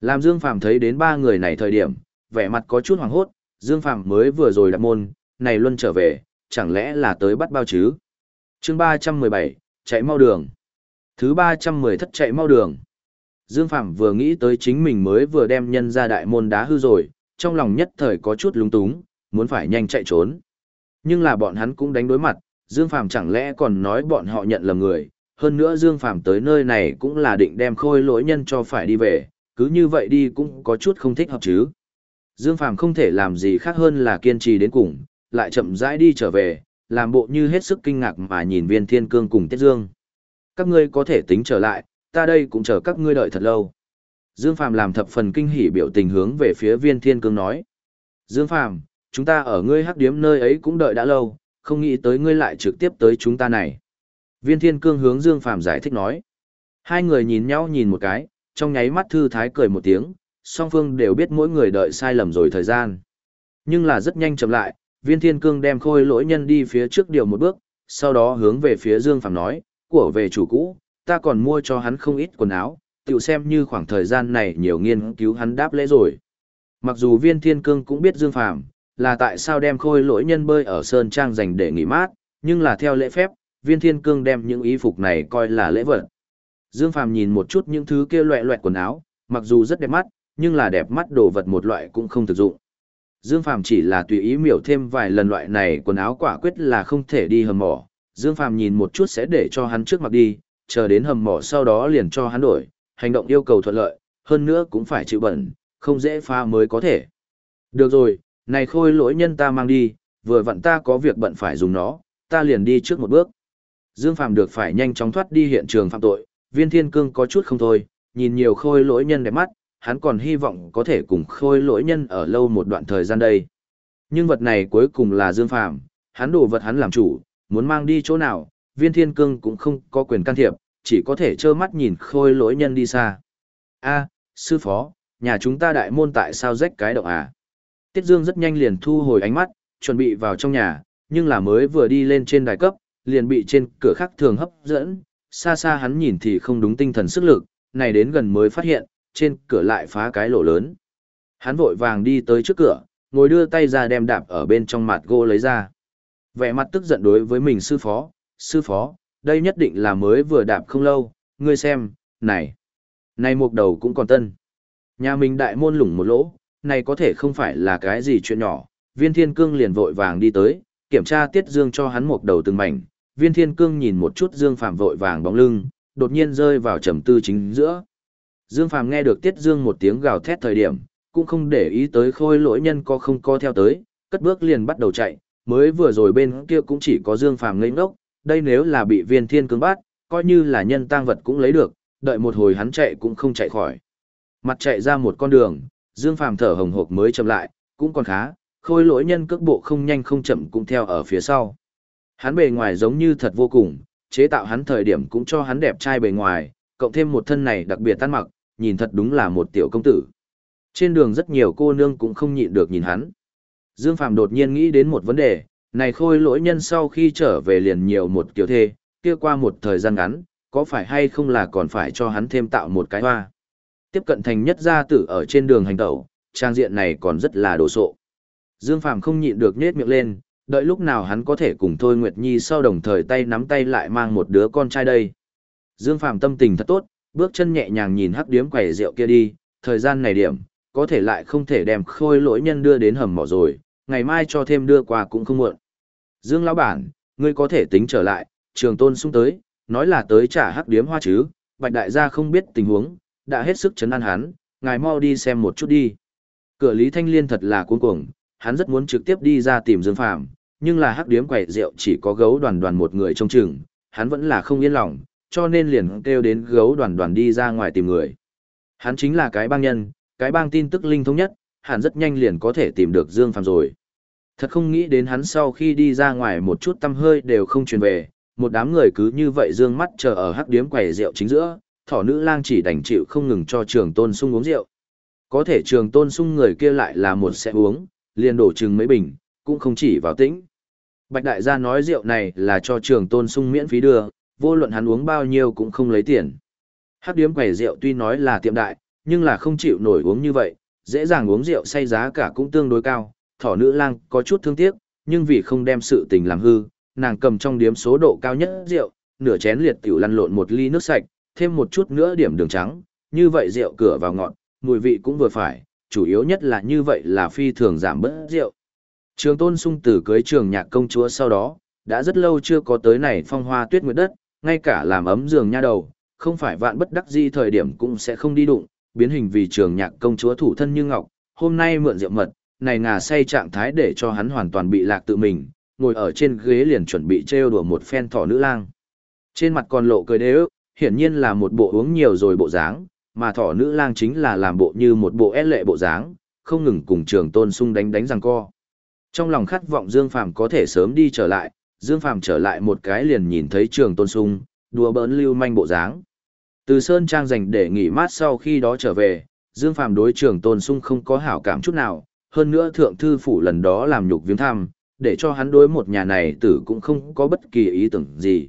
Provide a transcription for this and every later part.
Làm Dương Phàm thấy đến ba người này thời điểm, vẻ mặt có chút hoảng hốt, Dương Phàm mới vừa rồi đặt môn, này luân trở về, chẳng lẽ là tới bắt bao chứ? Chương 317, chạy mau đường. Thứ 310 thất chạy mau đường. Dương Phàm vừa nghĩ tới chính mình mới vừa đem nhân ra đại môn đá hư rồi, trong lòng nhất thời có chút lúng túng, muốn phải nhanh chạy trốn. Nhưng là bọn hắn cũng đánh đối mặt, Dương Phàm chẳng lẽ còn nói bọn họ nhận lầm người, hơn nữa Dương Phàm tới nơi này cũng là định đem khôi lỗi nhân cho phải đi về, cứ như vậy đi cũng có chút không thích hợp chứ. Dương Phàm không thể làm gì khác hơn là kiên trì đến cùng, lại chậm rãi đi trở về, làm bộ như hết sức kinh ngạc mà nhìn viên thiên cương cùng Tiết Dương. Các ngươi có thể tính trở lại, ta đây cũng chờ các ngươi đợi thật lâu. Dương Phàm làm thập phần kinh hỉ biểu tình hướng về phía viên thiên cương nói. Dương Phàm chúng ta ở ngươi hắc điếm nơi ấy cũng đợi đã lâu, không nghĩ tới ngươi lại trực tiếp tới chúng ta này. Viên thiên cương hướng Dương Phàm giải thích nói. Hai người nhìn nhau nhìn một cái, trong nháy mắt thư thái cười một tiếng, song phương đều biết mỗi người đợi sai lầm rồi thời gian. Nhưng là rất nhanh chậm lại, viên thiên cương đem khôi lỗi nhân đi phía trước điều một bước, sau đó hướng về phía Dương Phàm nói, của về chủ cũ, ta còn mua cho hắn không ít quần áo, tự xem như khoảng thời gian này nhiều nghiên cứu hắn đáp lễ rồi. Mặc dù viên thiên cương cũng biết Dương Phàm là tại sao đem khôi lỗi nhân bơi ở Sơn Trang dành để nghỉ mát, nhưng là theo lễ phép, viên thiên cương đem những ý phục này coi là lễ vật. Dương Phàm nhìn một chút những thứ kia loẹ loẹt quần áo, mặc dù rất đẹp mắt, nhưng là đẹp mắt đồ vật một loại cũng không thực dụng. Dương Phàm chỉ là tùy ý miểu thêm vài lần loại này quần áo quả quyết là không thể đi hầm mỏ. Dương Phàm nhìn một chút sẽ để cho hắn trước mặt đi, chờ đến hầm mỏ sau đó liền cho hắn đổi, hành động yêu cầu thuận lợi, hơn nữa cũng phải chịu bẩn, không dễ pha mới có thể. Được rồi, này khôi lỗi nhân ta mang đi, vừa vặn ta có việc bận phải dùng nó, ta liền đi trước một bước. Dương Phàm được phải nhanh chóng thoát đi hiện trường phạm tội, viên thiên cương có chút không thôi, nhìn nhiều khôi lỗi nhân đẹp mắt, hắn còn hy vọng có thể cùng khôi lỗi nhân ở lâu một đoạn thời gian đây. Nhưng vật này cuối cùng là Dương Phàm, hắn đổ vật hắn làm chủ, muốn mang đi chỗ nào, viên thiên cương cũng không có quyền can thiệp, chỉ có thể trơ mắt nhìn khôi lỗi nhân đi xa. a sư phó, nhà chúng ta đại môn tại sao rách cái động à? Tiết Dương rất nhanh liền thu hồi ánh mắt, chuẩn bị vào trong nhà, nhưng là mới vừa đi lên trên đài cấp, liền bị trên cửa khắc thường hấp dẫn, xa xa hắn nhìn thì không đúng tinh thần sức lực, này đến gần mới phát hiện, trên cửa lại phá cái lỗ lớn. Hắn vội vàng đi tới trước cửa, ngồi đưa tay ra đem đạp ở bên trong mặt gỗ lấy ra. Vẻ mặt tức giận đối với mình sư phó, sư phó, đây nhất định là mới vừa đạp không lâu, ngươi xem, này, này một đầu cũng còn tân. Nhà mình đại môn lủng một lỗ, này có thể không phải là cái gì chuyện nhỏ, viên thiên cương liền vội vàng đi tới, kiểm tra tiết dương cho hắn một đầu từng mảnh, viên thiên cương nhìn một chút dương phạm vội vàng bóng lưng, đột nhiên rơi vào trầm tư chính giữa. Dương Phàm nghe được Tiết Dương một tiếng gào thét thời điểm, cũng không để ý tới khôi lỗi nhân có không co theo tới, cất bước liền bắt đầu chạy, mới vừa rồi bên kia cũng chỉ có Dương Phàm ngây ngốc, đây nếu là bị viên thiên cương bắt, coi như là nhân tang vật cũng lấy được, đợi một hồi hắn chạy cũng không chạy khỏi. Mặt chạy ra một con đường, Dương Phàm thở hồng hộc mới chậm lại, cũng còn khá, khôi lỗi nhân cước bộ không nhanh không chậm cũng theo ở phía sau. Hắn bề ngoài giống như thật vô cùng, chế tạo hắn thời điểm cũng cho hắn đẹp trai bề ngoài, cộng thêm một thân này đặc biệt tan mặc, nhìn thật đúng là một tiểu công tử. Trên đường rất nhiều cô nương cũng không nhịn được nhìn hắn. Dương phạm đột nhiên nghĩ đến một vấn đề, này khôi lỗi nhân sau khi trở về liền nhiều một tiểu thê, kia qua một thời gian ngắn, có phải hay không là còn phải cho hắn thêm tạo một cái hoa. Tiếp cận thành nhất gia tử ở trên đường hành tẩu, trang diện này còn rất là đồ sộ. Dương phạm không nhịn được nết miệng lên, đợi lúc nào hắn có thể cùng Thôi Nguyệt Nhi sau đồng thời tay nắm tay lại mang một đứa con trai đây. Dương Phàm tâm tình thật tốt, bước chân nhẹ nhàng nhìn hắc điếm quầy rượu kia đi, thời gian này điểm, có thể lại không thể đem khôi lỗi nhân đưa đến hầm mỏ rồi, ngày mai cho thêm đưa qua cũng không muộn. Dương lão bản, ngươi có thể tính trở lại, trường tôn sung tới, nói là tới trả hắc điếm hoa chứ, bạch đại gia không biết tình huống, đã hết sức chấn an hắn, ngài mau đi xem một chút đi. Cửa Lý Thanh Liên thật là cuống cuồng, hắn rất muốn trực tiếp đi ra tìm Dương Phàm, nhưng là hắc điếm quầy rượu chỉ có gấu đoàn đoàn một người trông chừng, hắn vẫn là không yên lòng, cho nên liền kêu đến gấu đoàn đoàn đi ra ngoài tìm người. Hắn chính là cái bang nhân, cái bang tin tức linh thông nhất, hắn rất nhanh liền có thể tìm được Dương Phàm rồi. Thật không nghĩ đến hắn sau khi đi ra ngoài một chút tâm hơi đều không truyền về, một đám người cứ như vậy dương mắt chờ ở hắc điếm quầy rượu chính giữa, thỏ nữ lang chỉ đành chịu không ngừng cho trường tôn sung uống rượu. Có thể trường tôn sung người kia lại là một sẽ uống, liền đổ chừng mấy bình, cũng không chỉ vào tĩnh. Bạch đại gia nói rượu này là cho trường tôn sung miễn phí đưa, vô luận hắn uống bao nhiêu cũng không lấy tiền. Hắc điếm quầy rượu tuy nói là tiệm đại, nhưng là không chịu nổi uống như vậy, dễ dàng uống rượu say giá cả cũng tương đối cao, thỏ nữ lang có chút thương tiếc, nhưng vì không đem sự tình làm hư, nàng cầm trong điếm số độ cao nhất rượu, nửa chén liệt tiểu lăn lộn một ly nước sạch, thêm một chút nữa điểm đường trắng, như vậy rượu cửa vào ngọn, mùi vị cũng vừa phải, chủ yếu nhất là như vậy là phi thường giảm bớt rượu. Trường tôn sung tử cưới trường nhạc công chúa sau đó, đã rất lâu chưa có tới này phong hoa tuyết nguyệt đất, ngay cả làm ấm giường nha đầu, không phải vạn bất đắc di thời điểm cũng sẽ không đi đụng, biến hình vì trường nhạc công chúa thủ thân như ngọc, hôm nay mượn rượu mật, này ngà say trạng thái để cho hắn hoàn toàn bị lạc tự mình, ngồi ở trên ghế liền chuẩn bị trêu đùa một phen thỏ nữ lang. Trên mặt còn lộ cười đế ức, hiển nhiên là một bộ uống nhiều rồi bộ dáng, mà thỏ nữ lang chính là làm bộ như một bộ ép lệ bộ dáng, không ngừng cùng trường tôn sung đánh đánh răng co. Trong lòng khát vọng Dương Phàm có thể sớm đi trở lại, Dương Phàm trở lại một cái liền nhìn thấy trường tôn sung, đùa bỡn lưu manh bộ dáng. Từ Sơn Trang dành để nghỉ mát sau khi đó trở về, Dương Phàm đối trường tôn sung không có hảo cảm chút nào, hơn nữa thượng thư phủ lần đó làm nhục viếng thăm, để cho hắn đối một nhà này tử cũng không có bất kỳ ý tưởng gì.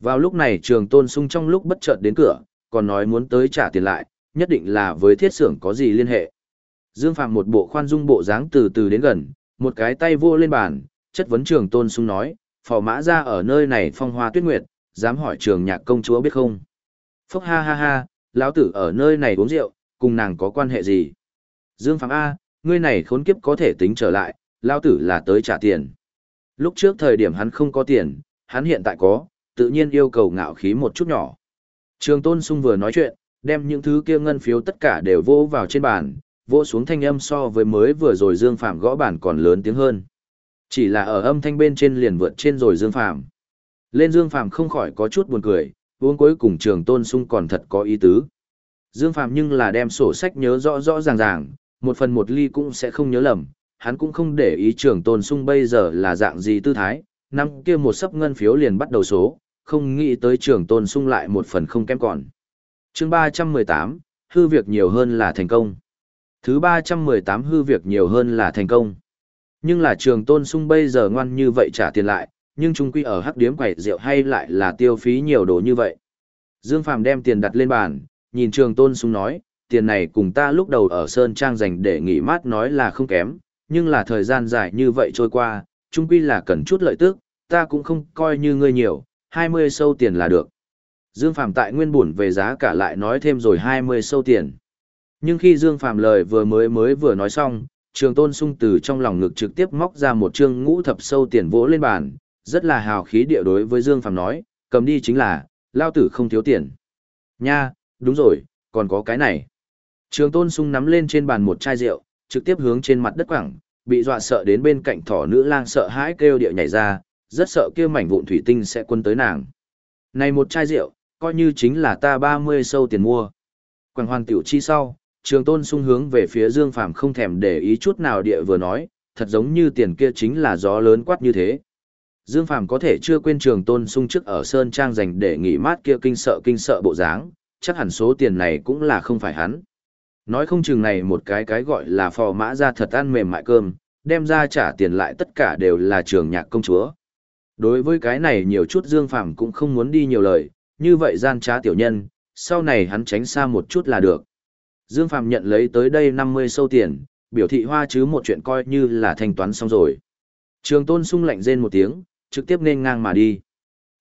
Vào lúc này trường tôn sung trong lúc bất chợt đến cửa, còn nói muốn tới trả tiền lại, nhất định là với thiết xưởng có gì liên hệ. Dương Phạm một bộ khoan dung bộ dáng từ từ đến gần, một cái tay vô lên bàn, chất vấn trường tôn sung nói, phò mã ra ở nơi này phong hoa tuyết nguyệt, dám hỏi trường nhạc công chúa biết không? Phốc ha ha ha, lão tử ở nơi này uống rượu, cùng nàng có quan hệ gì? Dương Phạm A, ngươi này khốn kiếp có thể tính trở lại, lão tử là tới trả tiền. Lúc trước thời điểm hắn không có tiền, hắn hiện tại có, tự nhiên yêu cầu ngạo khí một chút nhỏ. Trường Tôn Sung vừa nói chuyện, đem những thứ kia ngân phiếu tất cả đều vô vào trên bàn, vỗ xuống thanh âm so với mới vừa rồi Dương Phạm gõ bản còn lớn tiếng hơn. Chỉ là ở âm thanh bên trên liền vượt trên rồi Dương Phạm. Lên Dương Phạm không khỏi có chút buồn cười, uống cuối cùng Trường Tôn Sung còn thật có ý tứ. Dương Phạm nhưng là đem sổ sách nhớ rõ rõ ràng ràng, một phần một ly cũng sẽ không nhớ lầm, hắn cũng không để ý Trường Tôn Sung bây giờ là dạng gì tư thái, năm kia một sấp ngân phiếu liền bắt đầu số, không nghĩ tới trường tôn sung lại một phần không kém còn. chương ba trăm mười tám hư việc nhiều hơn là thành công. Thứ ba trăm mười tám hư việc nhiều hơn là thành công. Nhưng là trường tôn sung bây giờ ngoan như vậy trả tiền lại, nhưng trung quy ở hắc điếm quẩy rượu hay lại là tiêu phí nhiều đồ như vậy. Dương Phàm đem tiền đặt lên bàn, nhìn trường tôn sung nói, tiền này cùng ta lúc đầu ở Sơn Trang dành để nghỉ mát nói là không kém, nhưng là thời gian dài như vậy trôi qua, trung quy là cần chút lợi tức, ta cũng không coi như ngươi nhiều, 20 sâu tiền là được. Dương Phàm tại nguyên buồn về giá cả lại nói thêm rồi 20 sâu tiền. Nhưng khi Dương Phàm lời vừa mới mới vừa nói xong, Trường Tôn Sung từ trong lòng ngực trực tiếp móc ra một trương ngũ thập sâu tiền vỗ lên bàn, rất là hào khí địa đối với Dương Phàm nói, cầm đi chính là, lao tử không thiếu tiền. Nha, đúng rồi, còn có cái này. Trường Tôn Sung nắm lên trên bàn một chai rượu, trực tiếp hướng trên mặt đất quẳng, bị dọa sợ đến bên cạnh thỏ nữ lang sợ hãi kêu địa nhảy ra, rất sợ kia mảnh vụn thủy tinh sẽ quân tới nàng. Này một chai rượu, coi như chính là ta 30 sâu tiền mua. Quảng hoàn tiểu chi sau, trường tôn sung hướng về phía Dương Phàm không thèm để ý chút nào địa vừa nói, thật giống như tiền kia chính là gió lớn quát như thế. Dương Phàm có thể chưa quên trường tôn sung trước ở Sơn Trang dành để nghỉ mát kia kinh sợ kinh sợ bộ dáng, chắc hẳn số tiền này cũng là không phải hắn. Nói không chừng này một cái cái gọi là phò mã ra thật ăn mềm mại cơm, đem ra trả tiền lại tất cả đều là trường nhạc công chúa. Đối với cái này nhiều chút Dương Phàm cũng không muốn đi nhiều lời, như vậy gian trá tiểu nhân, sau này hắn tránh xa một chút là được. Dương Phàm nhận lấy tới đây 50 sâu tiền, biểu thị hoa chứ một chuyện coi như là thanh toán xong rồi. Trường tôn sung lạnh rên một tiếng, trực tiếp nên ngang mà đi.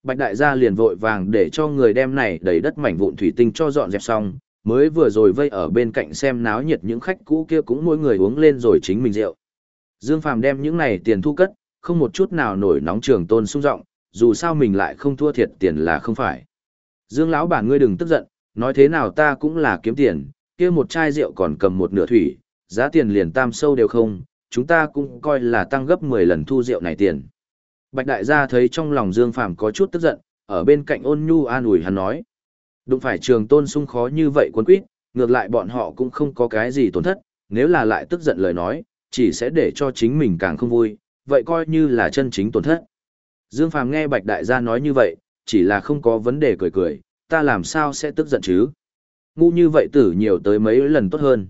Bạch đại gia liền vội vàng để cho người đem này đầy đất mảnh vụn thủy tinh cho dọn dẹp xong, mới vừa rồi vây ở bên cạnh xem náo nhiệt những khách cũ kia cũng mỗi người uống lên rồi chính mình rượu. Dương Phàm đem những này tiền thu cất, không một chút nào nổi nóng trường tôn sung giọng dù sao mình lại không thua thiệt tiền là không phải dương lão bản ngươi đừng tức giận nói thế nào ta cũng là kiếm tiền kia một chai rượu còn cầm một nửa thủy giá tiền liền tam sâu đều không chúng ta cũng coi là tăng gấp mười lần thu rượu này tiền bạch đại gia thấy trong lòng dương phàm có chút tức giận ở bên cạnh ôn nhu an ủi hắn nói đụng phải trường tôn sung khó như vậy quân quýt ngược lại bọn họ cũng không có cái gì tổn thất nếu là lại tức giận lời nói chỉ sẽ để cho chính mình càng không vui vậy coi như là chân chính tổn thất. Dương Phàm nghe Bạch Đại gia nói như vậy, chỉ là không có vấn đề cười cười, ta làm sao sẽ tức giận chứ? Ngu như vậy tử nhiều tới mấy lần tốt hơn.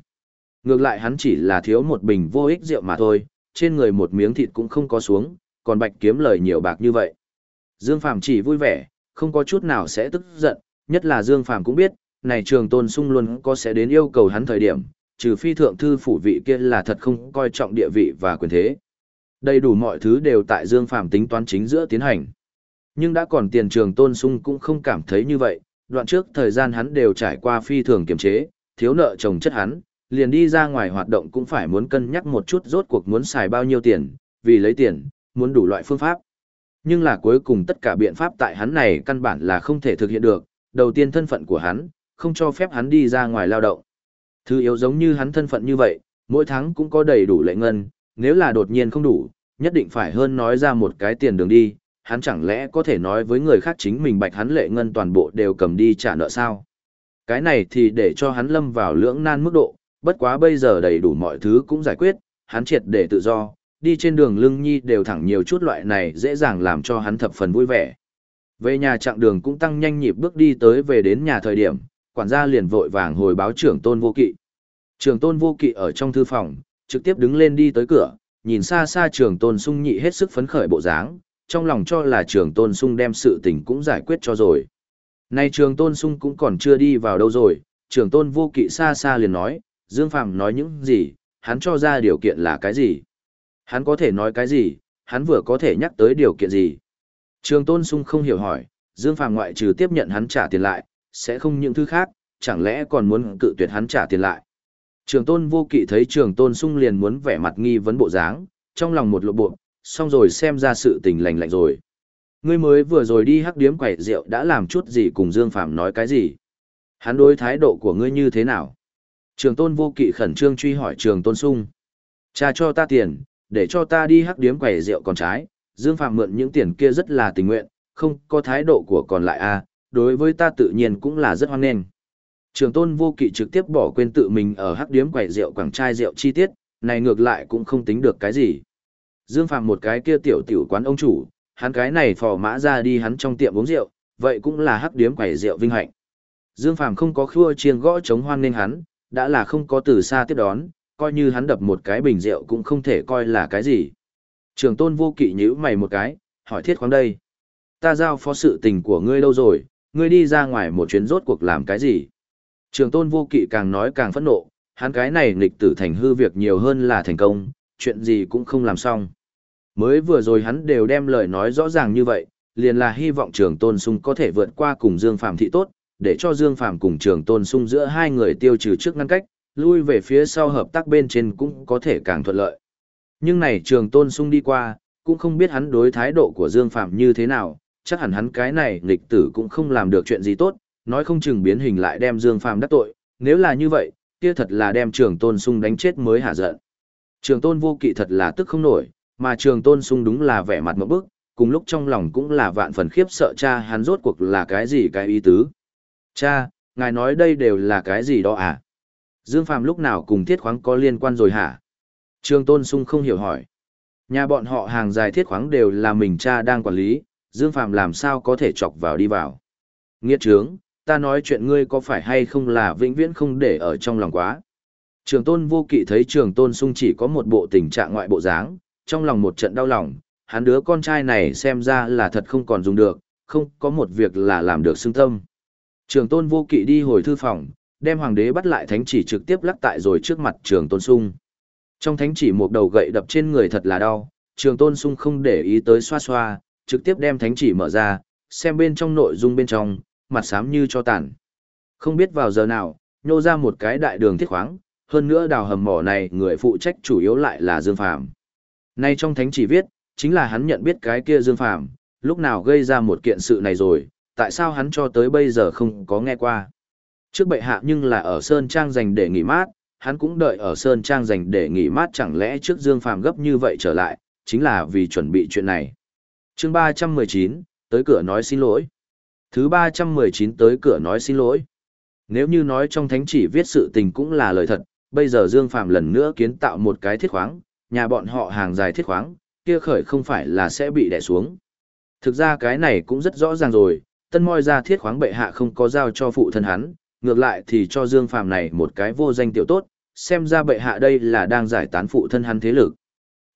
Ngược lại hắn chỉ là thiếu một bình vô ích rượu mà thôi, trên người một miếng thịt cũng không có xuống, còn Bạch kiếm lời nhiều bạc như vậy. Dương Phàm chỉ vui vẻ, không có chút nào sẽ tức giận, nhất là Dương Phàm cũng biết, này trường tôn sung luôn có sẽ đến yêu cầu hắn thời điểm, trừ phi thượng thư phủ vị kia là thật không coi trọng địa vị và quyền thế. Đầy đủ mọi thứ đều tại Dương Phàm tính toán chính giữa tiến hành. Nhưng đã còn tiền trường tôn sung cũng không cảm thấy như vậy, đoạn trước thời gian hắn đều trải qua phi thường kiềm chế, thiếu nợ chồng chất hắn, liền đi ra ngoài hoạt động cũng phải muốn cân nhắc một chút rốt cuộc muốn xài bao nhiêu tiền, vì lấy tiền, muốn đủ loại phương pháp. Nhưng là cuối cùng tất cả biện pháp tại hắn này căn bản là không thể thực hiện được, đầu tiên thân phận của hắn, không cho phép hắn đi ra ngoài lao động. Thứ yếu giống như hắn thân phận như vậy, mỗi tháng cũng có đầy đủ lệ ngân, nếu là đột nhiên không đủ, nhất định phải hơn nói ra một cái tiền đường đi, hắn chẳng lẽ có thể nói với người khác chính mình bạch hắn lệ ngân toàn bộ đều cầm đi trả nợ sao? Cái này thì để cho hắn lâm vào lưỡng nan mức độ, bất quá bây giờ đầy đủ mọi thứ cũng giải quyết, hắn triệt để tự do, đi trên đường lưng nhi đều thẳng nhiều chút loại này dễ dàng làm cho hắn thập phần vui vẻ. Về nhà chặng đường cũng tăng nhanh nhịp bước đi tới về đến nhà thời điểm, quản gia liền vội vàng hồi báo trưởng tôn vô kỵ. Trưởng tôn vô kỵ ở trong thư phòng, trực tiếp đứng lên đi tới cửa, nhìn xa xa trưởng tôn sung nhị hết sức phấn khởi bộ dáng, trong lòng cho là trường tôn sung đem sự tình cũng giải quyết cho rồi. Nay trường tôn sung cũng còn chưa đi vào đâu rồi, trường tôn vô kỵ xa xa liền nói, Dương Phạm nói những gì, hắn cho ra điều kiện là cái gì. Hắn có thể nói cái gì, hắn vừa có thể nhắc tới điều kiện gì. Trường tôn sung không hiểu hỏi, Dương Phạm ngoại trừ tiếp nhận hắn trả tiền lại, sẽ không những thứ khác, chẳng lẽ còn muốn cự tuyệt hắn trả tiền lại. Trường tôn vô kỵ thấy trường tôn sung liền muốn vẻ mặt nghi vấn bộ dáng, trong lòng một lộ bộ, xong rồi xem ra sự tình lành lạnh rồi. Ngươi mới vừa rồi đi hắc điếm quẩy rượu đã làm chút gì cùng Dương Phạm nói cái gì? Hắn đối thái độ của ngươi như thế nào? Trường tôn vô kỵ khẩn trương truy hỏi trường tôn sung. Cha cho ta tiền, để cho ta đi hắc điếm quẩy rượu còn trái, Dương Phạm mượn những tiền kia rất là tình nguyện, không có thái độ của còn lại a à, đối với ta tự nhiên cũng là rất hoan nghênh. Trường tôn vô kỵ trực tiếp bỏ quên tự mình ở hắc điếm quẩy rượu quảng trai rượu chi tiết, này ngược lại cũng không tính được cái gì. Dương Phạm một cái kia tiểu tiểu quán ông chủ, hắn cái này phò mã ra đi hắn trong tiệm uống rượu, vậy cũng là hắc điếm quẩy rượu vinh hạnh. Dương Phạm không có khua chiêng gõ chống hoan nên hắn, đã là không có từ xa tiếp đón, coi như hắn đập một cái bình rượu cũng không thể coi là cái gì. Trường tôn vô kỵ nhữ mày một cái, hỏi thiết khoáng đây. Ta giao phó sự tình của ngươi lâu rồi, ngươi đi ra ngoài một chuyến rốt cuộc làm cái gì? Trường tôn vô kỵ càng nói càng phẫn nộ, hắn cái này nghịch tử thành hư việc nhiều hơn là thành công, chuyện gì cũng không làm xong. Mới vừa rồi hắn đều đem lời nói rõ ràng như vậy, liền là hy vọng trường tôn sung có thể vượt qua cùng Dương Phạm thị tốt, để cho Dương Phạm cùng trường tôn sung giữa hai người tiêu trừ trước ngăn cách, lui về phía sau hợp tác bên trên cũng có thể càng thuận lợi. Nhưng này trường tôn sung đi qua, cũng không biết hắn đối thái độ của Dương Phạm như thế nào, chắc hẳn hắn cái này nghịch tử cũng không làm được chuyện gì tốt, nói không chừng biến hình lại đem Dương Phạm đắc tội, nếu là như vậy, kia thật là đem trường tôn sung đánh chết mới hả giận. Trường tôn vô kỵ thật là tức không nổi, mà trường tôn sung đúng là vẻ mặt một bức, cùng lúc trong lòng cũng là vạn phần khiếp sợ cha hắn rốt cuộc là cái gì cái ý tứ. Cha, ngài nói đây đều là cái gì đó à? Dương Phàm lúc nào cùng thiết khoáng có liên quan rồi hả? Trường tôn sung không hiểu hỏi. Nhà bọn họ hàng dài thiết khoáng đều là mình cha đang quản lý, Dương Phàm làm sao có thể chọc vào đi vào. Nghĩa trướng, ta nói chuyện ngươi có phải hay không là vĩnh viễn không để ở trong lòng quá. Trường tôn vô kỵ thấy trường tôn sung chỉ có một bộ tình trạng ngoại bộ dáng, trong lòng một trận đau lòng, hắn đứa con trai này xem ra là thật không còn dùng được, không có một việc là làm được xưng tâm. Trường tôn vô kỵ đi hồi thư phòng, đem hoàng đế bắt lại thánh chỉ trực tiếp lắc tại rồi trước mặt trường tôn sung. Trong thánh chỉ một đầu gậy đập trên người thật là đau, trường tôn sung không để ý tới xoa xoa, trực tiếp đem thánh chỉ mở ra, xem bên trong nội dung bên trong, mặt xám như cho tàn. Không biết vào giờ nào, nhô ra một cái đại đường thiết khoáng, hơn nữa đào hầm mỏ này người phụ trách chủ yếu lại là Dương Phàm. Nay trong thánh chỉ viết, chính là hắn nhận biết cái kia Dương Phàm, lúc nào gây ra một kiện sự này rồi, tại sao hắn cho tới bây giờ không có nghe qua. Trước bệ hạ nhưng là ở Sơn Trang dành để nghỉ mát, hắn cũng đợi ở Sơn Trang dành để nghỉ mát chẳng lẽ trước Dương Phàm gấp như vậy trở lại, chính là vì chuẩn bị chuyện này. chương 319, tới cửa nói xin lỗi. Thứ 319 tới cửa nói xin lỗi. Nếu như nói trong thánh chỉ viết sự tình cũng là lời thật, bây giờ Dương phạm lần nữa kiến tạo một cái thiết khoáng, nhà bọn họ hàng dài thiết khoáng, kia khởi không phải là sẽ bị đè xuống. Thực ra cái này cũng rất rõ ràng rồi, tân moi ra thiết khoáng bệ hạ không có giao cho phụ thân hắn, ngược lại thì cho Dương phạm này một cái vô danh tiểu tốt, xem ra bệ hạ đây là đang giải tán phụ thân hắn thế lực.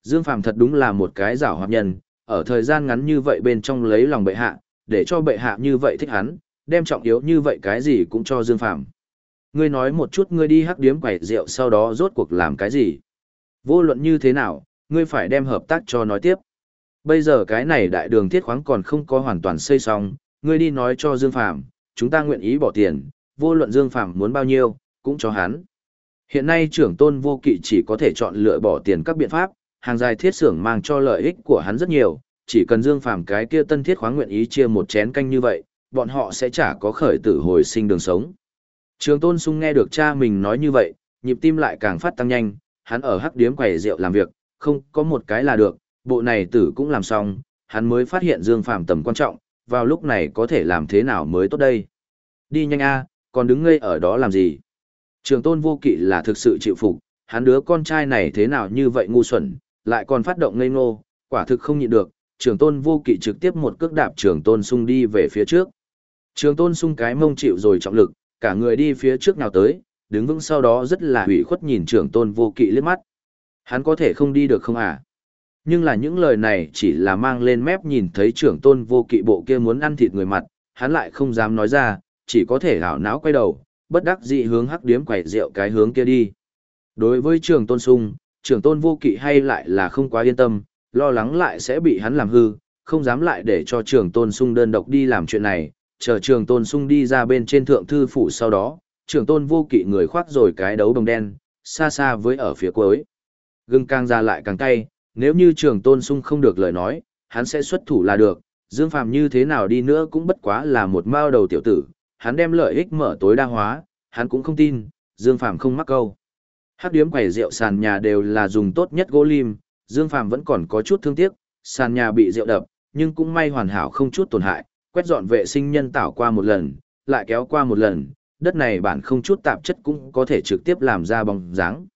Dương phạm thật đúng là một cái giảo hoạt nhân, ở thời gian ngắn như vậy bên trong lấy lòng bệ hạ, để cho bệ hạ như vậy thích hắn, đem trọng yếu như vậy cái gì cũng cho Dương phạm Ngươi nói một chút ngươi đi hắc điếm quẩy rượu sau đó rốt cuộc làm cái gì? Vô luận như thế nào, ngươi phải đem hợp tác cho nói tiếp. Bây giờ cái này đại đường thiết khoáng còn không có hoàn toàn xây xong, ngươi đi nói cho Dương Phàm, chúng ta nguyện ý bỏ tiền, vô luận Dương Phàm muốn bao nhiêu, cũng cho hắn. Hiện nay trưởng tôn vô kỵ chỉ có thể chọn lựa bỏ tiền các biện pháp, hàng dài thiết xưởng mang cho lợi ích của hắn rất nhiều, chỉ cần Dương Phàm cái kia tân thiết khoáng nguyện ý chia một chén canh như vậy, bọn họ sẽ chả có khởi tử hồi sinh đường sống. Trường tôn sung nghe được cha mình nói như vậy, nhịp tim lại càng phát tăng nhanh, hắn ở hắc điếm quầy rượu làm việc, không có một cái là được, bộ này tử cũng làm xong, hắn mới phát hiện Dương Phàm tầm quan trọng, vào lúc này có thể làm thế nào mới tốt đây. Đi nhanh a, còn đứng ngây ở đó làm gì? Trường tôn vô kỵ là thực sự chịu phục, hắn đứa con trai này thế nào như vậy ngu xuẩn, lại còn phát động ngây ngô, quả thực không nhịn được, trường tôn vô kỵ trực tiếp một cước đạp trường tôn sung đi về phía trước. Trường tôn sung cái mông chịu rồi trọng lực, cả người đi phía trước nào tới, đứng vững sau đó rất là hủy khuất nhìn trưởng tôn vô kỵ liếc mắt. Hắn có thể không đi được không à? Nhưng là những lời này chỉ là mang lên mép nhìn thấy trưởng tôn vô kỵ bộ kia muốn ăn thịt người mặt, hắn lại không dám nói ra, chỉ có thể hảo náo quay đầu, bất đắc dị hướng hắc điếm quẩy rượu cái hướng kia đi. Đối với trưởng tôn sung, trưởng tôn vô kỵ hay lại là không quá yên tâm, lo lắng lại sẽ bị hắn làm hư, không dám lại để cho trưởng tôn sung đơn độc đi làm chuyện này, chờ trường tôn sung đi ra bên trên thượng thư phủ sau đó, trường tôn vô kỵ người khoác rồi cái đấu đồng đen, xa xa với ở phía cuối. Gừng càng ra lại càng cay, nếu như trường tôn sung không được lời nói, hắn sẽ xuất thủ là được, Dương Phàm như thế nào đi nữa cũng bất quá là một mao đầu tiểu tử, hắn đem lợi ích mở tối đa hóa, hắn cũng không tin, Dương Phàm không mắc câu. Hắc điếm quầy rượu sàn nhà đều là dùng tốt nhất gỗ lim, Dương Phàm vẫn còn có chút thương tiếc, sàn nhà bị rượu đập, nhưng cũng may hoàn hảo không chút tổn hại, quét dọn vệ sinh nhân tạo qua một lần, lại kéo qua một lần, đất này bản không chút tạp chất cũng có thể trực tiếp làm ra bóng dáng.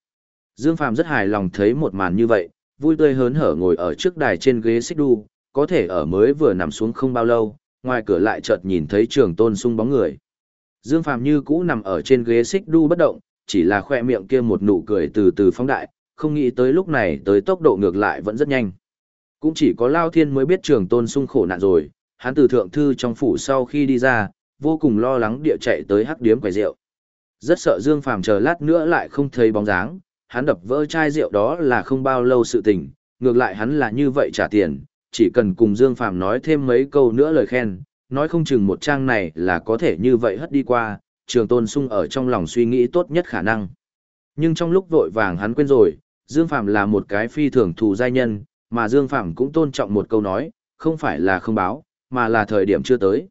Dương Phàm rất hài lòng thấy một màn như vậy, vui tươi hớn hở ngồi ở trước đài trên ghế xích đu, có thể ở mới vừa nằm xuống không bao lâu, ngoài cửa lại chợt nhìn thấy trường tôn sung bóng người. Dương Phàm như cũ nằm ở trên ghế xích đu bất động, chỉ là khoe miệng kia một nụ cười từ từ phóng đại, không nghĩ tới lúc này tới tốc độ ngược lại vẫn rất nhanh. Cũng chỉ có Lao Thiên mới biết trường tôn sung khổ nạn rồi, hắn từ thượng thư trong phủ sau khi đi ra, vô cùng lo lắng địa chạy tới hắc điếm quầy rượu. Rất sợ Dương Phàm chờ lát nữa lại không thấy bóng dáng, hắn đập vỡ chai rượu đó là không bao lâu sự tình, ngược lại hắn là như vậy trả tiền, chỉ cần cùng Dương Phàm nói thêm mấy câu nữa lời khen, nói không chừng một trang này là có thể như vậy hất đi qua, trường tôn sung ở trong lòng suy nghĩ tốt nhất khả năng. Nhưng trong lúc vội vàng hắn quên rồi, Dương Phàm là một cái phi thường thù giai nhân, mà Dương Phàm cũng tôn trọng một câu nói, không phải là không báo, mà là thời điểm chưa tới.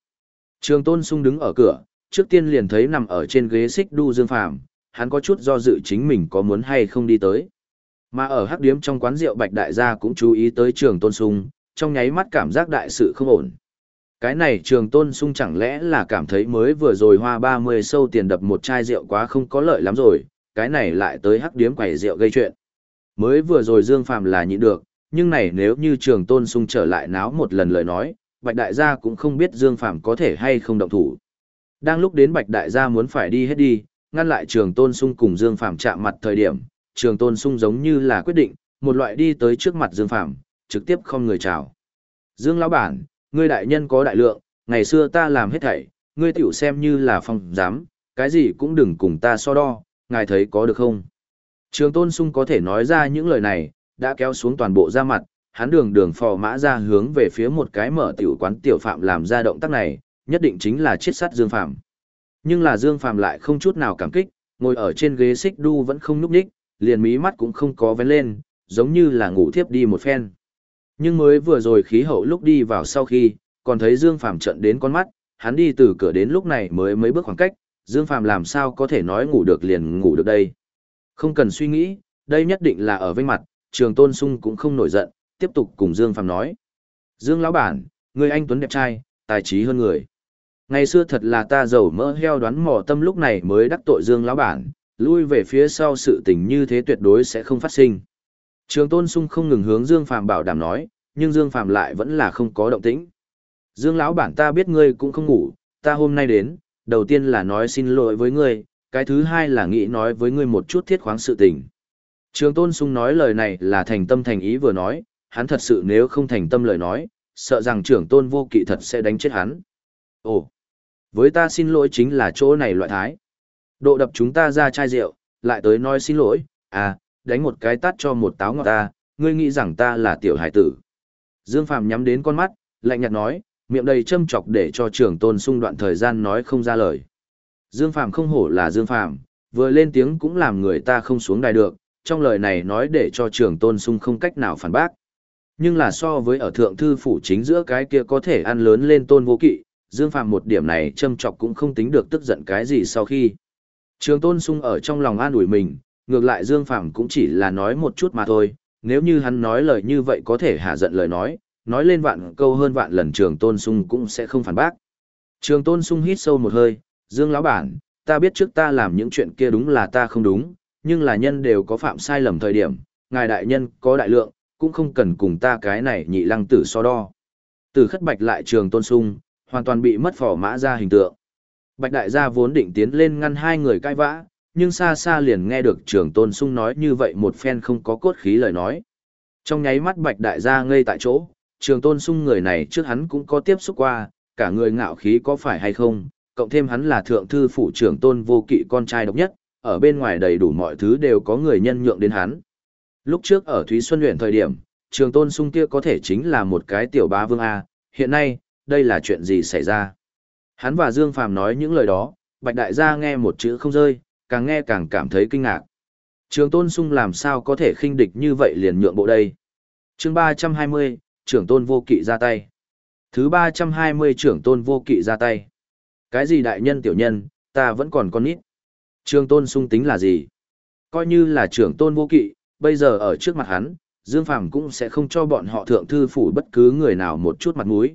Trường tôn sung đứng ở cửa, trước tiên liền thấy nằm ở trên ghế xích đu Dương Phàm hắn có chút do dự chính mình có muốn hay không đi tới. Mà ở hắc điếm trong quán rượu Bạch Đại gia cũng chú ý tới trường tôn sung, trong nháy mắt cảm giác đại sự không ổn. Cái này trường tôn sung chẳng lẽ là cảm thấy mới vừa rồi hoa 30 sâu tiền đập một chai rượu quá không có lợi lắm rồi, cái này lại tới hắc điếm quầy rượu gây chuyện. Mới vừa rồi Dương Phạm là nhịn được, nhưng này nếu như trường tôn sung trở lại náo một lần lời nói, Bạch Đại gia cũng không biết Dương Phạm có thể hay không động thủ. Đang lúc đến Bạch Đại gia muốn phải đi hết đi, ngăn lại trường tôn sung cùng Dương Phạm chạm mặt thời điểm, trường tôn sung giống như là quyết định, một loại đi tới trước mặt Dương Phạm, trực tiếp không người chào. Dương lão bản, ngươi đại nhân có đại lượng, ngày xưa ta làm hết thảy, ngươi tiểu xem như là phong giám, cái gì cũng đừng cùng ta so đo, ngài thấy có được không? Trường tôn sung có thể nói ra những lời này, đã kéo xuống toàn bộ ra mặt, hắn đường đường phò mã ra hướng về phía một cái mở tiểu quán tiểu phạm làm ra động tác này, nhất định chính là chiết sát Dương Phạm. Nhưng là Dương Phạm lại không chút nào cảm kích, ngồi ở trên ghế xích đu vẫn không núp đích, liền mí mắt cũng không có vén lên, giống như là ngủ thiếp đi một phen. Nhưng mới vừa rồi khí hậu lúc đi vào sau khi, còn thấy Dương Phạm trận đến con mắt, hắn đi từ cửa đến lúc này mới mấy bước khoảng cách, Dương Phạm làm sao có thể nói ngủ được liền ngủ được đây. Không cần suy nghĩ, đây nhất định là ở vinh mặt, trường tôn sung cũng không nổi giận, tiếp tục cùng Dương phàm nói. Dương lão bản, người anh Tuấn đẹp trai, tài trí hơn người. Ngày xưa thật là ta giàu mỡ heo đoán mò tâm lúc này mới đắc tội Dương lão bản, lui về phía sau sự tình như thế tuyệt đối sẽ không phát sinh. Trường Tôn Sung không ngừng hướng Dương Phàm bảo đảm nói, nhưng Dương Phàm lại vẫn là không có động tĩnh. Dương lão bản ta biết ngươi cũng không ngủ, ta hôm nay đến, đầu tiên là nói xin lỗi với ngươi, cái thứ hai là nghĩ nói với ngươi một chút thiết khoáng sự tình. Trường Tôn Sung nói lời này là thành tâm thành ý vừa nói, hắn thật sự nếu không thành tâm lời nói, sợ rằng trưởng tôn vô kỵ thật sẽ đánh chết hắn. Ồ, Với ta xin lỗi chính là chỗ này loại thái. Độ đập chúng ta ra chai rượu, lại tới nói xin lỗi, à, đánh một cái tát cho một táo ngọt ta, ngươi nghĩ rằng ta là tiểu hải tử. Dương Phàm nhắm đến con mắt, lạnh nhạt nói, miệng đầy châm chọc để cho trưởng tôn xung đoạn thời gian nói không ra lời. Dương Phàm không hổ là Dương Phàm, vừa lên tiếng cũng làm người ta không xuống đài được, trong lời này nói để cho trưởng tôn sung không cách nào phản bác. Nhưng là so với ở thượng thư phủ chính giữa cái kia có thể ăn lớn lên tôn vô kỵ, Dương Phàm một điểm này châm chọc cũng không tính được tức giận cái gì sau khi. Trường tôn sung ở trong lòng an ủi mình, ngược lại Dương Phàm cũng chỉ là nói một chút mà thôi, nếu như hắn nói lời như vậy có thể hạ giận lời nói, nói lên vạn câu hơn vạn lần trường tôn sung cũng sẽ không phản bác. Trường tôn sung hít sâu một hơi, Dương lão bản, ta biết trước ta làm những chuyện kia đúng là ta không đúng, nhưng là nhân đều có phạm sai lầm thời điểm, ngài đại nhân có đại lượng, cũng không cần cùng ta cái này nhị lăng tử so đo. Từ khất bạch lại trường tôn sung, hoàn toàn bị mất phỏ mã ra hình tượng. Bạch đại gia vốn định tiến lên ngăn hai người cãi vã, nhưng xa xa liền nghe được trường tôn sung nói như vậy một phen không có cốt khí lời nói. Trong nháy mắt bạch đại gia ngây tại chỗ, trường tôn sung người này trước hắn cũng có tiếp xúc qua, cả người ngạo khí có phải hay không, cộng thêm hắn là thượng thư phủ trưởng tôn vô kỵ con trai độc nhất, ở bên ngoài đầy đủ mọi thứ đều có người nhân nhượng đến hắn. Lúc trước ở Thúy Xuân huyện thời điểm, trường tôn sung kia có thể chính là một cái tiểu bá vương A, hiện nay, đây là chuyện gì xảy ra? Hắn và Dương Phàm nói những lời đó, Bạch Đại gia nghe một chữ không rơi, càng nghe càng cảm thấy kinh ngạc. Trường tôn sung làm sao có thể khinh địch như vậy liền nhượng bộ đây? chương 320, trưởng tôn vô kỵ ra tay. Thứ 320 trưởng tôn vô kỵ ra tay. Cái gì đại nhân tiểu nhân, ta vẫn còn con nít. Trường tôn sung tính là gì? Coi như là trưởng tôn vô kỵ, bây giờ ở trước mặt hắn, Dương Phàm cũng sẽ không cho bọn họ thượng thư phủ bất cứ người nào một chút mặt mũi.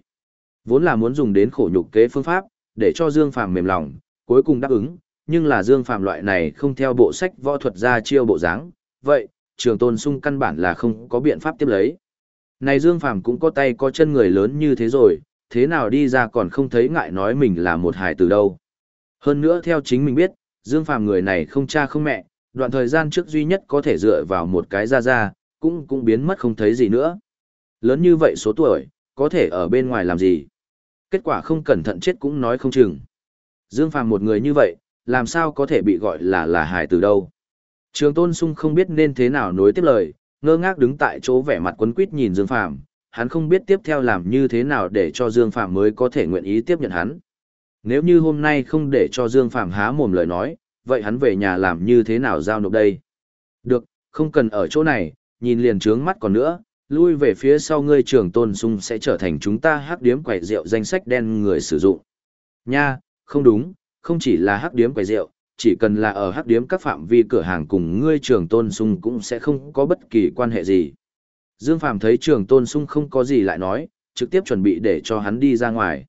Vốn là muốn dùng đến khổ nhục kế phương pháp, để cho Dương Phàm mềm lòng, cuối cùng đáp ứng, nhưng là Dương Phàm loại này không theo bộ sách võ thuật ra chiêu bộ dáng, vậy, Trường Tôn Sung căn bản là không có biện pháp tiếp lấy. Này Dương Phàm cũng có tay có chân người lớn như thế rồi, thế nào đi ra còn không thấy ngại nói mình là một hài từ đâu. Hơn nữa theo chính mình biết, Dương Phàm người này không cha không mẹ, đoạn thời gian trước duy nhất có thể dựa vào một cái ra ra, cũng cũng biến mất không thấy gì nữa. Lớn như vậy số tuổi, có thể ở bên ngoài làm gì? Kết quả không cẩn thận chết cũng nói không chừng. Dương Phàm một người như vậy, làm sao có thể bị gọi là là hài từ đâu? Trường Tôn Sung không biết nên thế nào nối tiếp lời, ngơ ngác đứng tại chỗ vẻ mặt quấn quýt nhìn Dương Phàm, hắn không biết tiếp theo làm như thế nào để cho Dương Phàm mới có thể nguyện ý tiếp nhận hắn. Nếu như hôm nay không để cho Dương Phàm há mồm lời nói, vậy hắn về nhà làm như thế nào giao nộp đây? Được, không cần ở chỗ này, nhìn liền trướng mắt còn nữa, lui về phía sau ngươi trưởng tôn sung sẽ trở thành chúng ta hắc điếm quẩy rượu danh sách đen người sử dụng. Nha, không đúng, không chỉ là hắc điếm quẩy rượu, chỉ cần là ở hắc điếm các phạm vi cửa hàng cùng ngươi trưởng tôn sung cũng sẽ không có bất kỳ quan hệ gì. Dương Phàm thấy trưởng tôn sung không có gì lại nói, trực tiếp chuẩn bị để cho hắn đi ra ngoài.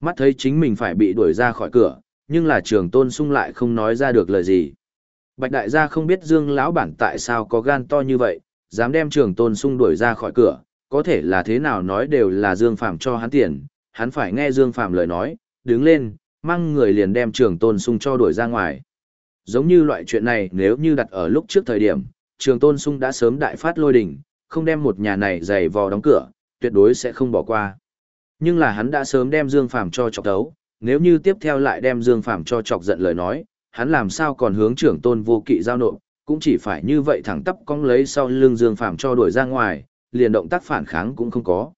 Mắt thấy chính mình phải bị đuổi ra khỏi cửa, nhưng là trường tôn sung lại không nói ra được lời gì. Bạch đại gia không biết Dương lão bản tại sao có gan to như vậy, dám đem trường tôn sung đuổi ra khỏi cửa, có thể là thế nào nói đều là Dương phạm cho hắn tiền, hắn phải nghe Dương phạm lời nói, đứng lên, mang người liền đem trường tôn sung cho đuổi ra ngoài. Giống như loại chuyện này nếu như đặt ở lúc trước thời điểm, trường tôn sung đã sớm đại phát lôi đỉnh, không đem một nhà này giày vò đóng cửa, tuyệt đối sẽ không bỏ qua. Nhưng là hắn đã sớm đem Dương Phàm cho chọc tấu nếu như tiếp theo lại đem Dương Phàm cho chọc giận lời nói, hắn làm sao còn hướng trưởng tôn vô kỵ giao nộp, cũng chỉ phải như vậy thẳng tắp cong lấy sau lưng Dương Phàm cho đuổi ra ngoài, liền động tác phản kháng cũng không có.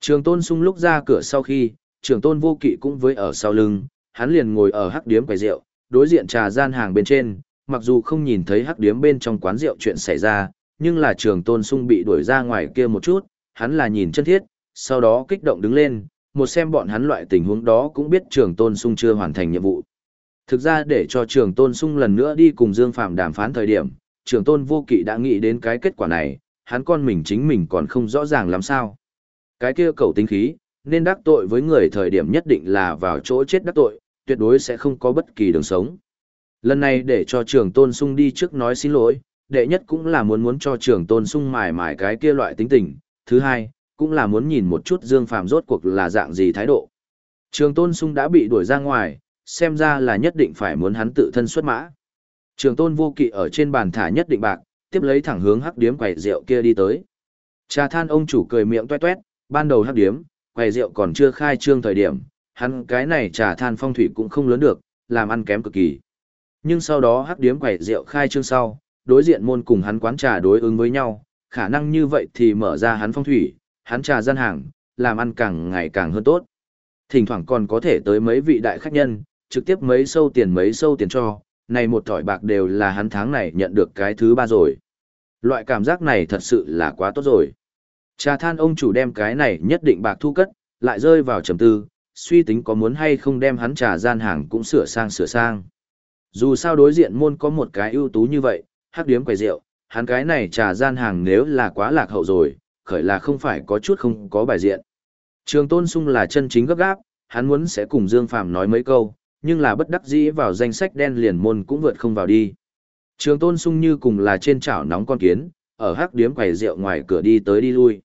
Trường tôn sung lúc ra cửa sau khi, trưởng tôn vô kỵ cũng với ở sau lưng, hắn liền ngồi ở hắc điếm quầy rượu, đối diện trà gian hàng bên trên, mặc dù không nhìn thấy hắc điếm bên trong quán rượu chuyện xảy ra, nhưng là trường tôn sung bị đuổi ra ngoài kia một chút, hắn là nhìn chân thiết, sau đó kích động đứng lên, một xem bọn hắn loại tình huống đó cũng biết trường tôn sung chưa hoàn thành nhiệm vụ. Thực ra để cho trường tôn sung lần nữa đi cùng Dương Phạm đàm phán thời điểm, trường tôn vô kỵ đã nghĩ đến cái kết quả này, hắn con mình chính mình còn không rõ ràng làm sao. Cái kia cầu tính khí, nên đắc tội với người thời điểm nhất định là vào chỗ chết đắc tội, tuyệt đối sẽ không có bất kỳ đường sống. Lần này để cho trường tôn sung đi trước nói xin lỗi, đệ nhất cũng là muốn muốn cho trường tôn sung mài mài cái kia loại tính tình, thứ hai, cũng là muốn nhìn một chút Dương Phàm rốt cuộc là dạng gì thái độ. Trường tôn sung đã bị đuổi ra ngoài, xem ra là nhất định phải muốn hắn tự thân xuất mã. Trường tôn vô kỵ ở trên bàn thả nhất định bạc, tiếp lấy thẳng hướng hắc điếm quầy rượu kia đi tới. Trà than ông chủ cười miệng toe toét, ban đầu hắc điếm, quầy rượu còn chưa khai trương thời điểm, hắn cái này trà than phong thủy cũng không lớn được, làm ăn kém cực kỳ. Nhưng sau đó hắc điếm quẩy rượu khai trương sau, đối diện môn cùng hắn quán trà đối ứng với nhau, khả năng như vậy thì mở ra hắn phong thủy, hắn trà gian hàng, làm ăn càng ngày càng hơn tốt. Thỉnh thoảng còn có thể tới mấy vị đại khách nhân, trực tiếp mấy sâu tiền mấy sâu tiền cho, này một thỏi bạc đều là hắn tháng này nhận được cái thứ ba rồi. Loại cảm giác này thật sự là quá tốt rồi. Trà than ông chủ đem cái này nhất định bạc thu cất, lại rơi vào trầm tư, suy tính có muốn hay không đem hắn trà gian hàng cũng sửa sang sửa sang. Dù sao đối diện môn có một cái ưu tú như vậy, hắc điếm quầy rượu, hắn cái này trà gian hàng nếu là quá lạc hậu rồi, khởi là không phải có chút không có bài diện. Trường Tôn Sung là chân chính gấp gáp, hắn muốn sẽ cùng Dương Phàm nói mấy câu, nhưng là bất đắc dĩ vào danh sách đen liền môn cũng vượt không vào đi. Trường Tôn Sung như cùng là trên chảo nóng con kiến, ở hắc điếm quầy rượu ngoài cửa đi tới đi lui.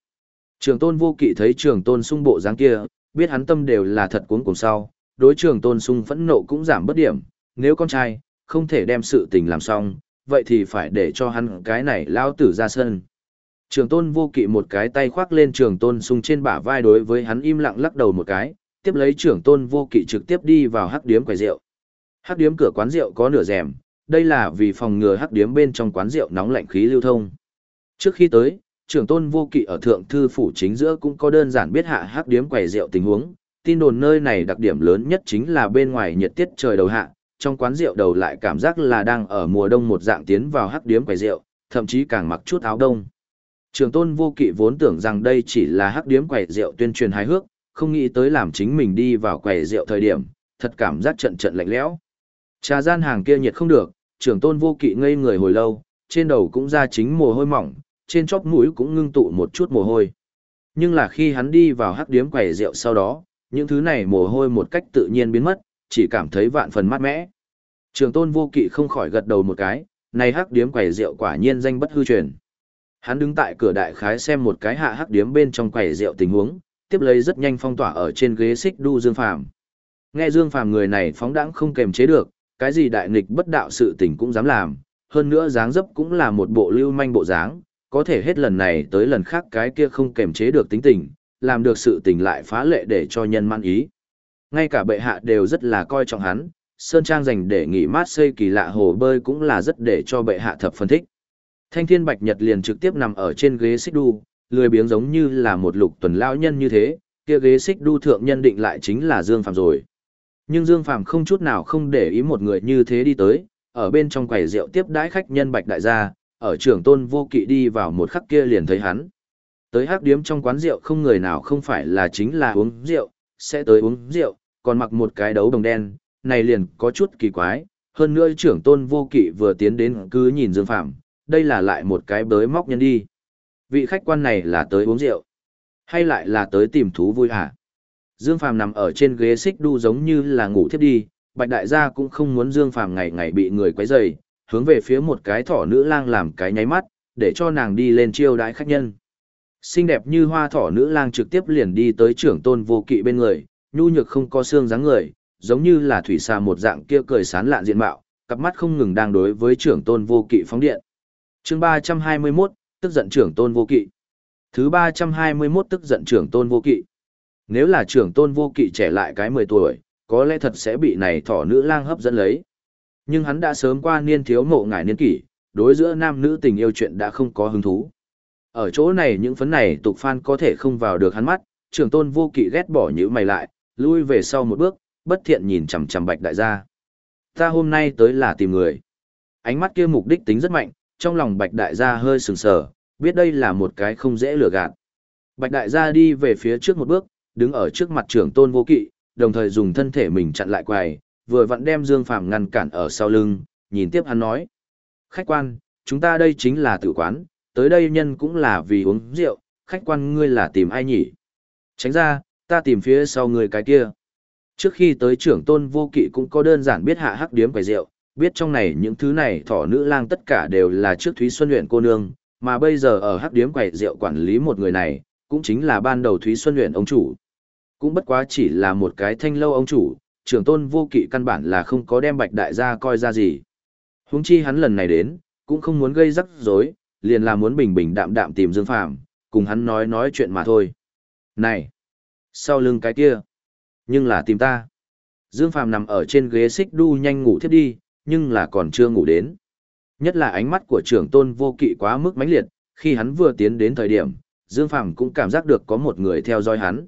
Trường Tôn Vô Kỵ thấy Trường Tôn Sung bộ dáng kia, biết hắn tâm đều là thật cuống cùng sau, đối Trường Tôn Sung phẫn nộ cũng giảm bất điểm, nếu con trai không thể đem sự tình làm xong, vậy thì phải để cho hắn cái này lao tử ra sân. Trường tôn vô kỵ một cái tay khoác lên trường tôn sung trên bả vai đối với hắn im lặng lắc đầu một cái, tiếp lấy trưởng tôn vô kỵ trực tiếp đi vào hắc điếm quầy rượu. Hắc điếm cửa quán rượu có nửa rèm, đây là vì phòng ngừa hắc điếm bên trong quán rượu nóng lạnh khí lưu thông. Trước khi tới, trưởng tôn vô kỵ ở thượng thư phủ chính giữa cũng có đơn giản biết hạ hắc điếm quầy rượu tình huống, tin đồn nơi này đặc điểm lớn nhất chính là bên ngoài nhiệt tiết trời đầu hạ, trong quán rượu đầu lại cảm giác là đang ở mùa đông một dạng tiến vào hắc điếm quầy rượu, thậm chí càng mặc chút áo đông. Trường tôn vô kỵ vốn tưởng rằng đây chỉ là hắc điếm quầy rượu tuyên truyền hài hước, không nghĩ tới làm chính mình đi vào quầy rượu thời điểm, thật cảm giác trận trận lạnh lẽo. Trà gian hàng kia nhiệt không được, trưởng tôn vô kỵ ngây người hồi lâu, trên đầu cũng ra chính mồ hôi mỏng, trên chóp mũi cũng ngưng tụ một chút mồ hôi. Nhưng là khi hắn đi vào hắc điếm quầy rượu sau đó, những thứ này mồ hôi một cách tự nhiên biến mất, chỉ cảm thấy vạn phần mát mẻ. Trường tôn vô kỵ không khỏi gật đầu một cái, này hắc điếm quầy rượu quả nhiên danh bất hư truyền. Hắn đứng tại cửa đại khái xem một cái hạ hắc điếm bên trong quầy rượu tình huống, tiếp lấy rất nhanh phong tỏa ở trên ghế xích đu Dương Phàm. Nghe Dương Phàm người này phóng đãng không kềm chế được, cái gì đại nghịch bất đạo sự tình cũng dám làm, hơn nữa dáng dấp cũng là một bộ lưu manh bộ dáng, có thể hết lần này tới lần khác cái kia không kềm chế được tính tình, làm được sự tình lại phá lệ để cho nhân man ý. Ngay cả bệ hạ đều rất là coi trọng hắn, Sơn Trang dành để nghỉ mát xây kỳ lạ hồ bơi cũng là rất để cho bệ hạ thập phân thích. Thanh thiên bạch nhật liền trực tiếp nằm ở trên ghế xích đu, lười biếng giống như là một lục tuần lao nhân như thế, kia ghế xích đu thượng nhân định lại chính là Dương Phạm rồi. Nhưng Dương Phạm không chút nào không để ý một người như thế đi tới, ở bên trong quầy rượu tiếp đãi khách nhân bạch đại gia, ở trưởng tôn vô kỵ đi vào một khắc kia liền thấy hắn. Tới hắc điếm trong quán rượu không người nào không phải là chính là uống rượu, sẽ tới uống rượu, còn mặc một cái đấu đồng đen, này liền có chút kỳ quái, hơn nữa trưởng tôn vô kỵ vừa tiến đến cứ nhìn Dương Phạm, đây là lại một cái bới móc nhân đi. Vị khách quan này là tới uống rượu, hay lại là tới tìm thú vui hả? Dương phàm nằm ở trên ghế xích đu giống như là ngủ thiếp đi, Bạch Đại gia cũng không muốn Dương phàm ngày ngày bị người quấy rầy, hướng về phía một cái thỏ nữ lang làm cái nháy mắt, để cho nàng đi lên chiêu đãi khách nhân. Xinh đẹp như hoa thỏ nữ lang trực tiếp liền đi tới trưởng tôn vô kỵ bên người, nhu nhược không có xương dáng người, giống như là thủy xà một dạng kia cười sán lạn diện mạo, cặp mắt không ngừng đang đối với trưởng tôn vô kỵ phóng điện chương 321, tức giận trưởng tôn vô kỵ. Thứ 321 tức giận trưởng tôn vô kỵ. Nếu là trưởng tôn vô kỵ trẻ lại cái 10 tuổi, có lẽ thật sẽ bị này thỏ nữ lang hấp dẫn lấy. Nhưng hắn đã sớm qua niên thiếu mộ ngải niên kỷ, đối giữa nam nữ tình yêu chuyện đã không có hứng thú. Ở chỗ này những phấn này tục phan có thể không vào được hắn mắt, trưởng tôn vô kỵ ghét bỏ những mày lại, lui về sau một bước, bất thiện nhìn chằm chằm bạch đại gia. Ta hôm nay tới là tìm người. Ánh mắt kia mục đích tính rất mạnh, trong lòng bạch đại gia hơi sừng sờ, biết đây là một cái không dễ lừa gạt. Bạch đại gia đi về phía trước một bước, đứng ở trước mặt trưởng tôn vô kỵ, đồng thời dùng thân thể mình chặn lại quầy, vừa vặn đem Dương Phàm ngăn cản ở sau lưng, nhìn tiếp hắn nói. Khách quan, chúng ta đây chính là tử quán, tới đây nhân cũng là vì uống rượu, khách quan ngươi là tìm ai nhỉ? Tránh ra, ta tìm phía sau người cái kia. Trước khi tới trưởng tôn vô kỵ cũng có đơn giản biết hạ hắc điếm quầy rượu, biết trong này những thứ này thỏ nữ lang tất cả đều là trước Thúy Xuân luyện cô nương, mà bây giờ ở hắc điếm quầy rượu quản lý một người này, cũng chính là ban đầu Thúy Xuân luyện ông chủ. Cũng bất quá chỉ là một cái thanh lâu ông chủ, trưởng tôn vô kỵ căn bản là không có đem bạch đại gia coi ra gì. Huống chi hắn lần này đến, cũng không muốn gây rắc rối, liền là muốn bình bình đạm đạm tìm Dương Phàm, cùng hắn nói nói chuyện mà thôi. Này! Sau lưng cái kia! Nhưng là tìm ta. Dương Phàm nằm ở trên ghế xích đu nhanh ngủ thiếp đi, nhưng là còn chưa ngủ đến. Nhất là ánh mắt của trưởng tôn vô kỵ quá mức mãnh liệt, khi hắn vừa tiến đến thời điểm, Dương Phàm cũng cảm giác được có một người theo dõi hắn.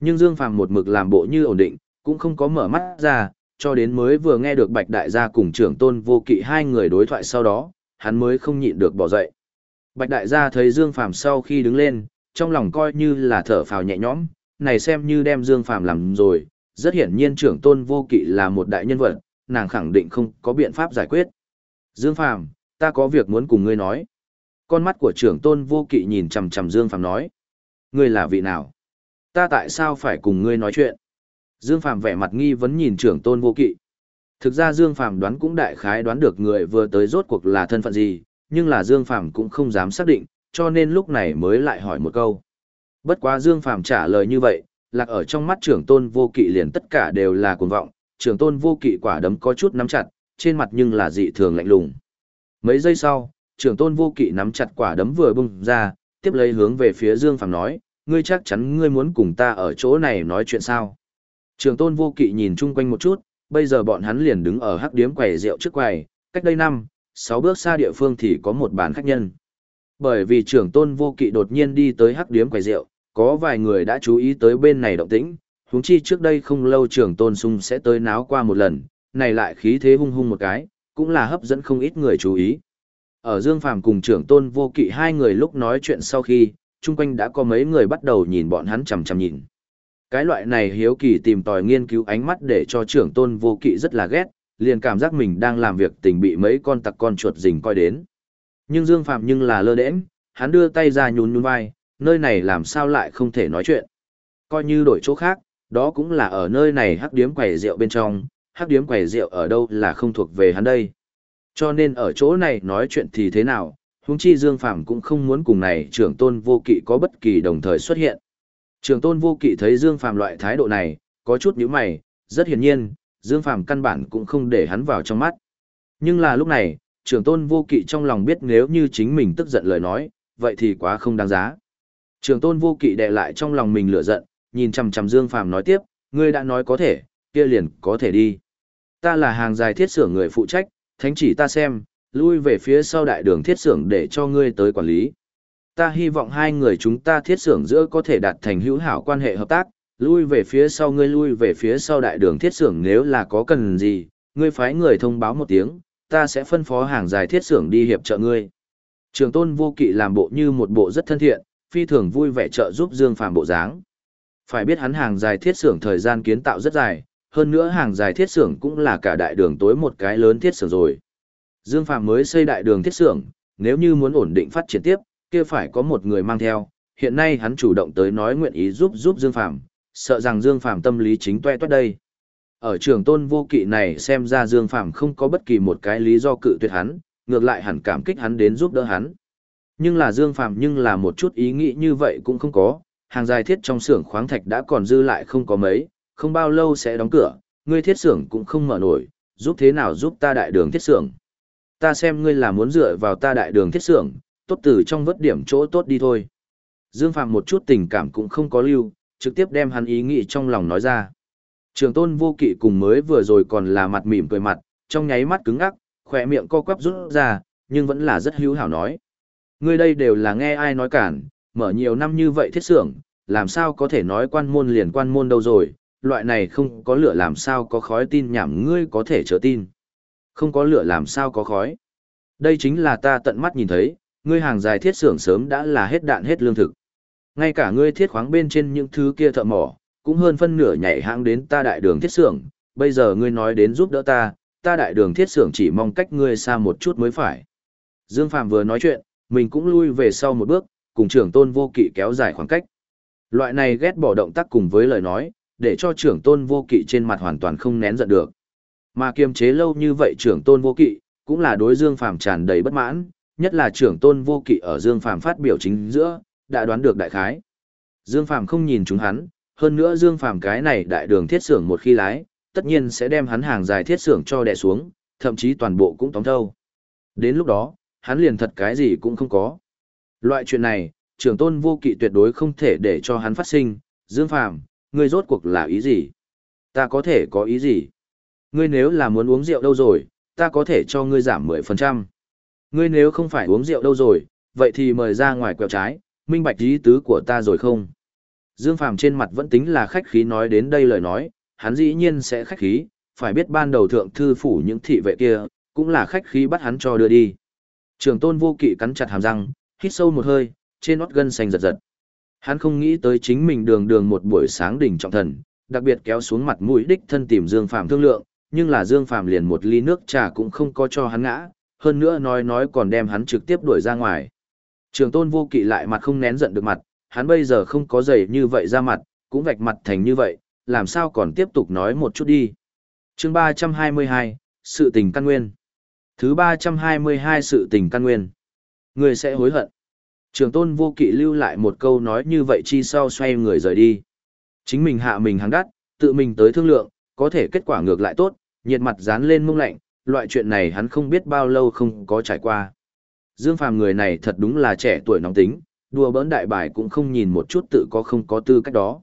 Nhưng Dương Phàm một mực làm bộ như ổn định, cũng không có mở mắt ra, cho đến mới vừa nghe được Bạch Đại gia cùng trưởng tôn vô kỵ hai người đối thoại sau đó, hắn mới không nhịn được bỏ dậy. Bạch Đại gia thấy Dương Phàm sau khi đứng lên, trong lòng coi như là thở phào nhẹ nhõm, này xem như đem Dương Phàm làm rồi, rất hiển nhiên trưởng tôn vô kỵ là một đại nhân vật, nàng khẳng định không có biện pháp giải quyết. Dương Phàm, ta có việc muốn cùng ngươi nói. Con mắt của trưởng tôn vô kỵ nhìn chầm chầm Dương Phàm nói. Ngươi là vị nào? Ta tại sao phải cùng ngươi nói chuyện? Dương Phàm vẻ mặt nghi vấn nhìn trưởng tôn vô kỵ. Thực ra Dương Phàm đoán cũng đại khái đoán được người vừa tới rốt cuộc là thân phận gì, nhưng là Dương Phàm cũng không dám xác định, cho nên lúc này mới lại hỏi một câu. Bất quá Dương Phàm trả lời như vậy, lạc ở trong mắt trưởng tôn vô kỵ liền tất cả đều là cuồng vọng, trưởng tôn vô kỵ quả đấm có chút nắm chặt, trên mặt nhưng là dị thường lạnh lùng. Mấy giây sau, trưởng tôn vô kỵ nắm chặt quả đấm vừa bung ra, tiếp lấy hướng về phía Dương Phàm nói, ngươi chắc chắn ngươi muốn cùng ta ở chỗ này nói chuyện sao. Trưởng tôn vô kỵ nhìn chung quanh một chút, bây giờ bọn hắn liền đứng ở hắc điếm quầy rượu trước quầy, cách đây năm, sáu bước xa địa phương thì có một bàn khách nhân. Bởi vì trưởng tôn vô kỵ đột nhiên đi tới hắc điếm quầy rượu, có vài người đã chú ý tới bên này động tĩnh, huống chi trước đây không lâu trưởng tôn sung sẽ tới náo qua một lần, này lại khí thế hung hung một cái, cũng là hấp dẫn không ít người chú ý. Ở Dương Phàm cùng trưởng tôn vô kỵ hai người lúc nói chuyện sau khi, chung quanh đã có mấy người bắt đầu nhìn bọn hắn chằm chằm nhìn. Cái loại này hiếu kỳ tìm tòi nghiên cứu ánh mắt để cho trưởng tôn vô kỵ rất là ghét, liền cảm giác mình đang làm việc tình bị mấy con tặc con chuột rình coi đến. Nhưng Dương Phạm nhưng là lơ đễnh, hắn đưa tay ra nhún nhún vai, nơi này làm sao lại không thể nói chuyện. Coi như đổi chỗ khác, đó cũng là ở nơi này hắc điếm quầy rượu bên trong, hắc điếm quầy rượu ở đâu là không thuộc về hắn đây. Cho nên ở chỗ này nói chuyện thì thế nào, huống chi Dương Phạm cũng không muốn cùng này trưởng tôn vô kỵ có bất kỳ đồng thời xuất hiện. Trưởng tôn vô kỵ thấy Dương Phạm loại thái độ này, có chút nhíu mày, rất hiển nhiên, Dương Phạm căn bản cũng không để hắn vào trong mắt. Nhưng là lúc này, trưởng tôn vô kỵ trong lòng biết nếu như chính mình tức giận lời nói, vậy thì quá không đáng giá. Trưởng tôn vô kỵ đè lại trong lòng mình lửa giận, nhìn chằm chằm Dương Phạm nói tiếp, ngươi đã nói có thể, kia liền có thể đi. Ta là hàng dài thiết xưởng người phụ trách, thánh chỉ ta xem, lui về phía sau đại đường thiết xưởng để cho ngươi tới quản lý. Ta hy vọng hai người chúng ta thiết xưởng giữa có thể đạt thành hữu hảo quan hệ hợp tác, lui về phía sau ngươi lui về phía sau đại đường thiết xưởng nếu là có cần gì, ngươi phái người thông báo một tiếng, ta sẽ phân phó hàng dài thiết xưởng đi hiệp trợ ngươi. Trường tôn vô kỵ làm bộ như một bộ rất thân thiện, phi thường vui vẻ trợ giúp Dương Phàm bộ dáng. Phải biết hắn hàng dài thiết xưởng thời gian kiến tạo rất dài, hơn nữa hàng dài thiết xưởng cũng là cả đại đường tối một cái lớn thiết xưởng rồi. Dương Phạm mới xây đại đường thiết xưởng, nếu như muốn ổn định phát triển tiếp, kia phải có một người mang theo. Hiện nay hắn chủ động tới nói nguyện ý giúp giúp Dương Phạm, sợ rằng Dương Phạm tâm lý chính toe toét đây. Ở trường tôn vô kỵ này xem ra Dương Phạm không có bất kỳ một cái lý do cự tuyệt hắn, ngược lại hẳn cảm kích hắn đến giúp đỡ hắn. Nhưng là Dương Phạm nhưng là một chút ý nghĩ như vậy cũng không có, hàng dài thiết trong xưởng khoáng thạch đã còn dư lại không có mấy, không bao lâu sẽ đóng cửa, ngươi thiết xưởng cũng không mở nổi, giúp thế nào giúp ta đại đường thiết xưởng. Ta xem ngươi là muốn dựa vào ta đại đường thiết xưởng, tốt từ trong vớt điểm chỗ tốt đi thôi. Dương Phàm một chút tình cảm cũng không có lưu, trực tiếp đem hắn ý nghĩ trong lòng nói ra. Trường tôn vô kỵ cùng mới vừa rồi còn là mặt mỉm cười mặt, trong nháy mắt cứng ngắc, khỏe miệng co quắp rút ra, nhưng vẫn là rất hữu hảo nói. Ngươi đây đều là nghe ai nói cản, mở nhiều năm như vậy thiết xưởng, làm sao có thể nói quan môn liền quan môn đâu rồi, loại này không có lửa làm sao có khói tin nhảm ngươi có thể trở tin. Không có lửa làm sao có khói. Đây chính là ta tận mắt nhìn thấy, ngươi hàng dài thiết xưởng sớm đã là hết đạn hết lương thực. Ngay cả ngươi thiết khoáng bên trên những thứ kia thợ mỏ, cũng hơn phân nửa nhảy hãng đến ta đại đường thiết xưởng, bây giờ ngươi nói đến giúp đỡ ta, ta đại đường thiết xưởng chỉ mong cách ngươi xa một chút mới phải. Dương Phạm vừa nói chuyện, mình cũng lui về sau một bước, cùng trưởng tôn vô kỵ kéo dài khoảng cách. Loại này ghét bỏ động tác cùng với lời nói, để cho trưởng tôn vô kỵ trên mặt hoàn toàn không nén giận được. Mà kiềm chế lâu như vậy trưởng tôn vô kỵ, cũng là đối Dương Phàm tràn đầy bất mãn, nhất là trưởng tôn vô kỵ ở Dương Phàm phát biểu chính giữa, đã đoán được đại khái. Dương Phàm không nhìn chúng hắn, hơn nữa Dương Phàm cái này đại đường thiết xưởng một khi lái, tất nhiên sẽ đem hắn hàng dài thiết xưởng cho đè xuống, thậm chí toàn bộ cũng tóm thâu. Đến lúc đó, hắn liền thật cái gì cũng không có. Loại chuyện này, trưởng tôn vô kỵ tuyệt đối không thể để cho hắn phát sinh, Dương Phàm, ngươi rốt cuộc là ý gì? Ta có thể có ý gì? Ngươi nếu là muốn uống rượu đâu rồi, ta có thể cho ngươi giảm 10%. Ngươi nếu không phải uống rượu đâu rồi, vậy thì mời ra ngoài quẹo trái, minh bạch ý tứ của ta rồi không? Dương Phàm trên mặt vẫn tính là khách khí nói đến đây lời nói, hắn dĩ nhiên sẽ khách khí, phải biết ban đầu thượng thư phủ những thị vệ kia, cũng là khách khí bắt hắn cho đưa đi. Trường tôn vô kỵ cắn chặt hàm răng, hít sâu một hơi, trên nót gân xanh giật giật. Hắn không nghĩ tới chính mình đường đường một buổi sáng đỉnh trọng thần, đặc biệt kéo xuống mặt mũi đích thân tìm Dương Phàm thương lượng, nhưng là Dương Phàm liền một ly nước trà cũng không có cho hắn ngã, hơn nữa nói nói còn đem hắn trực tiếp đuổi ra ngoài. Trường tôn vô kỵ lại mặt không nén giận được mặt, hắn bây giờ không có giày như vậy ra mặt, cũng vạch mặt thành như vậy, làm sao còn tiếp tục nói một chút đi. chương 322, sự tình căn nguyên. Thứ 322 sự tình căn nguyên. Người sẽ hối hận. Trường tôn vô kỵ lưu lại một câu nói như vậy chi sau xoay người rời đi. Chính mình hạ mình hàng đắt, tự mình tới thương lượng, có thể kết quả ngược lại tốt, nhiệt mặt dán lên mông lạnh, loại chuyện này hắn không biết bao lâu không có trải qua. Dương Phàm người này thật đúng là trẻ tuổi nóng tính, đùa bỡn đại bài cũng không nhìn một chút tự có không có tư cách đó.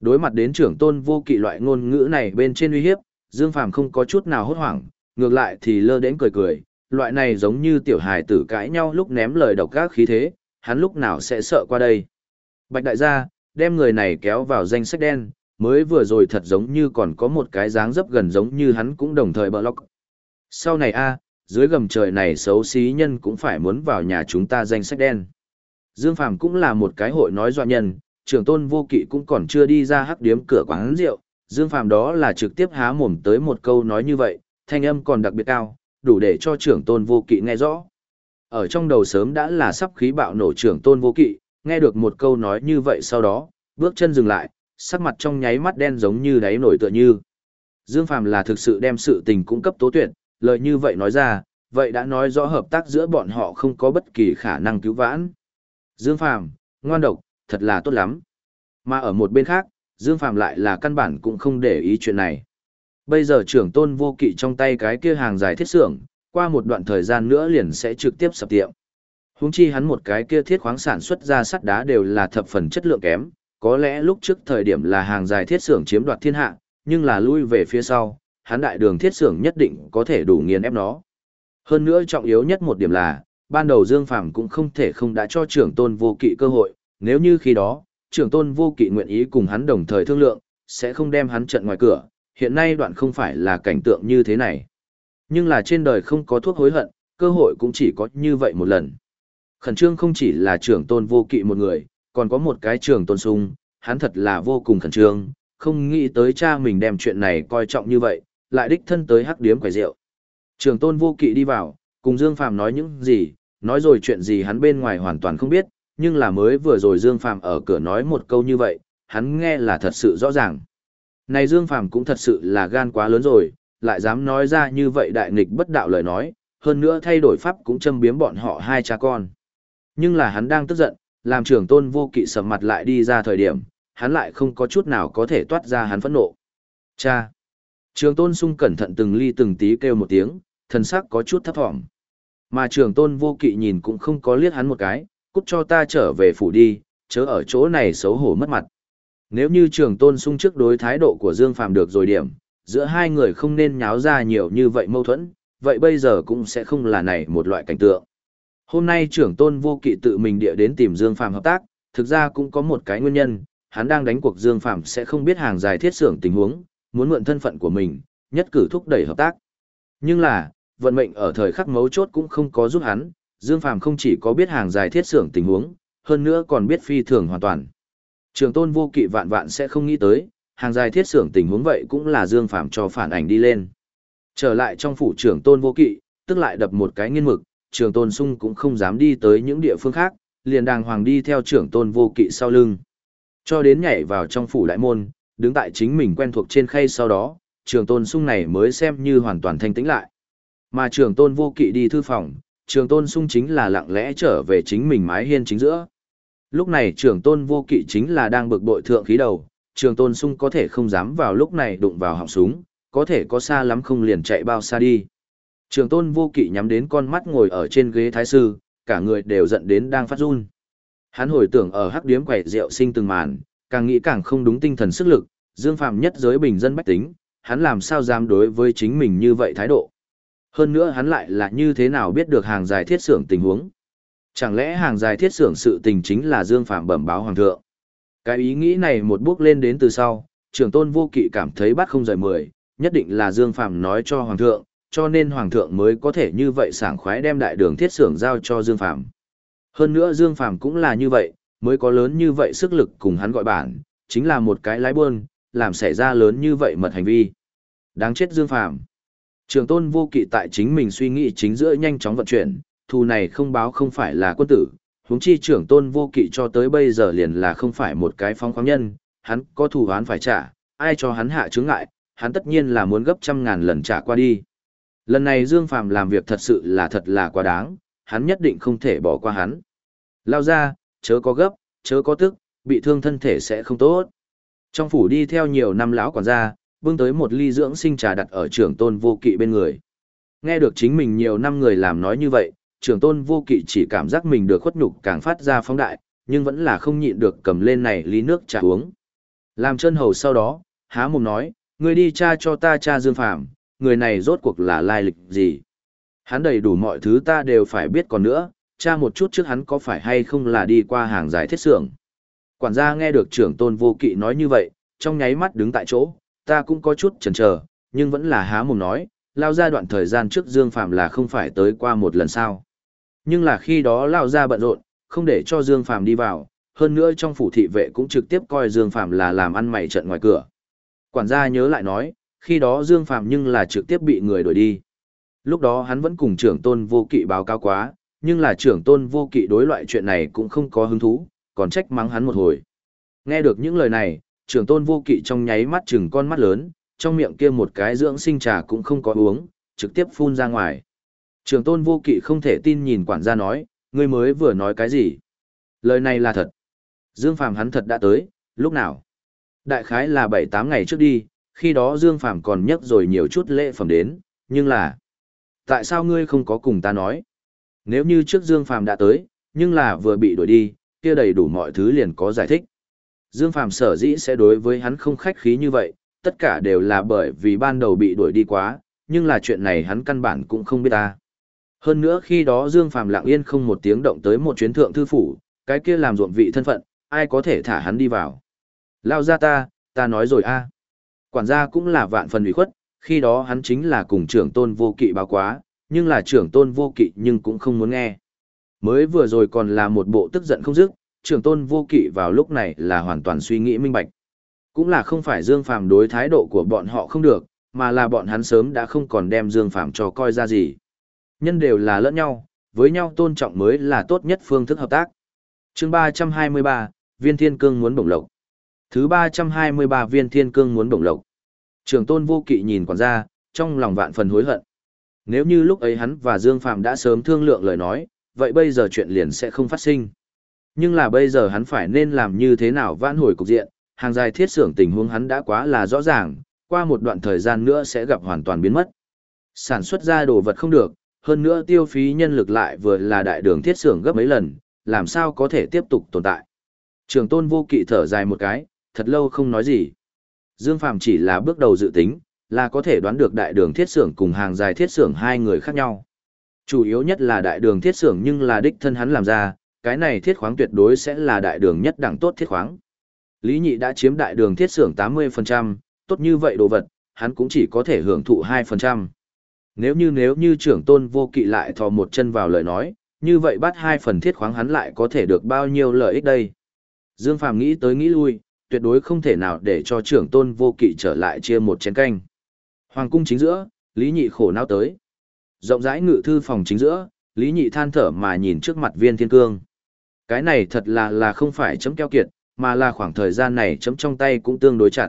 Đối mặt đến trưởng tôn vô kỵ loại ngôn ngữ này bên trên uy hiếp, Dương Phàm không có chút nào hốt hoảng, ngược lại thì lơ đến cười cười, loại này giống như tiểu hài tử cãi nhau lúc ném lời độc gác khí thế, hắn lúc nào sẽ sợ qua đây. Bạch đại gia, đem người này kéo vào danh sách đen, mới vừa rồi thật giống như còn có một cái dáng dấp gần giống như hắn cũng đồng thời block. Sau này a, dưới gầm trời này xấu xí nhân cũng phải muốn vào nhà chúng ta danh sách đen. Dương Phàm cũng là một cái hội nói dọa nhân, trưởng tôn vô kỵ cũng còn chưa đi ra hắc điếm cửa quán rượu, Dương Phàm đó là trực tiếp há mồm tới một câu nói như vậy, thanh âm còn đặc biệt cao, đủ để cho trưởng tôn vô kỵ nghe rõ. Ở trong đầu sớm đã là sắp khí bạo nổ trưởng tôn vô kỵ, nghe được một câu nói như vậy sau đó, bước chân dừng lại, sắc mặt trong nháy mắt đen giống như đáy nổi tựa như. Dương Phàm là thực sự đem sự tình cung cấp tố tuyệt, lời như vậy nói ra, vậy đã nói rõ hợp tác giữa bọn họ không có bất kỳ khả năng cứu vãn. Dương Phàm, ngoan độc, thật là tốt lắm. Mà ở một bên khác, Dương Phàm lại là căn bản cũng không để ý chuyện này. Bây giờ trưởng tôn vô kỵ trong tay cái kia hàng dài thiết xưởng, qua một đoạn thời gian nữa liền sẽ trực tiếp sập tiệm. Húng chi hắn một cái kia thiết khoáng sản xuất ra sắt đá đều là thập phần chất lượng kém, có lẽ lúc trước thời điểm là hàng dài thiết xưởng chiếm đoạt thiên hạ, nhưng là lui về phía sau, hắn đại đường thiết xưởng nhất định có thể đủ nghiền ép nó. Hơn nữa trọng yếu nhất một điểm là, ban đầu Dương Phàm cũng không thể không đã cho trưởng tôn vô kỵ cơ hội, nếu như khi đó, trưởng tôn vô kỵ nguyện ý cùng hắn đồng thời thương lượng, sẽ không đem hắn trận ngoài cửa, hiện nay đoạn không phải là cảnh tượng như thế này. Nhưng là trên đời không có thuốc hối hận, cơ hội cũng chỉ có như vậy một lần. Khẩn trương không chỉ là trưởng tôn vô kỵ một người, còn có một cái trưởng tôn sung, hắn thật là vô cùng khẩn trương, không nghĩ tới cha mình đem chuyện này coi trọng như vậy, lại đích thân tới hắc điếm quầy rượu. Trưởng tôn vô kỵ đi vào, cùng Dương Phàm nói những gì, nói rồi chuyện gì hắn bên ngoài hoàn toàn không biết, nhưng là mới vừa rồi Dương Phàm ở cửa nói một câu như vậy, hắn nghe là thật sự rõ ràng. Này Dương Phàm cũng thật sự là gan quá lớn rồi, lại dám nói ra như vậy đại nghịch bất đạo lời nói, hơn nữa thay đổi pháp cũng châm biếm bọn họ hai cha con. Nhưng là hắn đang tức giận, làm trưởng tôn vô kỵ sầm mặt lại đi ra thời điểm, hắn lại không có chút nào có thể toát ra hắn phẫn nộ. Cha! Trường tôn sung cẩn thận từng ly từng tí kêu một tiếng, thần sắc có chút thấp thỏm. Mà trường tôn vô kỵ nhìn cũng không có liếc hắn một cái, cút cho ta trở về phủ đi, chớ ở chỗ này xấu hổ mất mặt. Nếu như trường tôn sung trước đối thái độ của Dương Phàm được rồi điểm, giữa hai người không nên nháo ra nhiều như vậy mâu thuẫn, vậy bây giờ cũng sẽ không là này một loại cảnh tượng. Hôm nay trưởng tôn vô kỵ tự mình địa đến tìm Dương Phàm hợp tác, thực ra cũng có một cái nguyên nhân, hắn đang đánh cuộc Dương Phàm sẽ không biết hàng dài thiết xưởng tình huống, muốn mượn thân phận của mình, nhất cử thúc đẩy hợp tác. Nhưng là, vận mệnh ở thời khắc mấu chốt cũng không có giúp hắn, Dương Phàm không chỉ có biết hàng dài thiết xưởng tình huống, hơn nữa còn biết phi thường hoàn toàn. Trường tôn vô kỵ vạn vạn sẽ không nghĩ tới, hàng dài thiết xưởng tình huống vậy cũng là Dương Phàm cho phản ảnh đi lên. Trở lại trong phủ trưởng tôn vô kỵ, tức lại đập một cái nghiên mực, trường tôn sung cũng không dám đi tới những địa phương khác, liền đàng hoàng đi theo trưởng tôn vô kỵ sau lưng. Cho đến nhảy vào trong phủ đại môn, đứng tại chính mình quen thuộc trên khay sau đó, trường tôn sung này mới xem như hoàn toàn thanh tĩnh lại. Mà trường tôn vô kỵ đi thư phòng, trường tôn sung chính là lặng lẽ trở về chính mình mái hiên chính giữa. Lúc này trường tôn vô kỵ chính là đang bực bội thượng khí đầu, trường tôn sung có thể không dám vào lúc này đụng vào họng súng, có thể có xa lắm không liền chạy bao xa đi. Trường tôn vô kỵ nhắm đến con mắt ngồi ở trên ghế thái sư, cả người đều giận đến đang phát run. Hắn hồi tưởng ở hắc điếm quầy rượu sinh từng màn, càng nghĩ càng không đúng tinh thần sức lực, Dương Phàm nhất giới bình dân bách tính, hắn làm sao dám đối với chính mình như vậy thái độ. Hơn nữa hắn lại là như thế nào biết được hàng dài thiết xưởng tình huống. Chẳng lẽ hàng dài thiết xưởng sự tình chính là Dương Phàm bẩm báo hoàng thượng. Cái ý nghĩ này một bước lên đến từ sau, trưởng tôn vô kỵ cảm thấy bắt không rời mười, nhất định là Dương Phàm nói cho hoàng thượng, cho nên hoàng thượng mới có thể như vậy sảng khoái đem đại đường thiết xưởng giao cho Dương Phàm. Hơn nữa Dương Phàm cũng là như vậy, mới có lớn như vậy sức lực cùng hắn gọi bản, chính là một cái lái buôn, làm xảy ra lớn như vậy mật hành vi. Đáng chết Dương Phàm. Trường tôn vô kỵ tại chính mình suy nghĩ chính giữa nhanh chóng vận chuyển, thù này không báo không phải là quân tử, huống chi trưởng tôn vô kỵ cho tới bây giờ liền là không phải một cái phong khoáng nhân, hắn có thù oán phải trả, ai cho hắn hạ chướng ngại, hắn tất nhiên là muốn gấp trăm ngàn lần trả qua đi. Lần này Dương Phàm làm việc thật sự là thật là quá đáng, hắn nhất định không thể bỏ qua hắn. Lao ra, chớ có gấp, chớ có tức, bị thương thân thể sẽ không tốt. Trong phủ đi theo nhiều năm lão quản gia, bưng tới một ly dưỡng sinh trà đặt ở trưởng tôn vô kỵ bên người. Nghe được chính mình nhiều năm người làm nói như vậy, trưởng tôn vô kỵ chỉ cảm giác mình được khuất nhục càng phát ra phóng đại, nhưng vẫn là không nhịn được cầm lên này ly nước trà uống. Làm chân hầu sau đó, há mồm nói, người đi cha cho ta cha Dương Phạm, người này rốt cuộc là lai lịch gì. Hắn đầy đủ mọi thứ ta đều phải biết còn nữa, cha một chút trước hắn có phải hay không là đi qua hàng giải thiết xưởng. Quản gia nghe được trưởng tôn vô kỵ nói như vậy, trong nháy mắt đứng tại chỗ, ta cũng có chút chần chờ, nhưng vẫn là há mồm nói, lao ra đoạn thời gian trước Dương Phạm là không phải tới qua một lần sao. Nhưng là khi đó lao ra bận rộn, không để cho Dương Phạm đi vào, hơn nữa trong phủ thị vệ cũng trực tiếp coi Dương Phạm là làm ăn mày trận ngoài cửa. Quản gia nhớ lại nói, khi đó Dương Phạm nhưng là trực tiếp bị người đuổi đi. Lúc đó hắn vẫn cùng trưởng tôn vô kỵ báo cáo quá, nhưng là trưởng tôn vô kỵ đối loại chuyện này cũng không có hứng thú, còn trách mắng hắn một hồi. Nghe được những lời này, trưởng tôn vô kỵ trong nháy mắt chừng con mắt lớn, trong miệng kia một cái dưỡng sinh trà cũng không có uống, trực tiếp phun ra ngoài. Trường tôn vô kỵ không thể tin nhìn quản gia nói, ngươi mới vừa nói cái gì? Lời này là thật. Dương Phàm hắn thật đã tới, lúc nào? Đại khái là 7-8 ngày trước đi, khi đó Dương Phàm còn nhắc rồi nhiều chút lễ phẩm đến, nhưng là... Tại sao ngươi không có cùng ta nói? Nếu như trước Dương Phàm đã tới, nhưng là vừa bị đuổi đi, kia đầy đủ mọi thứ liền có giải thích. Dương Phàm sở dĩ sẽ đối với hắn không khách khí như vậy, tất cả đều là bởi vì ban đầu bị đuổi đi quá, nhưng là chuyện này hắn căn bản cũng không biết ta. Hơn nữa khi đó Dương Phàm lặng yên không một tiếng động tới một chuyến thượng thư phủ, cái kia làm ruộng vị thân phận, ai có thể thả hắn đi vào. Lao ra ta, ta nói rồi a. Quản gia cũng là vạn phần ủy khuất, khi đó hắn chính là cùng trưởng tôn vô kỵ báo quá, nhưng là trưởng tôn vô kỵ nhưng cũng không muốn nghe. Mới vừa rồi còn là một bộ tức giận không dứt, trưởng tôn vô kỵ vào lúc này là hoàn toàn suy nghĩ minh bạch. Cũng là không phải Dương Phàm đối thái độ của bọn họ không được, mà là bọn hắn sớm đã không còn đem Dương Phàm cho coi ra gì. Nhân đều là lẫn nhau, với nhau tôn trọng mới là tốt nhất phương thức hợp tác. Chương 323, Viên Thiên Cương muốn bổng lộc. Thứ 323 Viên Thiên Cương muốn bổng lộc. Trưởng tôn vô kỵ nhìn quản gia, trong lòng vạn phần hối hận. Nếu như lúc ấy hắn và Dương Phạm đã sớm thương lượng lời nói, vậy bây giờ chuyện liền sẽ không phát sinh. Nhưng là bây giờ hắn phải nên làm như thế nào vãn hồi cục diện, hàng dài thiết xưởng tình huống hắn đã quá là rõ ràng, qua một đoạn thời gian nữa sẽ gặp hoàn toàn biến mất. Sản xuất ra đồ vật không được, hơn nữa tiêu phí nhân lực lại vừa là đại đường thiết xưởng gấp mấy lần, làm sao có thể tiếp tục tồn tại. Trường tôn vô kỵ thở dài một cái, thật lâu không nói gì. Dương Phạm chỉ là bước đầu dự tính, là có thể đoán được đại đường thiết xưởng cùng hàng dài thiết xưởng hai người khác nhau. Chủ yếu nhất là đại đường thiết xưởng nhưng là đích thân hắn làm ra, cái này thiết khoáng tuyệt đối sẽ là đại đường nhất đẳng tốt thiết khoáng. Lý Nhị đã chiếm đại đường thiết xưởng 80%, tốt như vậy đồ vật, hắn cũng chỉ có thể hưởng thụ 2%. Nếu như nếu như trưởng tôn vô kỵ lại thò một chân vào lời nói, như vậy bắt hai phần thiết khoáng hắn lại có thể được bao nhiêu lợi ích đây. Dương Phàm nghĩ tới nghĩ lui, tuyệt đối không thể nào để cho trưởng tôn vô kỵ trở lại chia một chén canh. Hoàng cung chính giữa, Lý Nhị khổ não tới. Rộng rãi ngự thư phòng chính giữa, Lý Nhị than thở mà nhìn trước mặt viên thiên cương. Cái này thật là là không phải chấm keo kiệt, mà là khoảng thời gian này chấm trong tay cũng tương đối chặt.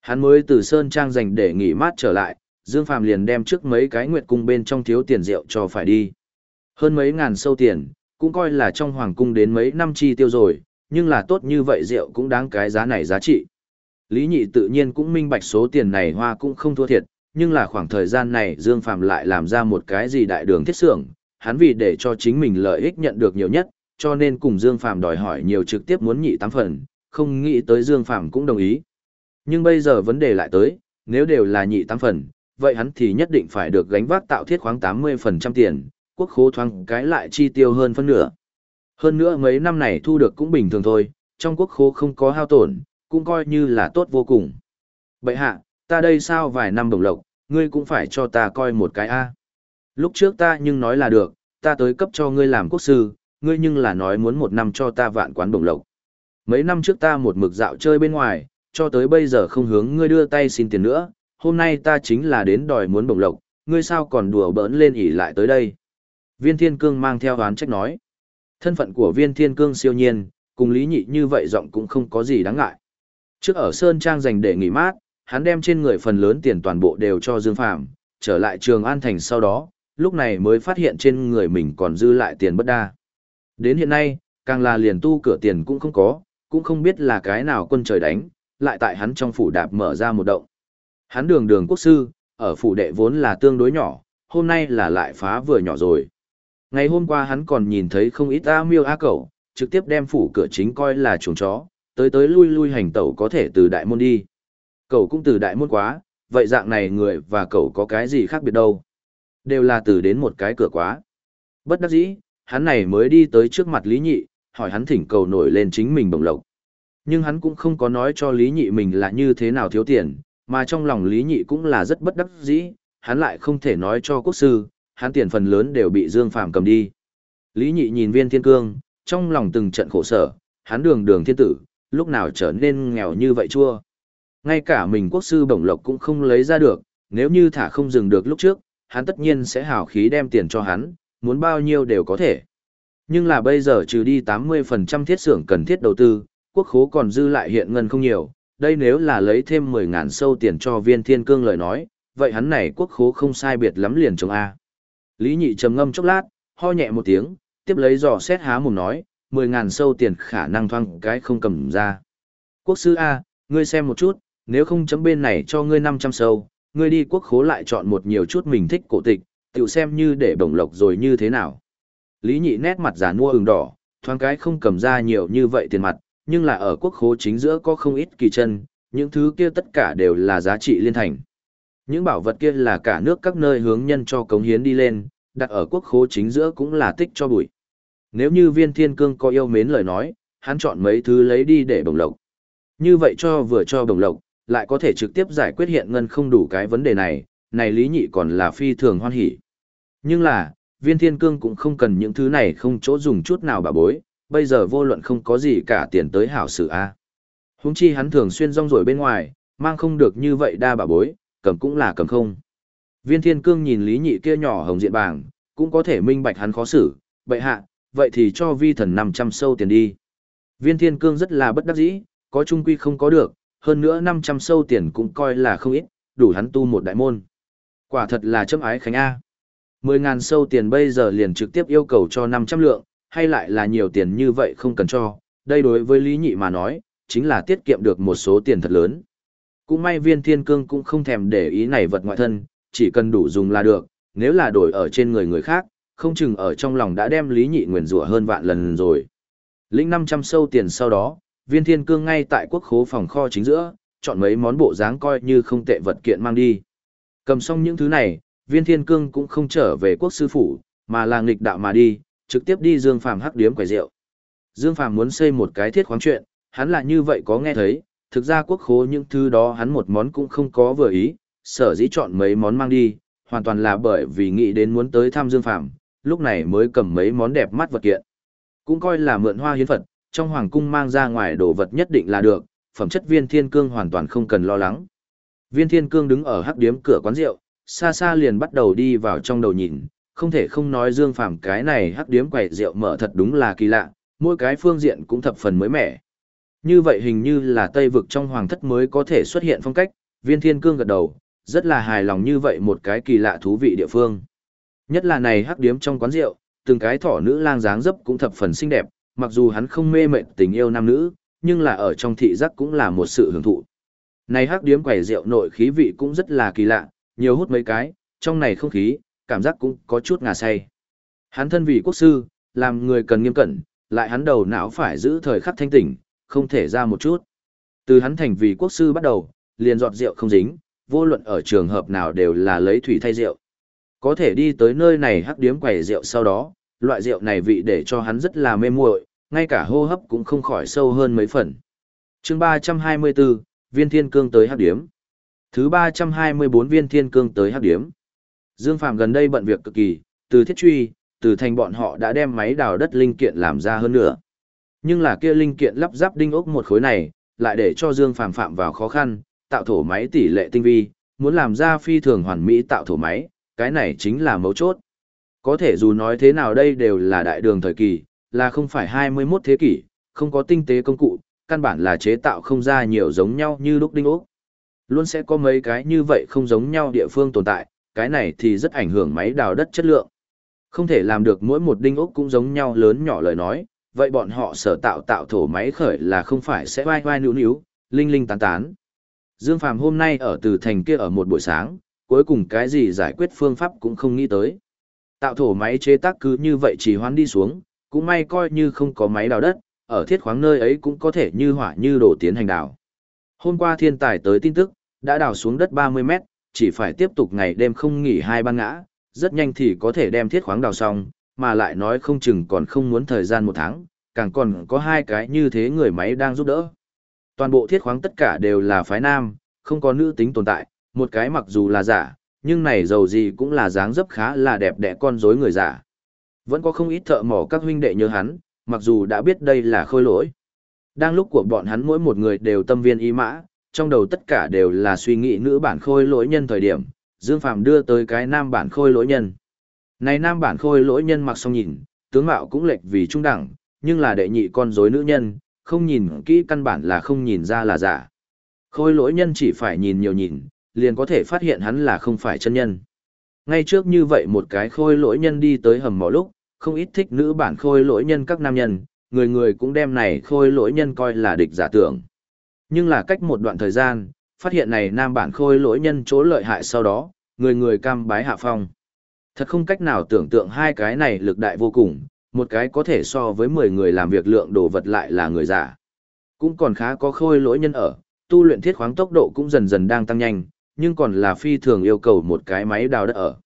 Hắn mới từ Sơn Trang dành để nghỉ mát trở lại, Dương Phàm liền đem trước mấy cái nguyệt cung bên trong thiếu tiền rượu cho phải đi. Hơn mấy ngàn sâu tiền, cũng coi là trong hoàng cung đến mấy năm chi tiêu rồi, nhưng là tốt như vậy rượu cũng đáng cái giá này giá trị. Lý Nhị tự nhiên cũng minh bạch số tiền này hoa cũng không thua thiệt, nhưng là khoảng thời gian này Dương Phàm lại làm ra một cái gì đại đường thiết xưởng, hắn vì để cho chính mình lợi ích nhận được nhiều nhất, cho nên cùng Dương Phàm đòi hỏi nhiều trực tiếp muốn nhị tám phần, không nghĩ tới Dương Phàm cũng đồng ý. Nhưng bây giờ vấn đề lại tới, nếu đều là nhị tám phần, vậy hắn thì nhất định phải được gánh vác tạo thiết khoáng 80% tiền, quốc khố thoáng cái lại chi tiêu hơn phân nửa. Hơn nữa mấy năm này thu được cũng bình thường thôi, trong quốc khố không có hao tổn, cũng coi như là tốt vô cùng. Bậy hạ, ta đây sao vài năm đồng lộc, ngươi cũng phải cho ta coi một cái A. Lúc trước ta nhưng nói là được, ta tới cấp cho ngươi làm quốc sư, ngươi nhưng là nói muốn một năm cho ta vạn quán đồng lộc. Mấy năm trước ta một mực dạo chơi bên ngoài, cho tới bây giờ không hướng ngươi đưa tay xin tiền nữa, hôm nay ta chính là đến đòi muốn bổng lộc, ngươi sao còn đùa bỡn lên ỉ lại tới đây. Viên thiên cương mang theo đoán trách nói. Thân phận của viên thiên cương siêu nhiên, cùng lý nhị như vậy giọng cũng không có gì đáng ngại. Trước ở Sơn Trang dành để nghỉ mát, hắn đem trên người phần lớn tiền toàn bộ đều cho Dương Phàm trở lại trường An Thành sau đó, lúc này mới phát hiện trên người mình còn dư lại tiền bất đa. Đến hiện nay, càng là liền tu cửa tiền cũng không có, cũng không biết là cái nào quân trời đánh, lại tại hắn trong phủ đạp mở ra một động. Hắn đường đường quốc sư, ở phủ đệ vốn là tương đối nhỏ, hôm nay là lại phá vừa nhỏ rồi. Ngày hôm qua hắn còn nhìn thấy không ít A miêu A cẩu, trực tiếp đem phủ cửa chính coi là chuồng chó, tới tới lui lui hành tẩu có thể từ đại môn đi. Cậu cũng từ đại môn quá, vậy dạng này người và cậu có cái gì khác biệt đâu. Đều là từ đến một cái cửa quá. Bất đắc dĩ, hắn này mới đi tới trước mặt Lý Nhị, hỏi hắn thỉnh cầu nổi lên chính mình bồng lộc. Nhưng hắn cũng không có nói cho Lý Nhị mình là như thế nào thiếu tiền, mà trong lòng Lý Nhị cũng là rất bất đắc dĩ, hắn lại không thể nói cho quốc sư, hắn tiền phần lớn đều bị Dương Phàm cầm đi. Lý Nhị nhìn viên thiên cương, trong lòng từng trận khổ sở, hắn đường đường thiên tử, lúc nào trở nên nghèo như vậy chua. Ngay cả mình quốc sư bổng lộc cũng không lấy ra được, nếu như thả không dừng được lúc trước, hắn tất nhiên sẽ hào khí đem tiền cho hắn, muốn bao nhiêu đều có thể. Nhưng là bây giờ trừ đi 80% thiết xưởng cần thiết đầu tư, quốc khố còn dư lại hiện ngân không nhiều, đây nếu là lấy thêm 10.000 sâu tiền cho viên thiên cương lời nói, vậy hắn này quốc khố không sai biệt lắm liền trong A. Lý nhị trầm ngâm chốc lát, ho nhẹ một tiếng, tiếp lấy giò xét há mồm nói, 10.000 sâu tiền khả năng thoang cái không cầm ra. Quốc sư A, ngươi xem một chút, nếu không chấm bên này cho ngươi 500 sâu, ngươi đi quốc khố lại chọn một nhiều chút mình thích cổ tịch, tiểu xem như để bổng lộc rồi như thế nào. Lý nhị nét mặt giả mua ửng đỏ, thoáng cái không cầm ra nhiều như vậy tiền mặt, nhưng là ở quốc khố chính giữa có không ít kỳ chân, những thứ kia tất cả đều là giá trị liên thành. Những bảo vật kia là cả nước các nơi hướng nhân cho cống hiến đi lên, đặt ở quốc khố chính giữa cũng là tích cho bụi. Nếu như viên thiên cương có yêu mến lời nói, hắn chọn mấy thứ lấy đi để bồng lộc. Như vậy cho vừa cho bồng lộc, lại có thể trực tiếp giải quyết hiện ngân không đủ cái vấn đề này, này lý nhị còn là phi thường hoan hỉ. Nhưng là, viên thiên cương cũng không cần những thứ này không chỗ dùng chút nào bà bối, bây giờ vô luận không có gì cả tiền tới hảo sự a. À. Chi hắn thường xuyên rong rổi bên ngoài, mang không được như vậy đa bà bối, cầm cũng là cầm không. Viên thiên cương nhìn lý nhị kia nhỏ hồng diện bảng, cũng có thể minh bạch hắn khó xử, bệ hạ, vậy thì cho vi thần 500 sâu tiền đi. Viên thiên cương rất là bất đắc dĩ, có trung quy không có được, hơn nữa 500 sâu tiền cũng coi là không ít, đủ hắn tu một đại môn. Quả thật là chấm ái khánh A. 10.000 sâu tiền bây giờ liền trực tiếp yêu cầu cho 500 lượng, hay lại là nhiều tiền như vậy không cần cho, đây đối với Lý Nhị mà nói, chính là tiết kiệm được một số tiền thật lớn. Cũng may viên thiên cương cũng không thèm để ý này vật ngoại thân, chỉ cần đủ dùng là được, nếu là đổi ở trên người người khác, không chừng ở trong lòng đã đem Lý Nhị nguyền rủa hơn vạn lần rồi. Lĩnh 500 sâu tiền sau đó, viên thiên cương ngay tại quốc khố phòng kho chính giữa, chọn mấy món bộ dáng coi như không tệ vật kiện mang đi. Cầm xong những thứ này, viên thiên cương cũng không trở về quốc sư phủ, mà là nghịch đạo mà đi, trực tiếp đi Dương Phàm hắc điếm quầy rượu. Dương Phàm muốn xây một cái thiết khoáng chuyện, hắn là như vậy có nghe thấy, thực ra quốc khố những thứ đó hắn một món cũng không có vừa ý, sở dĩ chọn mấy món mang đi, hoàn toàn là bởi vì nghĩ đến muốn tới thăm Dương Phàm, lúc này mới cầm mấy món đẹp mắt vật kiện. Cũng coi là mượn hoa hiến Phật, trong hoàng cung mang ra ngoài đồ vật nhất định là được, phẩm chất viên thiên cương hoàn toàn không cần lo lắng. Viên thiên cương đứng ở hắc điếm cửa quán rượu, xa xa liền bắt đầu đi vào trong đầu nhìn, không thể không nói Dương Phàm cái này hắc điếm quầy rượu mở thật đúng là kỳ lạ, mỗi cái phương diện cũng thập phần mới mẻ. Như vậy hình như là Tây vực trong hoàng thất mới có thể xuất hiện phong cách, viên thiên cương gật đầu, rất là hài lòng như vậy một cái kỳ lạ thú vị địa phương. Nhất là này hắc điếm trong quán rượu, từng cái thỏ nữ lang dáng dấp cũng thập phần xinh đẹp, mặc dù hắn không mê mệt tình yêu nam nữ, nhưng là ở trong thị giác cũng là một sự hưởng thụ. Này hắc điếm quầy rượu nội khí vị cũng rất là kỳ lạ, nhiều hút mấy cái, trong này không khí, cảm giác cũng có chút ngà say. Hắn thân vì quốc sư, làm người cần nghiêm cẩn, lại hắn đầu não phải giữ thời khắc thanh tỉnh, không thể ra một chút. Từ hắn thành vì quốc sư bắt đầu, liền giọt rượu không dính, vô luận ở trường hợp nào đều là lấy thủy thay rượu. Có thể đi tới nơi này hắc điếm quầy rượu sau đó, loại rượu này vị để cho hắn rất là mê muội, ngay cả hô hấp cũng không khỏi sâu hơn mấy phần. Chương 324, Viên Thiên Cương tới hắc điếm. Thứ 324 Viên Thiên Cương tới hắc điếm. Dương Phạm gần đây bận việc cực kỳ, từ thiết truy, từ thành bọn họ đã đem máy đào đất linh kiện làm ra hơn nữa. Nhưng là kia linh kiện lắp ráp đinh ốc một khối này, lại để cho Dương Phạm phạm vào khó khăn, tạo thổ máy tỷ lệ tinh vi, muốn làm ra phi thường hoàn mỹ tạo thổ máy, cái này chính là mấu chốt. Có thể dù nói thế nào đây đều là đại đường thời kỳ, là không phải 21 thế kỷ, không có tinh tế công cụ, căn bản là chế tạo không ra nhiều giống nhau như lúc đinh ốc. Luôn sẽ có mấy cái như vậy không giống nhau địa phương tồn tại, cái này thì rất ảnh hưởng máy đào đất chất lượng. Không thể làm được mỗi một đinh ốc cũng giống nhau lớn nhỏ lời nói, vậy bọn họ sở tạo tạo thổ máy khởi là không phải sẽ vai vai níu níu, linh linh tán tán. Dương Phàm hôm nay ở từ thành kia ở một buổi sáng, cuối cùng cái gì giải quyết phương pháp cũng không nghĩ tới. Tạo thổ máy chế tác cứ như vậy chỉ hoán đi xuống, cũng may coi như không có máy đào đất, ở thiết khoáng nơi ấy cũng có thể như hỏa như đổ tiến hành đào. Hôm qua thiên tài tới tin tức, đã đào xuống đất 30 mét, chỉ phải tiếp tục ngày đêm không nghỉ hai ban ngã, rất nhanh thì có thể đem thiết khoáng đào xong, mà lại nói không chừng còn không muốn thời gian một tháng, càng còn có hai cái như thế người máy đang giúp đỡ. Toàn bộ thiết khoáng tất cả đều là phái nam, không có nữ tính tồn tại, một cái mặc dù là giả, nhưng này dầu gì cũng là dáng dấp khá là đẹp đẽ con rối người giả. Vẫn có không ít thợ mỏ các huynh đệ nhớ hắn, mặc dù đã biết đây là khôi lỗi. Đang lúc của bọn hắn mỗi một người đều tâm viên ý mã, trong đầu tất cả đều là suy nghĩ nữ bản khôi lỗi nhân thời điểm, Dương Phàm đưa tới cái nam bản khôi lỗi nhân. Này nam bản khôi lỗi nhân mặc xong nhìn, tướng mạo cũng lệch vì trung đẳng, nhưng là đệ nhị con rối nữ nhân, không nhìn kỹ căn bản là không nhìn ra là giả. Khôi lỗi nhân chỉ phải nhìn nhiều nhìn, liền có thể phát hiện hắn là không phải chân nhân. Ngay trước như vậy một cái khôi lỗi nhân đi tới hầm mỏ lúc, không ít thích nữ bản khôi lỗi nhân các nam nhân, người người cũng đem này khôi lỗi nhân coi là địch giả tưởng. Nhưng là cách một đoạn thời gian, phát hiện này nam bản khôi lỗi nhân chỗ lợi hại sau đó, người người cam bái hạ phong. Thật không cách nào tưởng tượng hai cái này lực đại vô cùng, một cái có thể so với 10 người làm việc lượng đồ vật lại là người giả. Cũng còn khá có khôi lỗi nhân ở, tu luyện thiết khoáng tốc độ cũng dần dần đang tăng nhanh, nhưng còn là phi thường yêu cầu một cái máy đào đất ở.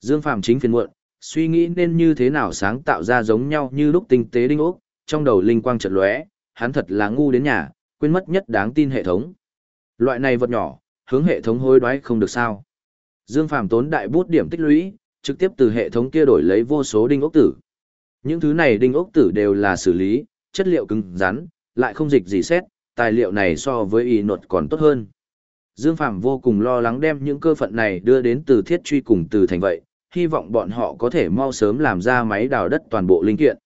Dương Phạm chính phiền muộn, suy nghĩ nên như thế nào sáng tạo ra giống nhau như lúc tinh tế đinh ốc, trong đầu linh quang chợt lóe, hắn thật là ngu đến nhà, quên mất nhất đáng tin hệ thống. Loại này vật nhỏ, hướng hệ thống hối đoái không được sao. Dương Phạm tốn đại bút điểm tích lũy, trực tiếp từ hệ thống kia đổi lấy vô số đinh ốc tử. Những thứ này đinh ốc tử đều là xử lý, chất liệu cứng rắn, lại không dịch gì xét, tài liệu này so với y nột còn tốt hơn. Dương Phạm vô cùng lo lắng đem những cơ phận này đưa đến từ thiết truy cùng từ thành vậy, hy vọng bọn họ có thể mau sớm làm ra máy đào đất toàn bộ linh kiện.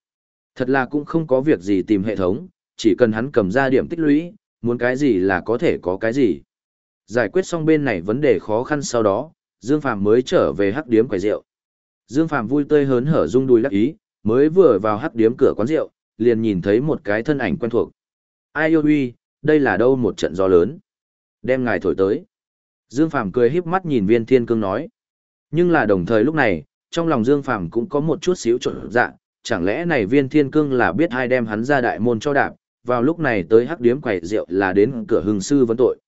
Thật là cũng không có việc gì tìm hệ thống, chỉ cần hắn cầm ra điểm tích lũy, muốn cái gì là có thể có cái gì. Giải quyết xong bên này vấn đề khó khăn sau đó, Dương Phạm mới trở về hắc điếm quầy rượu. Dương Phạm vui tươi hớn hở rung đùi lắc ý, mới vừa vào hắc điếm cửa quán rượu, liền nhìn thấy một cái thân ảnh quen thuộc. Ai yêu huy, đây là đâu một trận gió lớn. Đem ngài thổi tới. Dương Phạm cười híp mắt nhìn viên thiên cương nói. Nhưng là đồng thời lúc này, trong lòng Dương Phạm cũng có một chút xíu trộn dạ, chẳng lẽ này viên thiên cương là biết ai đem hắn ra đại môn cho đạp, vào lúc này tới hắc điếm quầy rượu là đến cửa hưng sư vấn tội.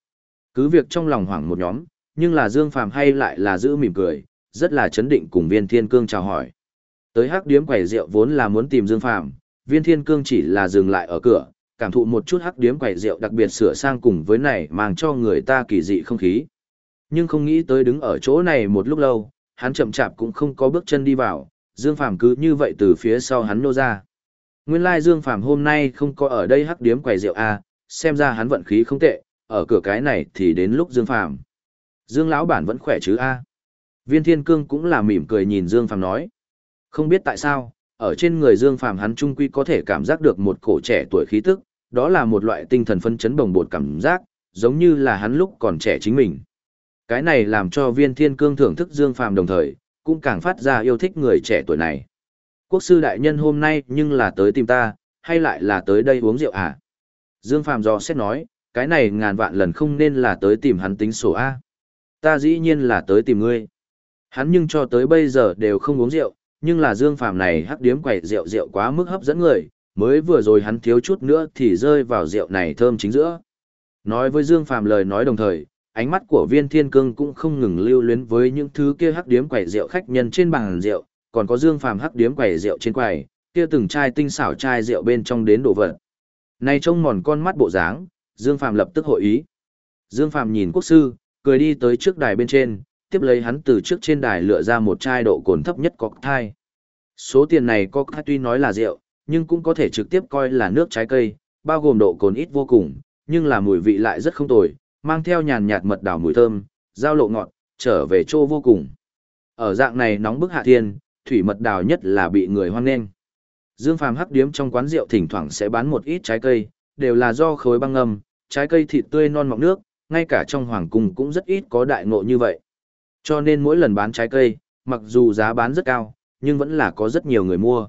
Cứ việc trong lòng hoảng một nhóm, nhưng là Dương phàm hay lại là giữ mỉm cười, rất là chấn định cùng viên thiên cương chào hỏi. Tới hắc điếm quầy rượu vốn là muốn tìm Dương phàm viên thiên cương chỉ là dừng lại ở cửa, cảm thụ một chút hắc điếm quầy rượu đặc biệt sửa sang cùng với này mang cho người ta kỳ dị không khí. Nhưng không nghĩ tới đứng ở chỗ này một lúc lâu, hắn chậm chạp cũng không có bước chân đi vào, Dương Phàm cứ như vậy từ phía sau hắn nô ra. Nguyên lai Dương Phàm hôm nay không có ở đây hắc điếm quầy rượu a, xem ra hắn vận khí không tệ, ở cửa cái này thì đến lúc Dương Phàm. Dương lão bản vẫn khỏe chứ a? Viên Thiên Cương cũng là mỉm cười nhìn Dương Phàm nói. Không biết tại sao, ở trên người Dương Phàm hắn trung quy có thể cảm giác được một cổ trẻ tuổi khí tức, đó là một loại tinh thần phân chấn bồng bột cảm giác, giống như là hắn lúc còn trẻ chính mình. Cái này làm cho viên thiên cương thưởng thức Dương Phàm đồng thời, cũng càng phát ra yêu thích người trẻ tuổi này. Quốc sư đại nhân hôm nay nhưng là tới tìm ta, hay lại là tới đây uống rượu à? Dương Phàm dò xét nói, cái này ngàn vạn lần không nên là tới tìm hắn tính sổ A. Ta dĩ nhiên là tới tìm ngươi. Hắn nhưng cho tới bây giờ đều không uống rượu, nhưng là Dương Phàm này hắc điếm quẩy rượu rượu quá mức hấp dẫn người, mới vừa rồi hắn thiếu chút nữa thì rơi vào rượu này thơm chính giữa. Nói với Dương Phàm lời nói đồng thời, ánh mắt của viên thiên cương cũng không ngừng lưu luyến với những thứ kia hắc điếm quẩy rượu khách nhân trên bàn rượu, còn có dương phàm hắc điếm quầy rượu trên quầy, kia từng chai tinh xảo chai rượu bên trong đến đổ vật. Này trông mòn con mắt bộ dáng, Dương Phàm lập tức hội ý. Dương Phàm nhìn quốc sư, cười đi tới trước đài bên trên, tiếp lấy hắn từ trước trên đài lựa ra một chai độ cồn thấp nhất cocktail. Số tiền này cocktail tuy nói là rượu, nhưng cũng có thể trực tiếp coi là nước trái cây, bao gồm độ cồn ít vô cùng, nhưng là mùi vị lại rất không tồi, mang theo nhàn nhạt mật đào mùi thơm, giao lộ ngọt, trở về trô vô cùng. Ở dạng này nóng bức hạ thiên, thủy mật đào nhất là bị người hoan nghênh. Dương Phàm hắc điếm trong quán rượu thỉnh thoảng sẽ bán một ít trái cây, đều là do khối băng ngâm, trái cây thịt tươi non mọng nước, ngay cả trong hoàng cung cũng rất ít có đại ngộ như vậy. Cho nên mỗi lần bán trái cây, mặc dù giá bán rất cao, nhưng vẫn là có rất nhiều người mua.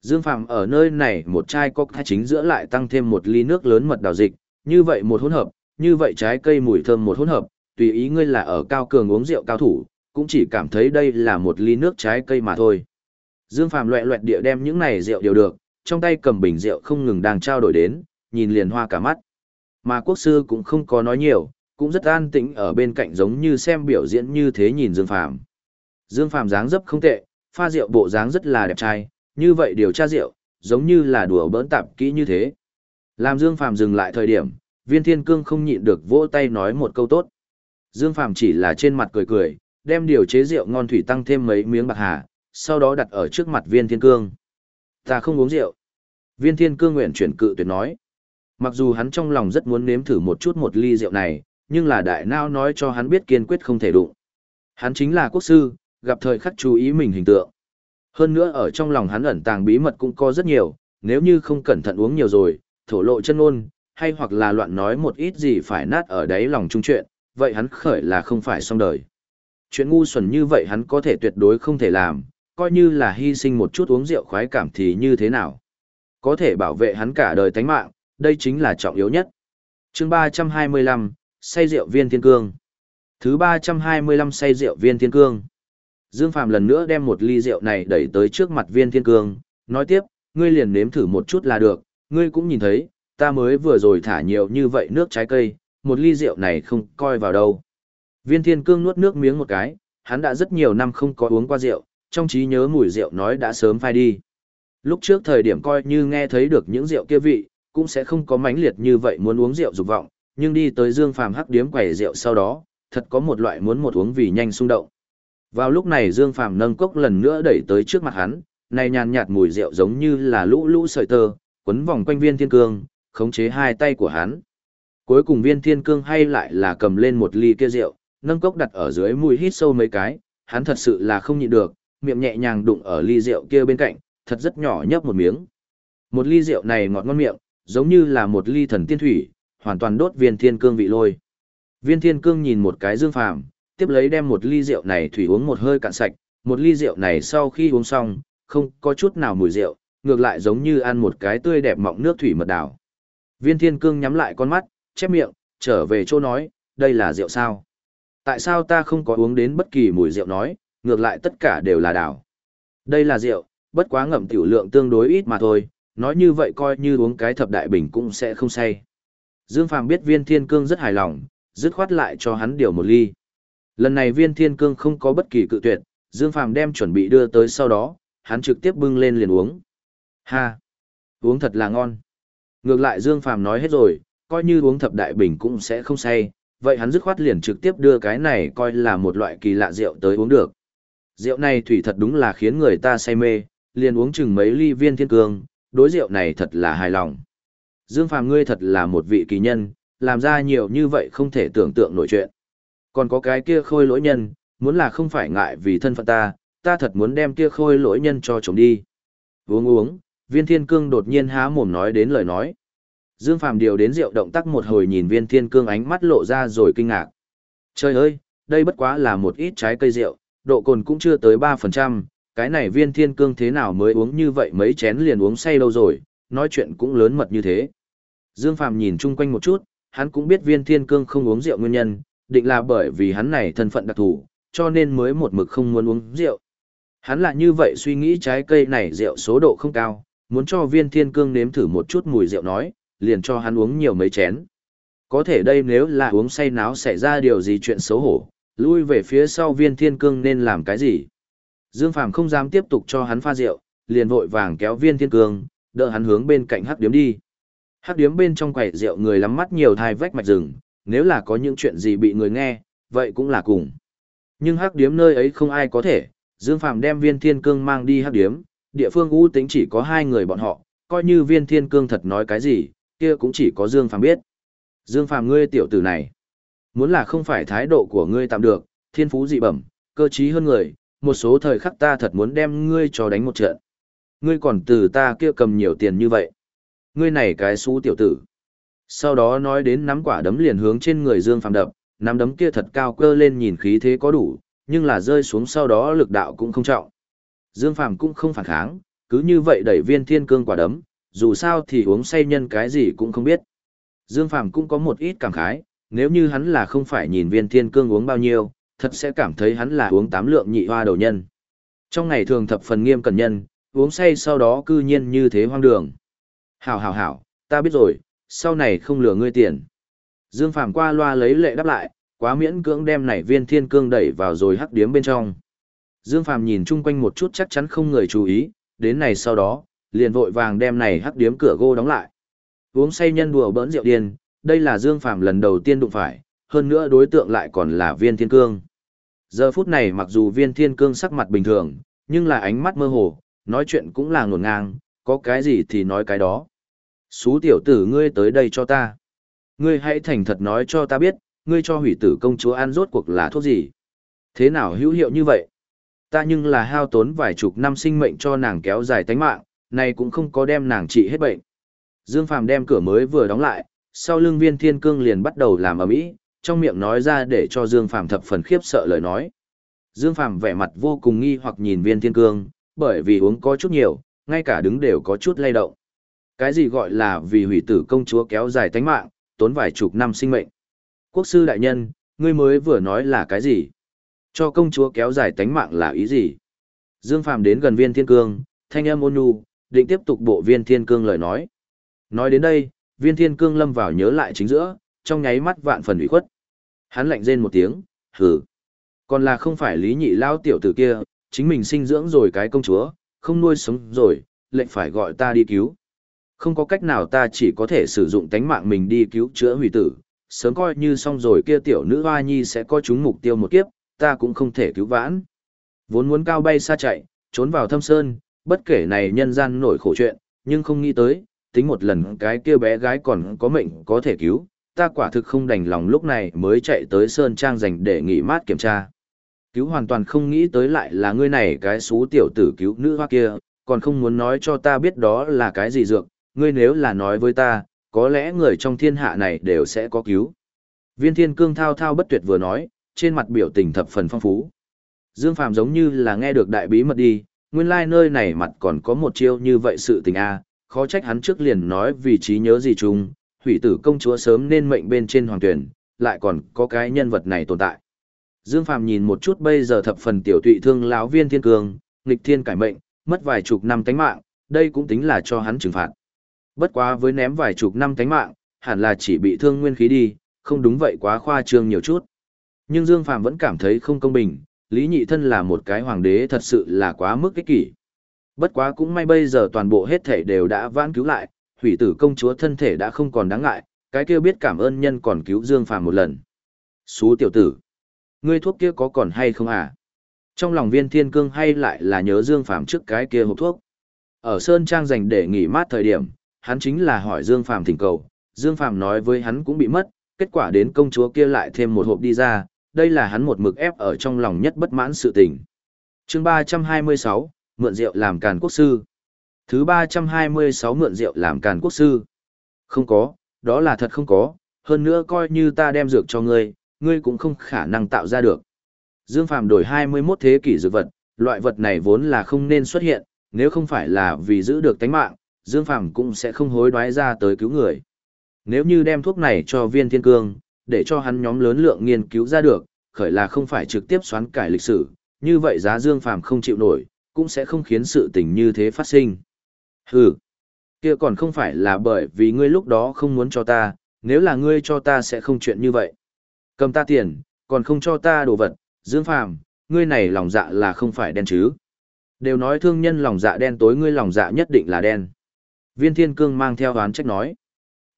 Dương Phàm ở nơi này một chai cocktail chính giữa lại tăng thêm một ly nước lớn mật đào dịch, như vậy một hỗn hợp, như vậy trái cây mùi thơm một hỗn hợp, tùy ý ngươi là ở cao cường uống rượu cao thủ, cũng chỉ cảm thấy đây là một ly nước trái cây mà thôi. Dương Phàm loẹ loẹt địa đem những này rượu đều được, trong tay cầm bình rượu không ngừng đang trao đổi đến, nhìn liền hoa cả mắt. Mà quốc sư cũng không có nói nhiều, cũng rất an tĩnh ở bên cạnh giống như xem biểu diễn như thế nhìn Dương Phàm. Dương Phàm dáng dấp không tệ, pha rượu bộ dáng rất là đẹp trai, như vậy điều tra rượu, giống như là đùa bỡn tạp kỹ như thế. Làm Dương Phàm dừng lại thời điểm, Viên Thiên Cương không nhịn được vỗ tay nói một câu tốt. Dương Phàm chỉ là trên mặt cười cười, đem điều chế rượu ngon thủy tăng thêm mấy miếng bạc hà, sau đó đặt ở trước mặt viên thiên cương. Ta không uống rượu. Viên thiên cương nguyện chuyển cự tuyệt nói. Mặc dù hắn trong lòng rất muốn nếm thử một chút một ly rượu này, nhưng là đại nao nói cho hắn biết kiên quyết không thể đụng. Hắn chính là quốc sư, gặp thời khắc chú ý mình hình tượng. Hơn nữa ở trong lòng hắn ẩn tàng bí mật cũng có rất nhiều, nếu như không cẩn thận uống nhiều rồi, thổ lộ chân ôn, hay hoặc là loạn nói một ít gì phải nát ở đáy lòng trung chuyện, vậy hắn khởi là không phải xong đời. Chuyện ngu xuẩn như vậy hắn có thể tuyệt đối không thể làm, coi như là hy sinh một chút uống rượu khoái cảm thì như thế nào. Có thể bảo vệ hắn cả đời tánh mạng, đây chính là trọng yếu nhất. chương 325, say rượu viên thiên cương. Thứ 325 say rượu viên thiên cương. Dương Phạm lần nữa đem một ly rượu này đẩy tới trước mặt viên thiên cương, nói tiếp, ngươi liền nếm thử một chút là được, ngươi cũng nhìn thấy, ta mới vừa rồi thả nhiều như vậy nước trái cây, một ly rượu này không coi vào đâu. Viên thiên cương nuốt nước miếng một cái, hắn đã rất nhiều năm không có uống qua rượu, trong trí nhớ mùi rượu nói đã sớm phai đi. Lúc trước thời điểm coi như nghe thấy được những rượu kia vị, cũng sẽ không có mãnh liệt như vậy muốn uống rượu dục vọng, nhưng đi tới Dương Phàm hắc điếm quầy rượu sau đó, thật có một loại muốn một uống vì nhanh xung động. Vào lúc này Dương Phàm nâng cốc lần nữa đẩy tới trước mặt hắn, này nhàn nhạt mùi rượu giống như là lũ lũ sợi tơ, quấn vòng quanh viên thiên cương, khống chế hai tay của hắn. Cuối cùng viên thiên cương hay lại là cầm lên một ly kia rượu, nâng cốc đặt ở dưới mùi hít sâu mấy cái, hắn thật sự là không nhịn được, miệng nhẹ nhàng đụng ở ly rượu kia bên cạnh, thật rất nhỏ nhấp một miếng. Một ly rượu này ngọt ngon miệng, giống như là một ly thần tiên thủy, hoàn toàn đốt viên thiên cương vị lôi. Viên thiên cương nhìn một cái dương phàm, tiếp lấy đem một ly rượu này thủy uống một hơi cạn sạch, một ly rượu này sau khi uống xong, không có chút nào mùi rượu, ngược lại giống như ăn một cái tươi đẹp mọng nước thủy mật đào. Viên thiên cương nhắm lại con mắt, chép miệng, trở về chỗ nói, đây là rượu sao? Tại sao ta không có uống đến bất kỳ mùi rượu nói, ngược lại tất cả đều là đảo. Đây là rượu, bất quá ngậm tiểu lượng tương đối ít mà thôi, nói như vậy coi như uống cái thập đại bình cũng sẽ không say. Dương Phàm biết viên thiên cương rất hài lòng, dứt khoát lại cho hắn điều một ly. Lần này viên thiên cương không có bất kỳ cự tuyệt, Dương Phàm đem chuẩn bị đưa tới sau đó, hắn trực tiếp bưng lên liền uống. Ha! Uống thật là ngon. Ngược lại Dương Phàm nói hết rồi, coi như uống thập đại bình cũng sẽ không say, vậy hắn dứt khoát liền trực tiếp đưa cái này coi là một loại kỳ lạ rượu tới uống được. Rượu này thủy thật đúng là khiến người ta say mê, liền uống chừng mấy ly viên thiên cương, đối rượu này thật là hài lòng. Dương Phàm ngươi thật là một vị kỳ nhân, làm ra nhiều như vậy không thể tưởng tượng nổi chuyện. Còn có cái kia khôi lỗi nhân, muốn là không phải ngại vì thân phận ta, ta thật muốn đem kia khôi lỗi nhân cho chống đi. Uống uống, viên thiên cương đột nhiên há mồm nói đến lời nói. Dương Phàm điều đến rượu động tác một hồi nhìn viên thiên cương ánh mắt lộ ra rồi kinh ngạc. Trời ơi, đây bất quá là một ít trái cây rượu, độ cồn cũng chưa tới 3%, cái này viên thiên cương thế nào mới uống như vậy mấy chén liền uống say lâu rồi, nói chuyện cũng lớn mật như thế. Dương Phàm nhìn chung quanh một chút, hắn cũng biết viên thiên cương không uống rượu nguyên nhân, định là bởi vì hắn này thân phận đặc thù, cho nên mới một mực không muốn uống rượu. Hắn là như vậy suy nghĩ trái cây này rượu số độ không cao, muốn cho viên thiên cương nếm thử một chút mùi rượu nói, liền cho hắn uống nhiều mấy chén. Có thể đây nếu là uống say náo xảy ra điều gì chuyện xấu hổ, lui về phía sau viên thiên cương nên làm cái gì? Dương Phàm không dám tiếp tục cho hắn pha rượu, liền vội vàng kéo viên thiên cương, đỡ hắn hướng bên cạnh hắc điếm đi. Hắc điếm bên trong quầy rượu người lắm mắt nhiều thai vách mạch rừng, nếu là có những chuyện gì bị người nghe, vậy cũng là cùng. Nhưng hắc điếm nơi ấy không ai có thể, Dương Phàm đem viên thiên cương mang đi hắc điếm, địa phương u tính chỉ có hai người bọn họ, coi như viên thiên cương thật nói cái gì, kia cũng chỉ có Dương Phàm biết. Dương Phàm ngươi tiểu tử này, muốn là không phải thái độ của ngươi tạm được, thiên phú dị bẩm, cơ trí hơn người, một số thời khắc ta thật muốn đem ngươi cho đánh một trận. Ngươi còn từ ta kia cầm nhiều tiền như vậy. Ngươi này cái xú tiểu tử. Sau đó nói đến nắm quả đấm liền hướng trên người Dương Phàm đập, nắm đấm kia thật cao cơ lên nhìn khí thế có đủ, nhưng là rơi xuống sau đó lực đạo cũng không trọng. Dương Phàm cũng không phản kháng, cứ như vậy đẩy viên thiên cương quả đấm, dù sao thì uống say nhân cái gì cũng không biết. Dương Phàm cũng có một ít cảm khái, nếu như hắn là không phải nhìn viên thiên cương uống bao nhiêu, thật sẽ cảm thấy hắn là uống tám lượng nhị hoa đầu nhân. Trong ngày thường thập phần nghiêm cẩn nhân, uống say sau đó cư nhiên như thế hoang đường. Hảo hảo hảo, ta biết rồi, sau này không lừa ngươi tiền. Dương Phàm qua loa lấy lệ đáp lại, quá miễn cưỡng đem nảy viên thiên cương đẩy vào rồi hắc điếm bên trong. Dương Phàm nhìn chung quanh một chút chắc chắn không người chú ý, đến này sau đó, liền vội vàng đem này hắc điếm cửa gô đóng lại. Uống say nhân đùa bỡn rượu điên, đây là Dương Phàm lần đầu tiên đụng phải, hơn nữa đối tượng lại còn là viên thiên cương. Giờ phút này mặc dù viên thiên cương sắc mặt bình thường, nhưng là ánh mắt mơ hồ, nói chuyện cũng là ngổn ngang, có cái gì thì nói cái đó. Xú tiểu tử ngươi tới đây cho ta. Ngươi hãy thành thật nói cho ta biết, ngươi cho hủy tử công chúa ăn rốt cuộc là thuốc gì. Thế nào hữu hiệu như vậy? Ta nhưng là hao tốn vài chục năm sinh mệnh cho nàng kéo dài tánh mạng, này cũng không có đem nàng trị hết bệnh. Dương Phàm đem cửa mới vừa đóng lại, sau lưng viên thiên cương liền bắt đầu làm ầm ĩ, trong miệng nói ra để cho Dương Phàm thập phần khiếp sợ lời nói. Dương Phàm vẻ mặt vô cùng nghi hoặc nhìn viên thiên cương, bởi vì uống có chút nhiều, ngay cả đứng đều có chút lay động. Cái gì gọi là vì hủy tử công chúa kéo dài tánh mạng, tốn vài chục năm sinh mệnh. Quốc sư đại nhân, ngươi mới vừa nói là cái gì? Cho công chúa kéo dài tánh mạng là ý gì? Dương Phàm đến gần viên thiên cương, thanh âm ôn nhu, định tiếp tục bộ viên thiên cương lời nói. Nói đến đây, viên thiên cương lâm vào nhớ lại chính giữa, trong nháy mắt vạn phần ủy khuất. Hắn lạnh rên một tiếng, hừ. Còn là không phải lý nhị lao tiểu tử kia, chính mình sinh dưỡng rồi cái công chúa, không nuôi sống rồi, lệnh phải gọi ta đi cứu. Không có cách nào ta chỉ có thể sử dụng tánh mạng mình đi cứu chữa hủy tử, sớm coi như xong rồi kia tiểu nữ hoa nhi sẽ có chúng mục tiêu một kiếp, ta cũng không thể cứu vãn. Vốn muốn cao bay xa chạy, trốn vào thâm sơn, bất kể này nhân gian nổi khổ chuyện, nhưng không nghĩ tới, tính một lần cái kia bé gái còn có mệnh có thể cứu, ta quả thực không đành lòng lúc này mới chạy tới Sơn Trang dành để nghỉ mát kiểm tra. Cứu hoàn toàn không nghĩ tới lại là ngươi này cái xú tiểu tử cứu nữ hoa kia, còn không muốn nói cho ta biết đó là cái gì dược, ngươi nếu là nói với ta, có lẽ người trong thiên hạ này đều sẽ có cứu. Viên thiên cương thao thao bất tuyệt vừa nói, trên mặt biểu tình thập phần phong phú. Dương Phàm giống như là nghe được đại bí mật đi, nguyên lai like nơi này mặt còn có một chiêu như vậy sự tình a, khó trách hắn trước liền nói vì trí nhớ gì chung, hủy tử công chúa sớm nên mệnh bên trên hoàng tuyển, lại còn có cái nhân vật này tồn tại. Dương Phàm nhìn một chút bây giờ thập phần tiểu tụy thương lão viên thiên cường, nghịch thiên cải mệnh, mất vài chục năm tánh mạng, đây cũng tính là cho hắn trừng phạt. Bất quá với ném vài chục năm tánh mạng, hẳn là chỉ bị thương nguyên khí đi, không đúng vậy quá khoa trương nhiều chút. Nhưng Dương Phàm vẫn cảm thấy không công bình, Lý Nhị Thân là một cái hoàng đế thật sự là quá mức ích kỷ. Bất quá cũng may bây giờ toàn bộ hết thể đều đã vãn cứu lại, hủy tử công chúa thân thể đã không còn đáng ngại, cái kia biết cảm ơn nhân còn cứu Dương Phàm một lần. Xú tiểu tử, ngươi thuốc kia có còn hay không à? Trong lòng viên thiên cương hay lại là nhớ Dương Phàm trước cái kia hộp thuốc. Ở Sơn Trang dành để nghỉ mát thời điểm, hắn chính là hỏi Dương Phàm thỉnh cầu, Dương Phàm nói với hắn cũng bị mất, kết quả đến công chúa kia lại thêm một hộp đi ra, đây là hắn một mực ép ở trong lòng nhất bất mãn sự tình. Chương 326, mượn rượu làm càn quốc sư. Thứ 326 mượn rượu làm càn quốc sư. Không có, đó là thật không có, hơn nữa coi như ta đem dược cho ngươi, ngươi cũng không khả năng tạo ra được. Dương Phàm đổi 21 thế kỷ dược vật, loại vật này vốn là không nên xuất hiện, nếu không phải là vì giữ được tánh mạng, Dương Phàm cũng sẽ không hối đoái ra tới cứu người. Nếu như đem thuốc này cho viên thiên cương, để cho hắn nhóm lớn lượng nghiên cứu ra được, khởi là không phải trực tiếp xoán cải lịch sử, như vậy giá Dương Phàm không chịu nổi, cũng sẽ không khiến sự tình như thế phát sinh. Hừ, kia còn không phải là bởi vì ngươi lúc đó không muốn cho ta, nếu là ngươi cho ta sẽ không chuyện như vậy. Cầm ta tiền, còn không cho ta đồ vật, Dương Phàm, ngươi này lòng dạ là không phải đen chứ. Đều nói thương nhân lòng dạ đen tối ngươi lòng dạ nhất định là đen. Viên Thiên Cương mang theo đoán trách nói.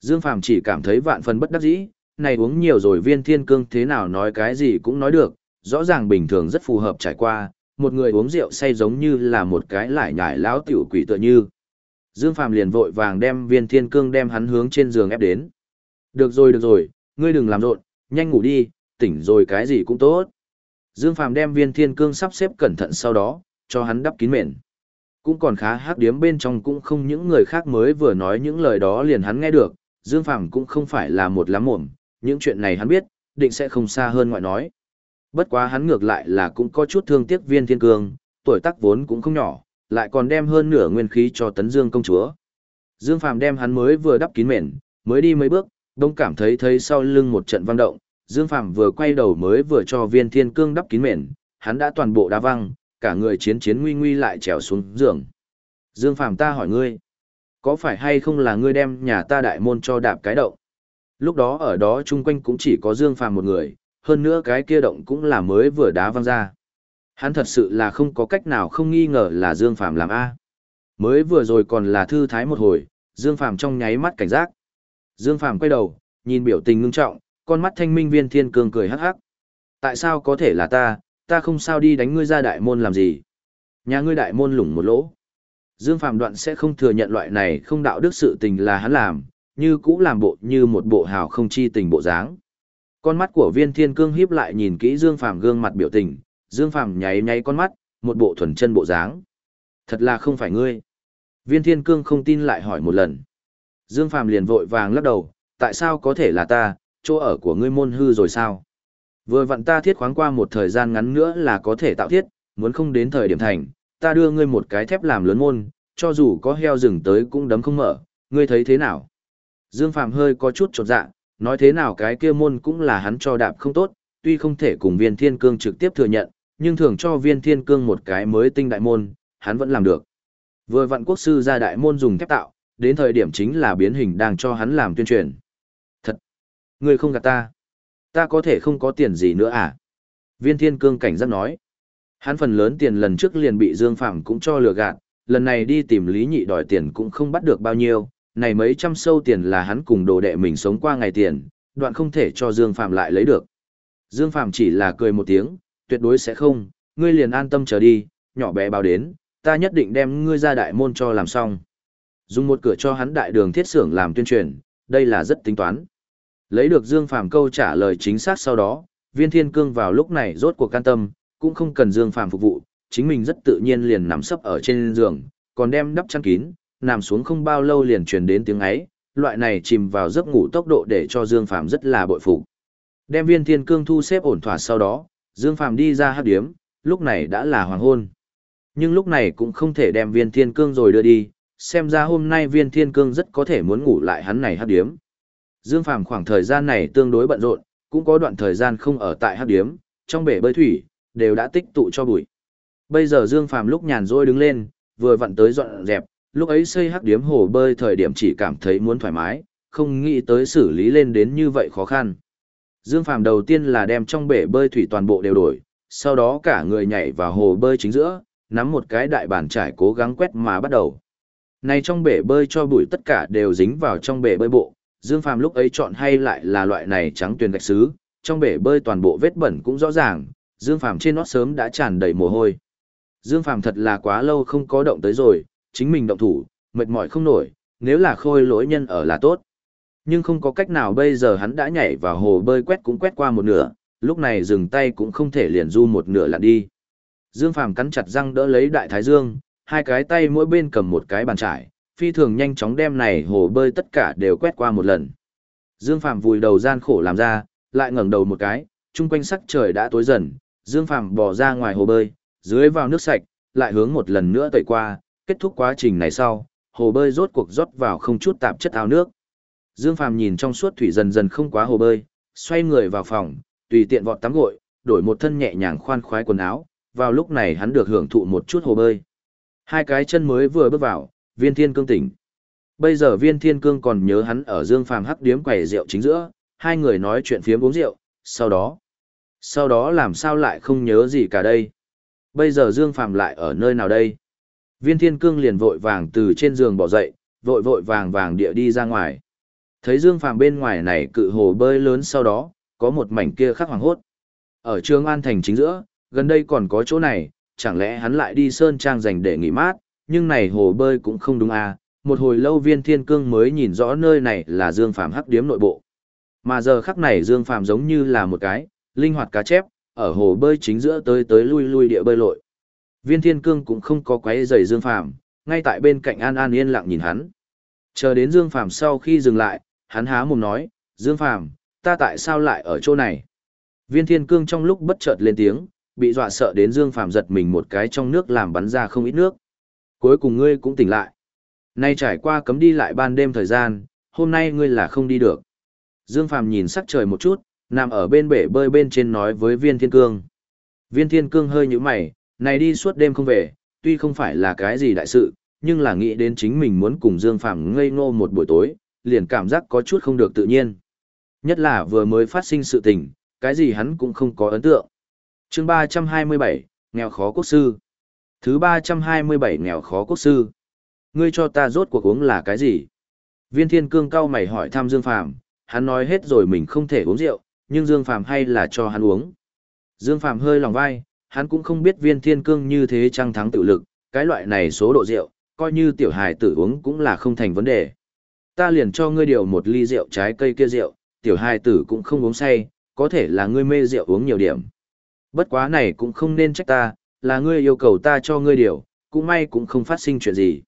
Dương Phàm chỉ cảm thấy vạn phần bất đắc dĩ, này uống nhiều rồi Viên Thiên Cương thế nào nói cái gì cũng nói được, rõ ràng bình thường rất phù hợp trải qua, một người uống rượu say giống như là một cái lại nhải lão tiểu quỷ tựa như. Dương Phàm liền vội vàng đem Viên Thiên Cương đem hắn hướng trên giường ép đến. Được rồi được rồi, ngươi đừng làm rộn, nhanh ngủ đi, tỉnh rồi cái gì cũng tốt. Dương Phàm đem Viên Thiên Cương sắp xếp cẩn thận sau đó, cho hắn đắp kín mền. Cũng còn khá hắc điếm bên trong cũng không những người khác mới vừa nói những lời đó liền hắn nghe được, Dương Phàm cũng không phải là một lắm mồm, những chuyện này hắn biết, định sẽ không xa hơn ngoại nói. Bất quá hắn ngược lại là cũng có chút thương tiếc viên thiên cương, tuổi tác vốn cũng không nhỏ, lại còn đem hơn nửa nguyên khí cho tấn dương công chúa. Dương Phàm đem hắn mới vừa đắp kín mền, mới đi mấy bước, đông cảm thấy thấy sau lưng một trận vang động, Dương Phàm vừa quay đầu mới vừa cho viên thiên cương đắp kín mền, hắn đã toàn bộ đá văng, cả người chiến chiến nguy nguy lại trèo xuống giường. Dương Phàm ta hỏi ngươi, có phải hay không là ngươi đem nhà ta đại môn cho đạp cái động? Lúc đó ở đó chung quanh cũng chỉ có Dương Phàm một người, hơn nữa cái kia động cũng là mới vừa đá văng ra. Hắn thật sự là không có cách nào không nghi ngờ là Dương Phàm làm A. Mới vừa rồi còn là thư thái một hồi, Dương Phàm trong nháy mắt cảnh giác. Dương Phàm quay đầu, nhìn biểu tình ngưng trọng, con mắt thanh minh viên thiên cường cười hắc hắc. Tại sao có thể là ta, ta không sao đi đánh ngươi ra đại môn làm gì. Nhà ngươi đại môn lủng một lỗ. Dương Phàm đoạn sẽ không thừa nhận loại này không đạo đức sự tình là hắn làm, như cũ làm bộ như một bộ hào không chi tình bộ dáng. Con mắt của viên thiên cương híp lại nhìn kỹ Dương Phàm gương mặt biểu tình, Dương Phàm nháy nháy con mắt, một bộ thuần chân bộ dáng. Thật là không phải ngươi. Viên thiên cương không tin lại hỏi một lần. Dương Phàm liền vội vàng lắc đầu, tại sao có thể là ta, chỗ ở của ngươi môn hư rồi sao? Vừa vặn ta thiết khoáng qua một thời gian ngắn nữa là có thể tạo thiết, muốn không đến thời điểm thành, ta đưa ngươi một cái thép làm lớn môn, cho dù có heo rừng tới cũng đấm không mở, ngươi thấy thế nào? Dương Phạm hơi có chút chột dạ, nói thế nào cái kia môn cũng là hắn cho đạp không tốt, tuy không thể cùng viên thiên cương trực tiếp thừa nhận, nhưng thường cho viên thiên cương một cái mới tinh đại môn, hắn vẫn làm được. Vừa vặn quốc sư ra đại môn dùng thép tạo, đến thời điểm chính là biến hình đang cho hắn làm tuyên truyền. Thật! người không gạt ta. Ta có thể không có tiền gì nữa à? Viên thiên cương cảnh giác nói. Hắn phần lớn tiền lần trước liền bị Dương Phạm cũng cho lừa gạt, lần này đi tìm Lý Nhị đòi tiền cũng không bắt được bao nhiêu, này mấy trăm sâu tiền là hắn cùng đồ đệ mình sống qua ngày tiền, đoạn không thể cho Dương Phạm lại lấy được. Dương Phạm chỉ là cười một tiếng, tuyệt đối sẽ không, ngươi liền an tâm chờ đi, nhỏ bé báo đến, ta nhất định đem ngươi ra đại môn cho làm xong. Dùng một cửa cho hắn đại đường thiết xưởng làm tuyên truyền, đây là rất tính toán. Lấy được Dương Phàm câu trả lời chính xác sau đó, Viên Thiên Cương vào lúc này rốt cuộc can tâm, cũng không cần Dương Phàm phục vụ, chính mình rất tự nhiên liền nằm sấp ở trên giường, còn đem đắp chăn kín, nằm xuống không bao lâu liền truyền đến tiếng ấy, loại này chìm vào giấc ngủ tốc độ để cho Dương Phàm rất là bội phục. Đem Viên Thiên Cương thu xếp ổn thỏa sau đó, Dương Phàm đi ra hắc điếm, lúc này đã là hoàng hôn. Nhưng lúc này cũng không thể đem Viên Thiên Cương rồi đưa đi, xem ra hôm nay Viên Thiên Cương rất có thể muốn ngủ lại hắn này hắc điếm. Dương Phàm khoảng thời gian này tương đối bận rộn, cũng có đoạn thời gian không ở tại hắc điếm, trong bể bơi thủy, đều đã tích tụ cho bụi. Bây giờ Dương Phàm lúc nhàn rỗi đứng lên, vừa vặn tới dọn dẹp, lúc ấy xây hắc điếm hồ bơi thời điểm chỉ cảm thấy muốn thoải mái, không nghĩ tới xử lý lên đến như vậy khó khăn. Dương Phàm đầu tiên là đem trong bể bơi thủy toàn bộ đều đổi, sau đó cả người nhảy vào hồ bơi chính giữa, nắm một cái đại bàn trải cố gắng quét mà bắt đầu. Này trong bể bơi cho bụi tất cả đều dính vào trong bể bơi bộ, Dương Phàm lúc ấy chọn hay lại là loại này trắng tuyền gạch sứ, trong bể bơi toàn bộ vết bẩn cũng rõ ràng, Dương Phàm trên nó sớm đã tràn đầy mồ hôi. Dương Phàm thật là quá lâu không có động tới rồi, chính mình động thủ, mệt mỏi không nổi, nếu là khôi lỗi nhân ở là tốt. Nhưng không có cách nào bây giờ hắn đã nhảy vào hồ bơi quét cũng quét qua một nửa, lúc này dừng tay cũng không thể liền du một nửa lặn đi. Dương Phàm cắn chặt răng đỡ lấy đại thái dương, hai cái tay mỗi bên cầm một cái bàn trải, phi thường nhanh chóng đem này hồ bơi tất cả đều quét qua một lần. Dương Phàm vùi đầu gian khổ làm ra, lại ngẩng đầu một cái, chung quanh sắc trời đã tối dần, Dương Phàm bỏ ra ngoài hồ bơi, dưới vào nước sạch, lại hướng một lần nữa tẩy qua, kết thúc quá trình này sau, hồ bơi rốt cuộc rót vào không chút tạp chất ao nước. Dương Phàm nhìn trong suốt thủy dần dần không quá hồ bơi, xoay người vào phòng, tùy tiện vọt tắm gội, đổi một thân nhẹ nhàng khoan khoái quần áo, vào lúc này hắn được hưởng thụ một chút hồ bơi. Hai cái chân mới vừa bước vào, viên thiên cương tỉnh. Bây giờ viên thiên cương còn nhớ hắn ở Dương Phàm hắc điếm quầy rượu chính giữa, hai người nói chuyện phiếm uống rượu, sau đó. Sau đó làm sao lại không nhớ gì cả đây? Bây giờ Dương Phàm lại ở nơi nào đây? Viên thiên cương liền vội vàng từ trên giường bỏ dậy, vội vội vàng vàng địa đi ra ngoài. Thấy Dương Phàm bên ngoài này cự hồ bơi lớn sau đó, có một mảnh kia khắc hoàng hốt. Ở Trường An Thành chính giữa, gần đây còn có chỗ này, chẳng lẽ hắn lại đi Sơn Trang dành để nghỉ mát, nhưng này hồ bơi cũng không đúng à, một hồi lâu viên thiên cương mới nhìn rõ nơi này là Dương Phàm hắc điếm nội bộ. Mà giờ khắc này Dương Phàm giống như là một cái, linh hoạt cá chép, ở hồ bơi chính giữa tới tới lui lui địa bơi lội. Viên thiên cương cũng không có quấy rầy Dương Phàm ngay tại bên cạnh An An yên lặng nhìn hắn. Chờ đến Dương Phàm sau khi dừng lại, hắn há mồm nói, Dương Phàm ta tại sao lại ở chỗ này? Viên thiên cương trong lúc bất chợt lên tiếng, bị dọa sợ đến Dương Phàm giật mình một cái trong nước làm bắn ra không ít nước. Cuối cùng ngươi cũng tỉnh lại. Nay trải qua cấm đi lại ban đêm thời gian, hôm nay ngươi là không đi được. Dương Phàm nhìn sắc trời một chút, nằm ở bên bể bơi bên trên nói với viên thiên cương. Viên thiên cương hơi nhíu mày, này đi suốt đêm không về, tuy không phải là cái gì đại sự, nhưng là nghĩ đến chính mình muốn cùng Dương Phàm ngây ngô một buổi tối, liền cảm giác có chút không được tự nhiên. Nhất là vừa mới phát sinh sự tình, cái gì hắn cũng không có ấn tượng. chương 327, nghèo khó quốc sư. Thứ 327 nghèo khó quốc sư. Ngươi cho ta rốt cuộc uống là cái gì? Viên thiên cương cao mày hỏi thăm Dương Phàm hắn nói hết rồi mình không thể uống rượu, nhưng Dương Phàm hay là cho hắn uống. Dương Phàm hơi lòng vai, hắn cũng không biết viên thiên cương như thế trăng thắng tự lực, cái loại này số độ rượu, coi như tiểu hài tử uống cũng là không thành vấn đề. Ta liền cho ngươi điều một ly rượu trái cây kia rượu, tiểu hài tử cũng không uống say, có thể là ngươi mê rượu uống nhiều điểm. Bất quá này cũng không nên trách ta, là ngươi yêu cầu ta cho ngươi điều, cũng may cũng không phát sinh chuyện gì.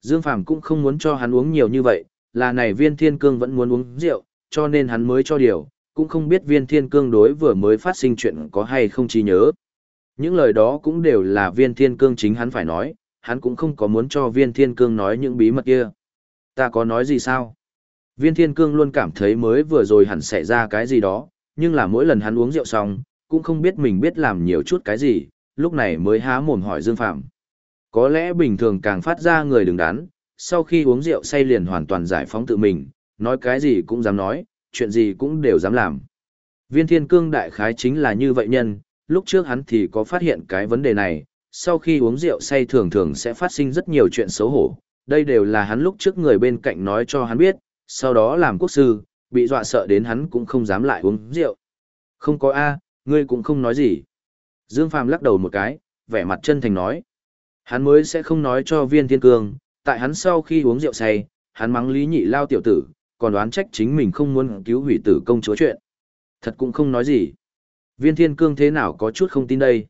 Dương Phàm cũng không muốn cho hắn uống nhiều như vậy, là này viên thiên cương vẫn muốn uống rượu, cho nên hắn mới cho điều, cũng không biết viên thiên cương đối vừa mới phát sinh chuyện có hay không chi nhớ. Những lời đó cũng đều là viên thiên cương chính hắn phải nói, hắn cũng không có muốn cho viên thiên cương nói những bí mật kia. Ta có nói gì sao? Viên thiên cương luôn cảm thấy mới vừa rồi hẳn xảy ra cái gì đó, nhưng là mỗi lần hắn uống rượu xong, cũng không biết mình biết làm nhiều chút cái gì, lúc này mới há mồm hỏi Dương Phạm. Có lẽ bình thường càng phát ra người đứng đắn, sau khi uống rượu say liền hoàn toàn giải phóng tự mình, nói cái gì cũng dám nói, chuyện gì cũng đều dám làm. Viên thiên cương đại khái chính là như vậy nhân, lúc trước hắn thì có phát hiện cái vấn đề này, sau khi uống rượu say thường thường sẽ phát sinh rất nhiều chuyện xấu hổ, đây đều là hắn lúc trước người bên cạnh nói cho hắn biết, sau đó làm quốc sư, bị dọa sợ đến hắn cũng không dám lại uống rượu. Không có A, ngươi cũng không nói gì. Dương Phàm lắc đầu một cái, vẻ mặt chân thành nói. Hắn mới sẽ không nói cho viên thiên cương, tại hắn sau khi uống rượu say, hắn mắng lý nhị lao tiểu tử, còn đoán trách chính mình không muốn cứu hủy tử công chúa chuyện. Thật cũng không nói gì. Viên thiên cương thế nào có chút không tin đây.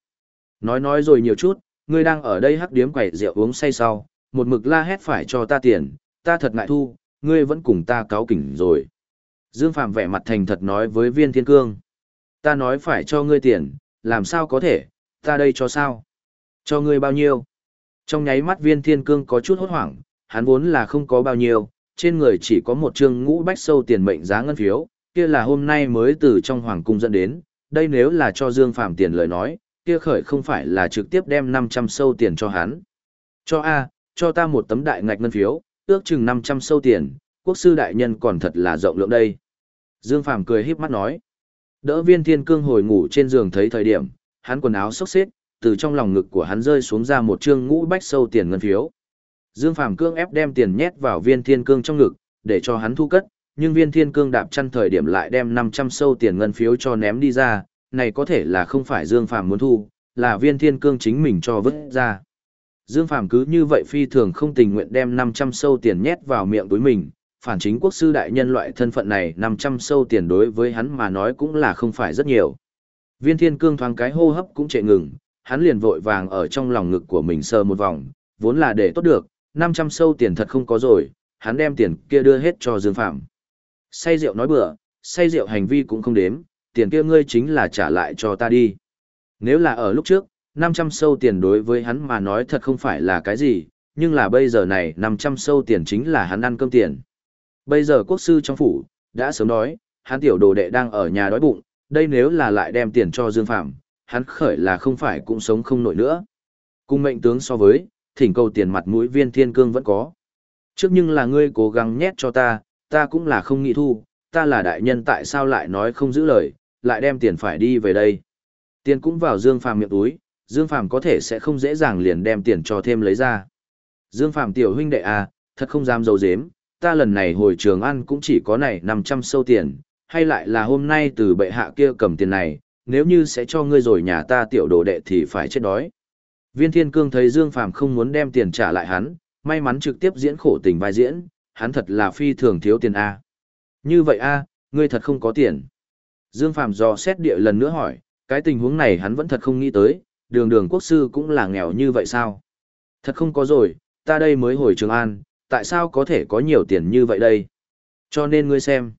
Nói nói rồi nhiều chút, ngươi đang ở đây hắc điếm quẩy rượu uống say sau, một mực la hét phải cho ta tiền, ta thật ngại thu, ngươi vẫn cùng ta cáo kỉnh rồi. Dương Phạm vẻ mặt thành thật nói với viên thiên cương. Ta nói phải cho ngươi tiền, làm sao có thể, ta đây cho sao? Cho ngươi bao nhiêu? Trong nháy mắt viên thiên cương có chút hốt hoảng, hắn vốn là không có bao nhiêu, trên người chỉ có một chương ngũ bách sâu tiền mệnh giá ngân phiếu, kia là hôm nay mới từ trong hoàng cung dẫn đến, đây nếu là cho Dương Phạm tiền lời nói, kia khởi không phải là trực tiếp đem 500 sâu tiền cho hắn. Cho A, cho ta một tấm đại ngạch ngân phiếu, ước chừng 500 sâu tiền, quốc sư đại nhân còn thật là rộng lượng đây. Dương Phạm cười híp mắt nói. Đỡ viên thiên cương hồi ngủ trên giường thấy thời điểm, hắn quần áo xốc xếp, từ trong lòng ngực của hắn rơi xuống ra một trương ngũ bách sâu tiền ngân phiếu. Dương Phạm cương ép đem tiền nhét vào viên thiên cương trong ngực, để cho hắn thu cất, nhưng viên thiên cương đạp chăn thời điểm lại đem 500 sâu tiền ngân phiếu cho ném đi ra, này có thể là không phải Dương Phạm muốn thu, là viên thiên cương chính mình cho vứt ra. Dương Phạm cứ như vậy phi thường không tình nguyện đem 500 sâu tiền nhét vào miệng túi mình, phản chính quốc sư đại nhân loại thân phận này 500 sâu tiền đối với hắn mà nói cũng là không phải rất nhiều. Viên thiên cương thoáng cái hô hấp cũng trệ ngừng, hắn liền vội vàng ở trong lòng ngực của mình sờ một vòng, vốn là để tốt được, 500 sâu tiền thật không có rồi, hắn đem tiền kia đưa hết cho Dương Phạm. Say rượu nói bừa, say rượu hành vi cũng không đếm, tiền kia ngươi chính là trả lại cho ta đi. Nếu là ở lúc trước, 500 sâu tiền đối với hắn mà nói thật không phải là cái gì, nhưng là bây giờ này 500 sâu tiền chính là hắn ăn cơm tiền. Bây giờ quốc sư trong phủ, đã sớm đói, hắn tiểu đồ đệ đang ở nhà đói bụng, đây nếu là lại đem tiền cho Dương Phạm, hắn khởi là không phải cũng sống không nổi nữa. Cùng mệnh tướng so với, thỉnh cầu tiền mặt mũi viên thiên cương vẫn có. Trước nhưng là ngươi cố gắng nhét cho ta, ta cũng là không nghĩ thu, ta là đại nhân tại sao lại nói không giữ lời, lại đem tiền phải đi về đây. Tiền cũng vào Dương Phàm miệng túi, Dương Phàm có thể sẽ không dễ dàng liền đem tiền cho thêm lấy ra. Dương Phàm tiểu huynh đệ à, thật không dám dấu dếm, ta lần này hồi trường ăn cũng chỉ có này 500 sâu tiền, hay lại là hôm nay từ bệ hạ kia cầm tiền này, nếu như sẽ cho ngươi rồi nhà ta tiểu đồ đệ thì phải chết đói. Viên Thiên Cương thấy Dương Phàm không muốn đem tiền trả lại hắn, may mắn trực tiếp diễn khổ tình vai diễn, hắn thật là phi thường thiếu tiền a. Như vậy a, ngươi thật không có tiền. Dương Phàm dò xét địa lần nữa hỏi, cái tình huống này hắn vẫn thật không nghĩ tới, đường đường quốc sư cũng là nghèo như vậy sao? Thật không có rồi, ta đây mới hồi Trường An, tại sao có thể có nhiều tiền như vậy đây? Cho nên ngươi xem.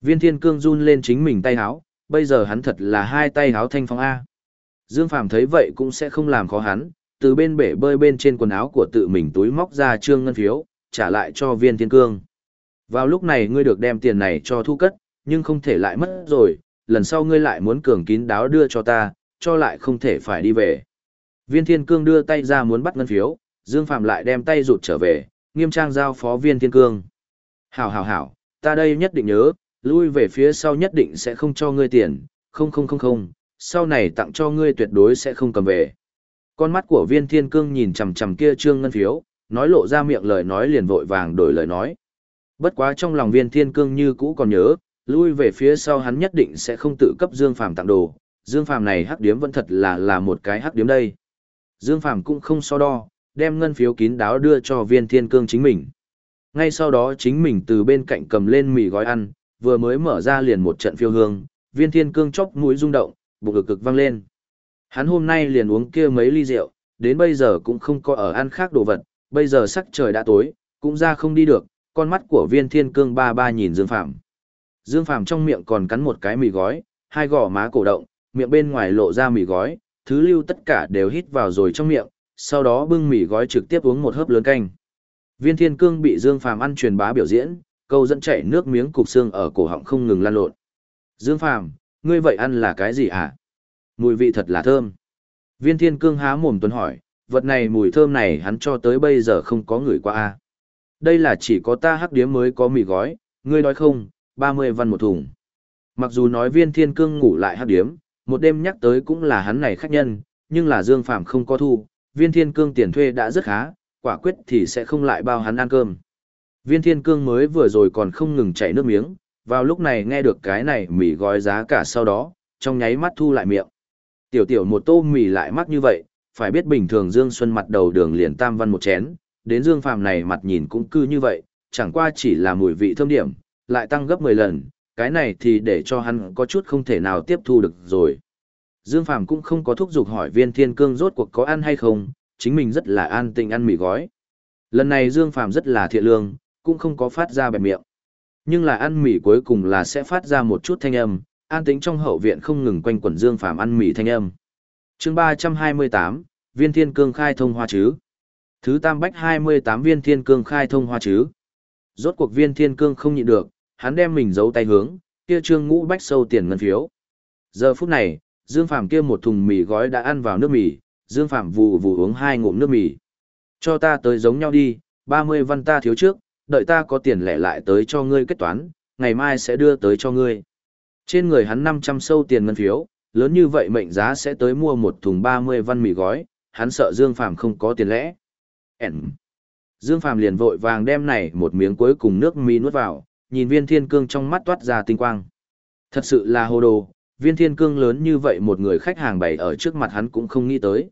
Viên Thiên Cương run lên chính mình tay háo, bây giờ hắn thật là hai tay háo thanh phong A. Dương Phàm thấy vậy cũng sẽ không làm khó hắn, từ bên bể bơi bên trên quần áo của tự mình túi móc ra trương ngân phiếu, trả lại cho viên thiên cương. Vào lúc này ngươi được đem tiền này cho thu cất, nhưng không thể lại mất rồi, lần sau ngươi lại muốn cường kín đáo đưa cho ta, cho lại không thể phải đi về. Viên thiên cương đưa tay ra muốn bắt ngân phiếu, Dương Phạm lại đem tay rụt trở về, nghiêm trang giao phó viên thiên cương. Hảo hảo hảo, ta đây nhất định nhớ, lui về phía sau nhất định sẽ không cho ngươi tiền, không không không không, sau này tặng cho ngươi tuyệt đối sẽ không cầm về. Con mắt của viên thiên cương nhìn chầm chầm kia trương ngân phiếu, nói lộ ra miệng lời nói liền vội vàng đổi lời nói. Bất quá trong lòng viên thiên cương như cũ còn nhớ, lui về phía sau hắn nhất định sẽ không tự cấp Dương Phàm tặng đồ, Dương Phàm này hắc điếm vẫn thật là là một cái hắc điếm đây. Dương Phàm cũng không so đo, đem ngân phiếu kín đáo đưa cho viên thiên cương chính mình. Ngay sau đó chính mình từ bên cạnh cầm lên mì gói ăn, vừa mới mở ra liền một trận phiêu hương, viên thiên cương chốc mũi rung động, bụng cực cực vang lên. Hắn hôm nay liền uống kia mấy ly rượu, đến bây giờ cũng không có ở ăn khác đồ vật, bây giờ sắc trời đã tối, cũng ra không đi được, con mắt của viên thiên cương ba ba nhìn Dương Phạm. Dương Phạm trong miệng còn cắn một cái mì gói, hai gò má cổ động, miệng bên ngoài lộ ra mì gói, thứ lưu tất cả đều hít vào rồi trong miệng, sau đó bưng mì gói trực tiếp uống một hớp lớn canh. Viên thiên cương bị Dương Phạm ăn truyền bá biểu diễn, câu dẫn chảy nước miếng cục xương ở cổ họng không ngừng lan lộn. Dương Phạm, ngươi vậy ăn là cái gì hả? À? Mùi vị thật là thơm. Viên thiên cương há mồm tuấn hỏi, vật này mùi thơm này hắn cho tới bây giờ không có người qua a. Đây là chỉ có ta hắc điếm mới có mì gói, ngươi nói không, 30 văn một thùng. Mặc dù nói viên thiên cương ngủ lại hắc điếm, một đêm nhắc tới cũng là hắn này khách nhân, nhưng là Dương Phạm không có thu, viên thiên cương tiền thuê đã rất khá, quả quyết thì sẽ không lại bao hắn ăn cơm. Viên thiên cương mới vừa rồi còn không ngừng chảy nước miếng, vào lúc này nghe được cái này mì gói giá cả sau đó, trong nháy mắt thu lại miệng. Tiểu tiểu một tô mì lại mắc như vậy, phải biết bình thường Dương Xuân mặt đầu đường liền tam văn một chén, đến Dương Phàm này mặt nhìn cũng cư như vậy, chẳng qua chỉ là mùi vị thơm điểm, lại tăng gấp 10 lần, cái này thì để cho hắn có chút không thể nào tiếp thu được rồi. Dương Phàm cũng không có thúc giục hỏi viên thiên cương rốt cuộc có ăn hay không, chính mình rất là an tình ăn mì gói. Lần này Dương Phàm rất là thiện lương, cũng không có phát ra bẹp miệng. Nhưng là ăn mì cuối cùng là sẽ phát ra một chút thanh âm, an tính trong hậu viện không ngừng quanh quẩn Dương Phàm ăn mì thanh âm. Chương 328, Viên Thiên Cương khai thông hoa chứ. Thứ Tam Bách 28 Viên Thiên Cương khai thông hoa chứ. Rốt cuộc Viên Thiên Cương không nhịn được, hắn đem mình giấu tay hướng, kia trương ngũ bách sâu tiền ngân phiếu. Giờ phút này, Dương Phàm kia một thùng mì gói đã ăn vào nước mì, Dương Phàm vù vù uống hai ngụm nước mì. Cho ta tới giống nhau đi, 30 văn ta thiếu trước, đợi ta có tiền lẻ lại tới cho ngươi kết toán, ngày mai sẽ đưa tới cho ngươi. Trên người hắn 500 sâu tiền ngân phiếu, lớn như vậy mệnh giá sẽ tới mua một thùng 30 văn mì gói, hắn sợ Dương Phàm không có tiền lẽ. Ấn. Dương Phàm liền vội vàng đem này một miếng cuối cùng nước mì nuốt vào, nhìn viên thiên cương trong mắt toát ra tinh quang. Thật sự là hồ đồ, viên thiên cương lớn như vậy một người khách hàng bày ở trước mặt hắn cũng không nghĩ tới.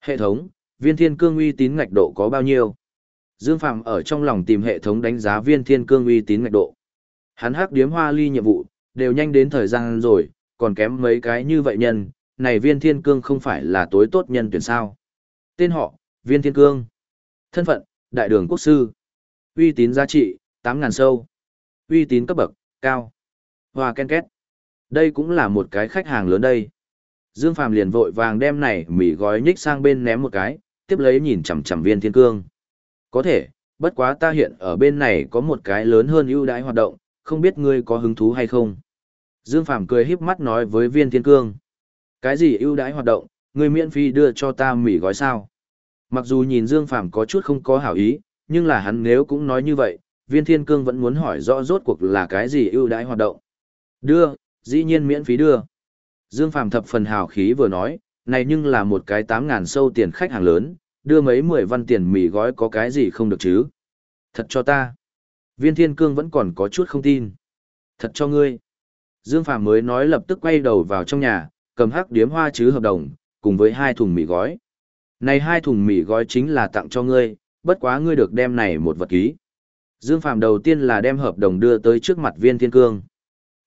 Hệ thống, viên thiên cương uy tín ngạch độ có bao nhiêu? Dương Phàm ở trong lòng tìm hệ thống đánh giá viên thiên cương uy tín ngạch độ. Hắn hắc điếm hoa ly nhiệm vụ, đều nhanh đến thời gian rồi, còn kém mấy cái như vậy nhân, này viên thiên cương không phải là tối tốt nhân tuyển sao. Tên họ, viên thiên cương. Thân phận, đại đường quốc sư. Uy tín giá trị, 8.000 sâu. Uy tín cấp bậc, cao. hòa ken két. Đây cũng là một cái khách hàng lớn đây. Dương Phàm liền vội vàng đem này mỉ gói nhích sang bên ném một cái, tiếp lấy nhìn chằm chằm viên thiên cương. Có thể, bất quá ta hiện ở bên này có một cái lớn hơn ưu đãi hoạt động, không biết ngươi có hứng thú hay không. Dương Phàm cười híp mắt nói với viên thiên cương. Cái gì ưu đãi hoạt động, người miễn phí đưa cho ta mỉ gói sao? Mặc dù nhìn Dương Phàm có chút không có hảo ý, nhưng là hắn nếu cũng nói như vậy, viên thiên cương vẫn muốn hỏi rõ rốt cuộc là cái gì ưu đãi hoạt động. Đưa, dĩ nhiên miễn phí đưa. Dương Phàm thập phần hào khí vừa nói, này nhưng là một cái 8.000 sâu tiền khách hàng lớn, đưa mấy 10 văn tiền mì gói có cái gì không được chứ. Thật cho ta. Viên thiên cương vẫn còn có chút không tin. Thật cho ngươi. Dương Phàm mới nói lập tức quay đầu vào trong nhà, cầm hắc điếm hoa chứ hợp đồng, cùng với hai thùng mì gói. Này hai thùng mì gói chính là tặng cho ngươi, bất quá ngươi được đem này một vật ký. Dương Phàm đầu tiên là đem hợp đồng đưa tới trước mặt viên thiên cương.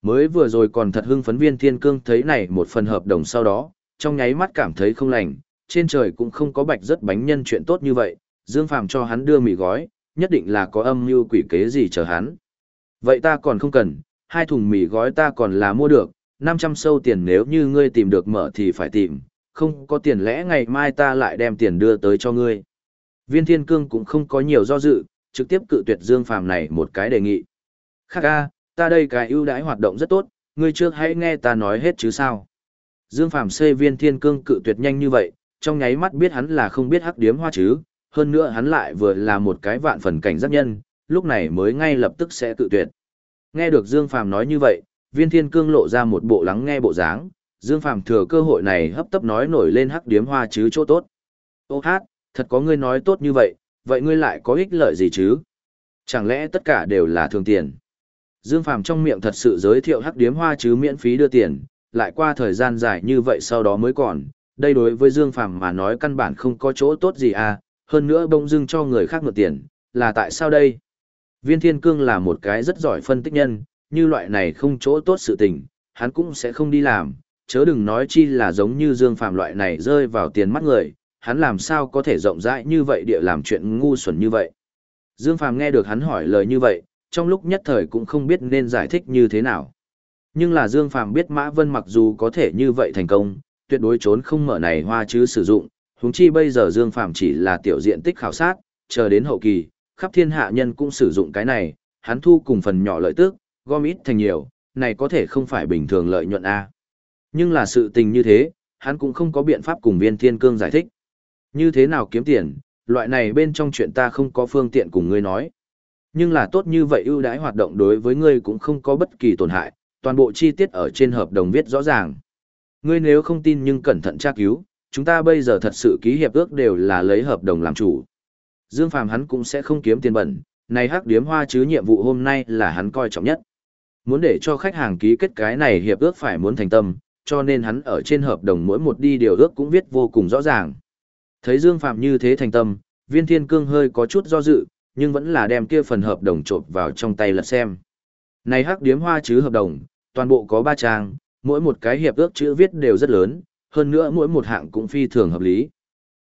Mới vừa rồi còn thật hưng phấn viên thiên cương thấy này một phần hợp đồng sau đó, trong nháy mắt cảm thấy không lành, trên trời cũng không có bạch rất bánh nhân chuyện tốt như vậy, Dương Phàm cho hắn đưa mì gói, nhất định là có âm mưu quỷ kế gì chờ hắn. Vậy ta còn không cần, hai thùng mì gói ta còn là mua được, 500 sâu tiền nếu như ngươi tìm được mở thì phải tìm, không có tiền lẽ ngày mai ta lại đem tiền đưa tới cho ngươi. Viên Thiên Cương cũng không có nhiều do dự, trực tiếp cự tuyệt Dương Phàm này một cái đề nghị. Khác a, ta đây cái ưu đãi hoạt động rất tốt, ngươi trước hãy nghe ta nói hết chứ sao. Dương Phàm xê Viên Thiên Cương cự tuyệt nhanh như vậy, trong nháy mắt biết hắn là không biết hắc điếm hoa chứ, hơn nữa hắn lại vừa là một cái vạn phần cảnh giác nhân, lúc này mới ngay lập tức sẽ cự tuyệt. Nghe được Dương Phàm nói như vậy, Viên Thiên Cương lộ ra một bộ lắng nghe bộ dáng, Dương Phàm thừa cơ hội này hấp tấp nói nổi lên hắc điếm hoa chứ chỗ tốt. Ô hát, thật có ngươi nói tốt như vậy, vậy ngươi lại có ích lợi gì chứ? Chẳng lẽ tất cả đều là thường tiền? Dương Phàm trong miệng thật sự giới thiệu hắc điếm hoa chứ miễn phí đưa tiền, lại qua thời gian dài như vậy sau đó mới còn, đây đối với Dương Phàm mà nói căn bản không có chỗ tốt gì à, hơn nữa bông dưng cho người khác mượn tiền, là tại sao đây? Viên Thiên Cương là một cái rất giỏi phân tích nhân, như loại này không chỗ tốt sự tình, hắn cũng sẽ không đi làm, chớ đừng nói chi là giống như Dương Phạm loại này rơi vào tiền mắt người, hắn làm sao có thể rộng rãi như vậy địa làm chuyện ngu xuẩn như vậy. Dương Phạm nghe được hắn hỏi lời như vậy, trong lúc nhất thời cũng không biết nên giải thích như thế nào. Nhưng là Dương Phạm biết Mã Vân mặc dù có thể như vậy thành công, tuyệt đối trốn không mở này hoa chứ sử dụng, huống chi bây giờ Dương Phạm chỉ là tiểu diện tích khảo sát, chờ đến hậu kỳ, khắp thiên hạ nhân cũng sử dụng cái này, hắn thu cùng phần nhỏ lợi tức, gom ít thành nhiều, này có thể không phải bình thường lợi nhuận a. Nhưng là sự tình như thế, hắn cũng không có biện pháp cùng viên thiên cương giải thích. Như thế nào kiếm tiền, loại này bên trong chuyện ta không có phương tiện cùng ngươi nói. Nhưng là tốt như vậy ưu đãi hoạt động đối với ngươi cũng không có bất kỳ tổn hại, toàn bộ chi tiết ở trên hợp đồng viết rõ ràng. Ngươi nếu không tin nhưng cẩn thận tra cứu, chúng ta bây giờ thật sự ký hiệp ước đều là lấy hợp đồng làm chủ. Dương Phàm hắn cũng sẽ không kiếm tiền bẩn, này hắc điếm hoa chứ nhiệm vụ hôm nay là hắn coi trọng nhất. Muốn để cho khách hàng ký kết cái này hiệp ước phải muốn thành tâm, cho nên hắn ở trên hợp đồng mỗi một đi điều ước cũng viết vô cùng rõ ràng. Thấy Dương Phạm như thế thành tâm, viên thiên cương hơi có chút do dự, nhưng vẫn là đem kia phần hợp đồng trộn vào trong tay lật xem. Này hắc điếm hoa chứ hợp đồng, toàn bộ có ba trang, mỗi một cái hiệp ước chữ viết đều rất lớn, hơn nữa mỗi một hạng cũng phi thường hợp lý.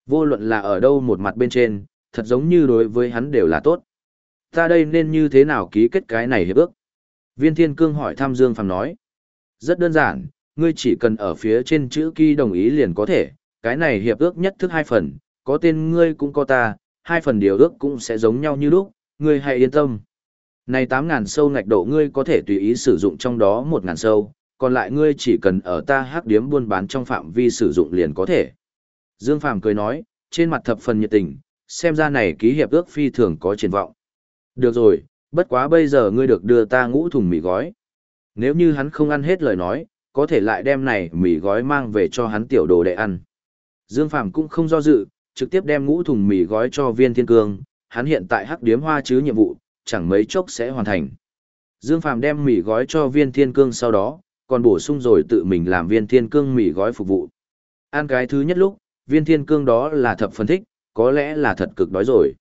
Vô luận là ở đâu một mặt bên trên, thật giống như đối với hắn đều là tốt. Ta đây nên như thế nào ký kết cái này hiệp ước? Viên Thiên Cương hỏi thăm Dương Phàm nói. Rất đơn giản, ngươi chỉ cần ở phía trên chữ ký đồng ý liền có thể, cái này hiệp ước nhất thức hai phần, có tên ngươi cũng có ta, hai phần điều ước cũng sẽ giống nhau như lúc, ngươi hãy yên tâm. Này 8.000 sâu ngạch độ ngươi có thể tùy ý sử dụng trong đó 1.000 sâu, còn lại ngươi chỉ cần ở ta hắc điếm buôn bán trong phạm vi sử dụng liền có thể. Dương Phàm cười nói, trên mặt thập phần nhiệt tình, xem ra này ký hiệp ước phi thường có triển vọng. Được rồi, bất quá bây giờ ngươi được đưa ta ngũ thùng mì gói. Nếu như hắn không ăn hết lời nói, có thể lại đem này mì gói mang về cho hắn tiểu đồ để ăn. Dương Phàm cũng không do dự, trực tiếp đem ngũ thùng mì gói cho viên thiên cương, hắn hiện tại hắc điếm hoa chứ nhiệm vụ, chẳng mấy chốc sẽ hoàn thành. Dương Phàm đem mì gói cho viên thiên cương sau đó, còn bổ sung rồi tự mình làm viên thiên cương mì gói phục vụ. Ăn cái thứ nhất lúc, viên thiên cương đó là thập phân thích, có lẽ là thật cực đói rồi.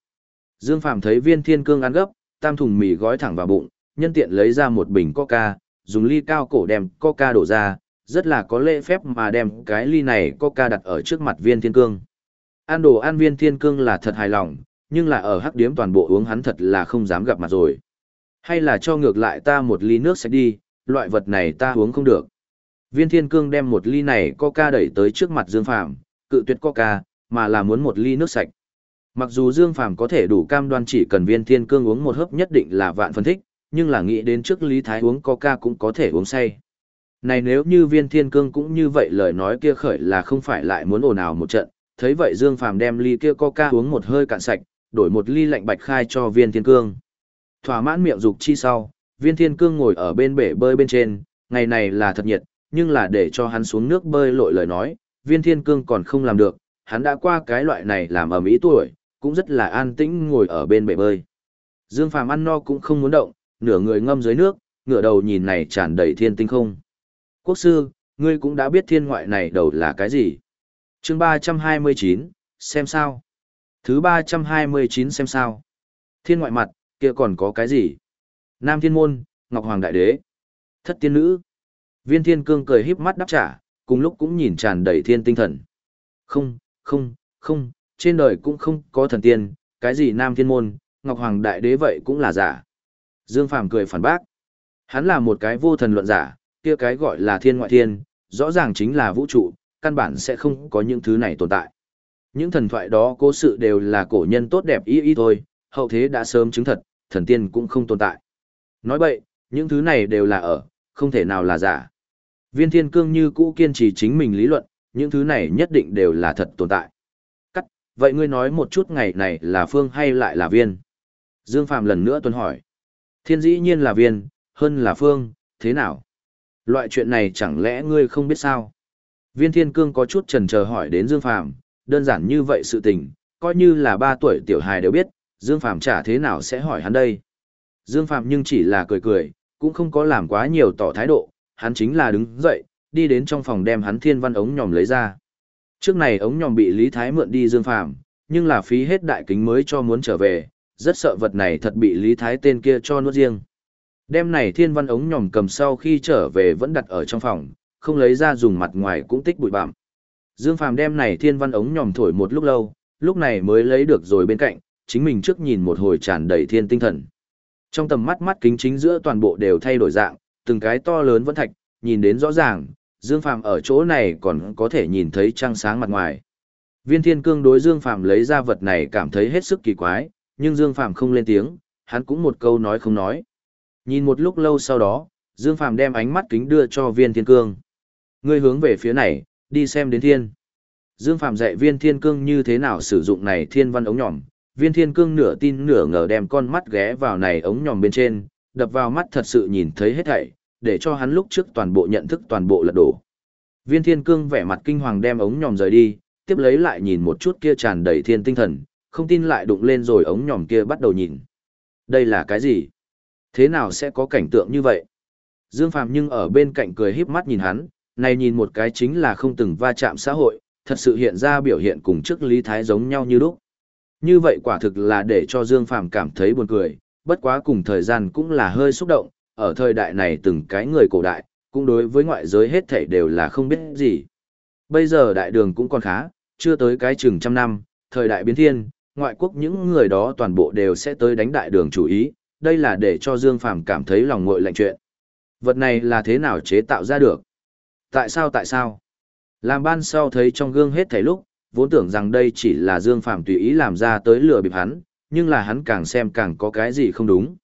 Dương Phàm thấy viên thiên cương ăn gấp, tam thùng mì gói thẳng vào bụng, nhân tiện lấy ra một bình coca, dùng ly cao cổ đem coca đổ ra, rất là có lễ phép mà đem cái ly này coca đặt ở trước mặt viên thiên cương. Ăn đồ ăn viên thiên cương là thật hài lòng, nhưng là ở hắc điếm toàn bộ uống hắn thật là không dám gặp mặt rồi. Hay là cho ngược lại ta một ly nước sạch đi, loại vật này ta uống không được. Viên thiên cương đem một ly này coca đẩy tới trước mặt Dương Phàm cự tuyệt coca, mà là muốn một ly nước sạch. Mặc dù Dương Phàm có thể đủ cam đoan chỉ cần viên thiên cương uống một hớp nhất định là vạn phân thích, nhưng là nghĩ đến trước Lý Thái uống coca cũng có thể uống say. Này nếu như viên thiên cương cũng như vậy lời nói kia khởi là không phải lại muốn ồn ào một trận, thấy vậy Dương Phàm đem ly kia coca uống một hơi cạn sạch, đổi một ly lạnh bạch khai cho viên thiên cương. Thỏa mãn miệng dục chi sau, viên thiên cương ngồi ở bên bể bơi bên trên, ngày này là thật nhiệt, nhưng là để cho hắn xuống nước bơi lội lời nói, viên thiên cương còn không làm được, hắn đã qua cái loại này làm ở mỹ tuổi, cũng rất là an tĩnh ngồi ở bên bể bơi. Dương Phàm ăn no cũng không muốn động, nửa người ngâm dưới nước, ngửa đầu nhìn này tràn đầy thiên tinh không. Quốc sư, ngươi cũng đã biết thiên ngoại này đầu là cái gì. chương 329, xem sao. Thứ 329 xem sao. Thiên ngoại mặt, kia còn có cái gì? Nam thiên môn, Ngọc Hoàng Đại Đế. Thất tiên nữ. Viên thiên cương cười híp mắt đáp trả, cùng lúc cũng nhìn tràn đầy thiên tinh thần. Không, không, không, trên đời cũng không có thần tiên, cái gì Nam thiên môn, Ngọc Hoàng Đại Đế vậy cũng là giả. Dương Phàm cười phản bác. Hắn là một cái vô thần luận giả, kia cái gọi là thiên ngoại thiên, rõ ràng chính là vũ trụ, căn bản sẽ không có những thứ này tồn tại. Những thần thoại đó cố sự đều là cổ nhân tốt đẹp ý ý thôi, hậu thế đã sớm chứng thật, thần tiên cũng không tồn tại. Nói vậy, những thứ này đều là ở, không thể nào là giả. Viên thiên cương như cũ kiên trì chính mình lý luận, những thứ này nhất định đều là thật tồn tại. Cắt, vậy ngươi nói một chút ngày này là phương hay lại là viên? Dương Phạm lần nữa tuân hỏi. Thiên dĩ nhiên là viên, hơn là phương, thế nào? Loại chuyện này chẳng lẽ ngươi không biết sao? Viên thiên cương có chút trần chờ hỏi đến Dương Phạm, đơn giản như vậy sự tình, coi như là ba tuổi tiểu hài đều biết, Dương Phạm chả thế nào sẽ hỏi hắn đây. Dương Phạm nhưng chỉ là cười cười, cũng không có làm quá nhiều tỏ thái độ, hắn chính là đứng dậy, đi đến trong phòng đem hắn thiên văn ống nhòm lấy ra. Trước này ống nhòm bị Lý Thái mượn đi Dương Phạm, nhưng là phí hết đại kính mới cho muốn trở về, rất sợ vật này thật bị Lý Thái tên kia cho nuốt riêng. Đem này thiên văn ống nhòm cầm sau khi trở về vẫn đặt ở trong phòng, không lấy ra dùng mặt ngoài cũng tích bụi bặm. Dương Phàm đem này thiên văn ống nhòm thổi một lúc lâu, lúc này mới lấy được rồi bên cạnh, chính mình trước nhìn một hồi tràn đầy thiên tinh thần. Trong tầm mắt mắt kính chính giữa toàn bộ đều thay đổi dạng, từng cái to lớn vẫn thạch, nhìn đến rõ ràng, Dương Phàm ở chỗ này còn có thể nhìn thấy trăng sáng mặt ngoài. Viên Thiên Cương đối Dương Phàm lấy ra vật này cảm thấy hết sức kỳ quái, nhưng Dương Phàm không lên tiếng, hắn cũng một câu nói không nói. Nhìn một lúc lâu sau đó, Dương Phàm đem ánh mắt kính đưa cho Viên Thiên Cương. Ngươi hướng về phía này, đi xem đến thiên. Dương Phàm dạy Viên Thiên Cương như thế nào sử dụng này thiên văn ống nhòm, Viên Thiên Cương nửa tin nửa ngờ đem con mắt ghé vào này ống nhòm bên trên, đập vào mắt thật sự nhìn thấy hết thảy, để cho hắn lúc trước toàn bộ nhận thức toàn bộ lật đổ. Viên Thiên Cương vẻ mặt kinh hoàng đem ống nhòm rời đi, tiếp lấy lại nhìn một chút kia tràn đầy thiên tinh thần, không tin lại đụng lên rồi ống nhòm kia bắt đầu nhìn. Đây là cái gì? Thế nào sẽ có cảnh tượng như vậy? Dương Phàm nhưng ở bên cạnh cười híp mắt nhìn hắn, này nhìn một cái chính là không từng va chạm xã hội, thật sự hiện ra biểu hiện cùng trước Lý Thái giống nhau như lúc. Như vậy quả thực là để cho Dương Phàm cảm thấy buồn cười, bất quá cùng thời gian cũng là hơi xúc động, ở thời đại này từng cái người cổ đại, cũng đối với ngoại giới hết thảy đều là không biết gì. Bây giờ đại đường cũng còn khá, chưa tới cái chừng trăm năm, thời đại biến thiên, ngoại quốc những người đó toàn bộ đều sẽ tới đánh đại đường chủ ý, đây là để cho Dương Phàm cảm thấy lòng ngội lạnh chuyện. Vật này là thế nào chế tạo ra được? Tại sao tại sao? Làm ban sau thấy trong gương hết thảy lúc, vốn tưởng rằng đây chỉ là Dương Phàm tùy ý làm ra tới lừa bịp hắn, nhưng là hắn càng xem càng có cái gì không đúng.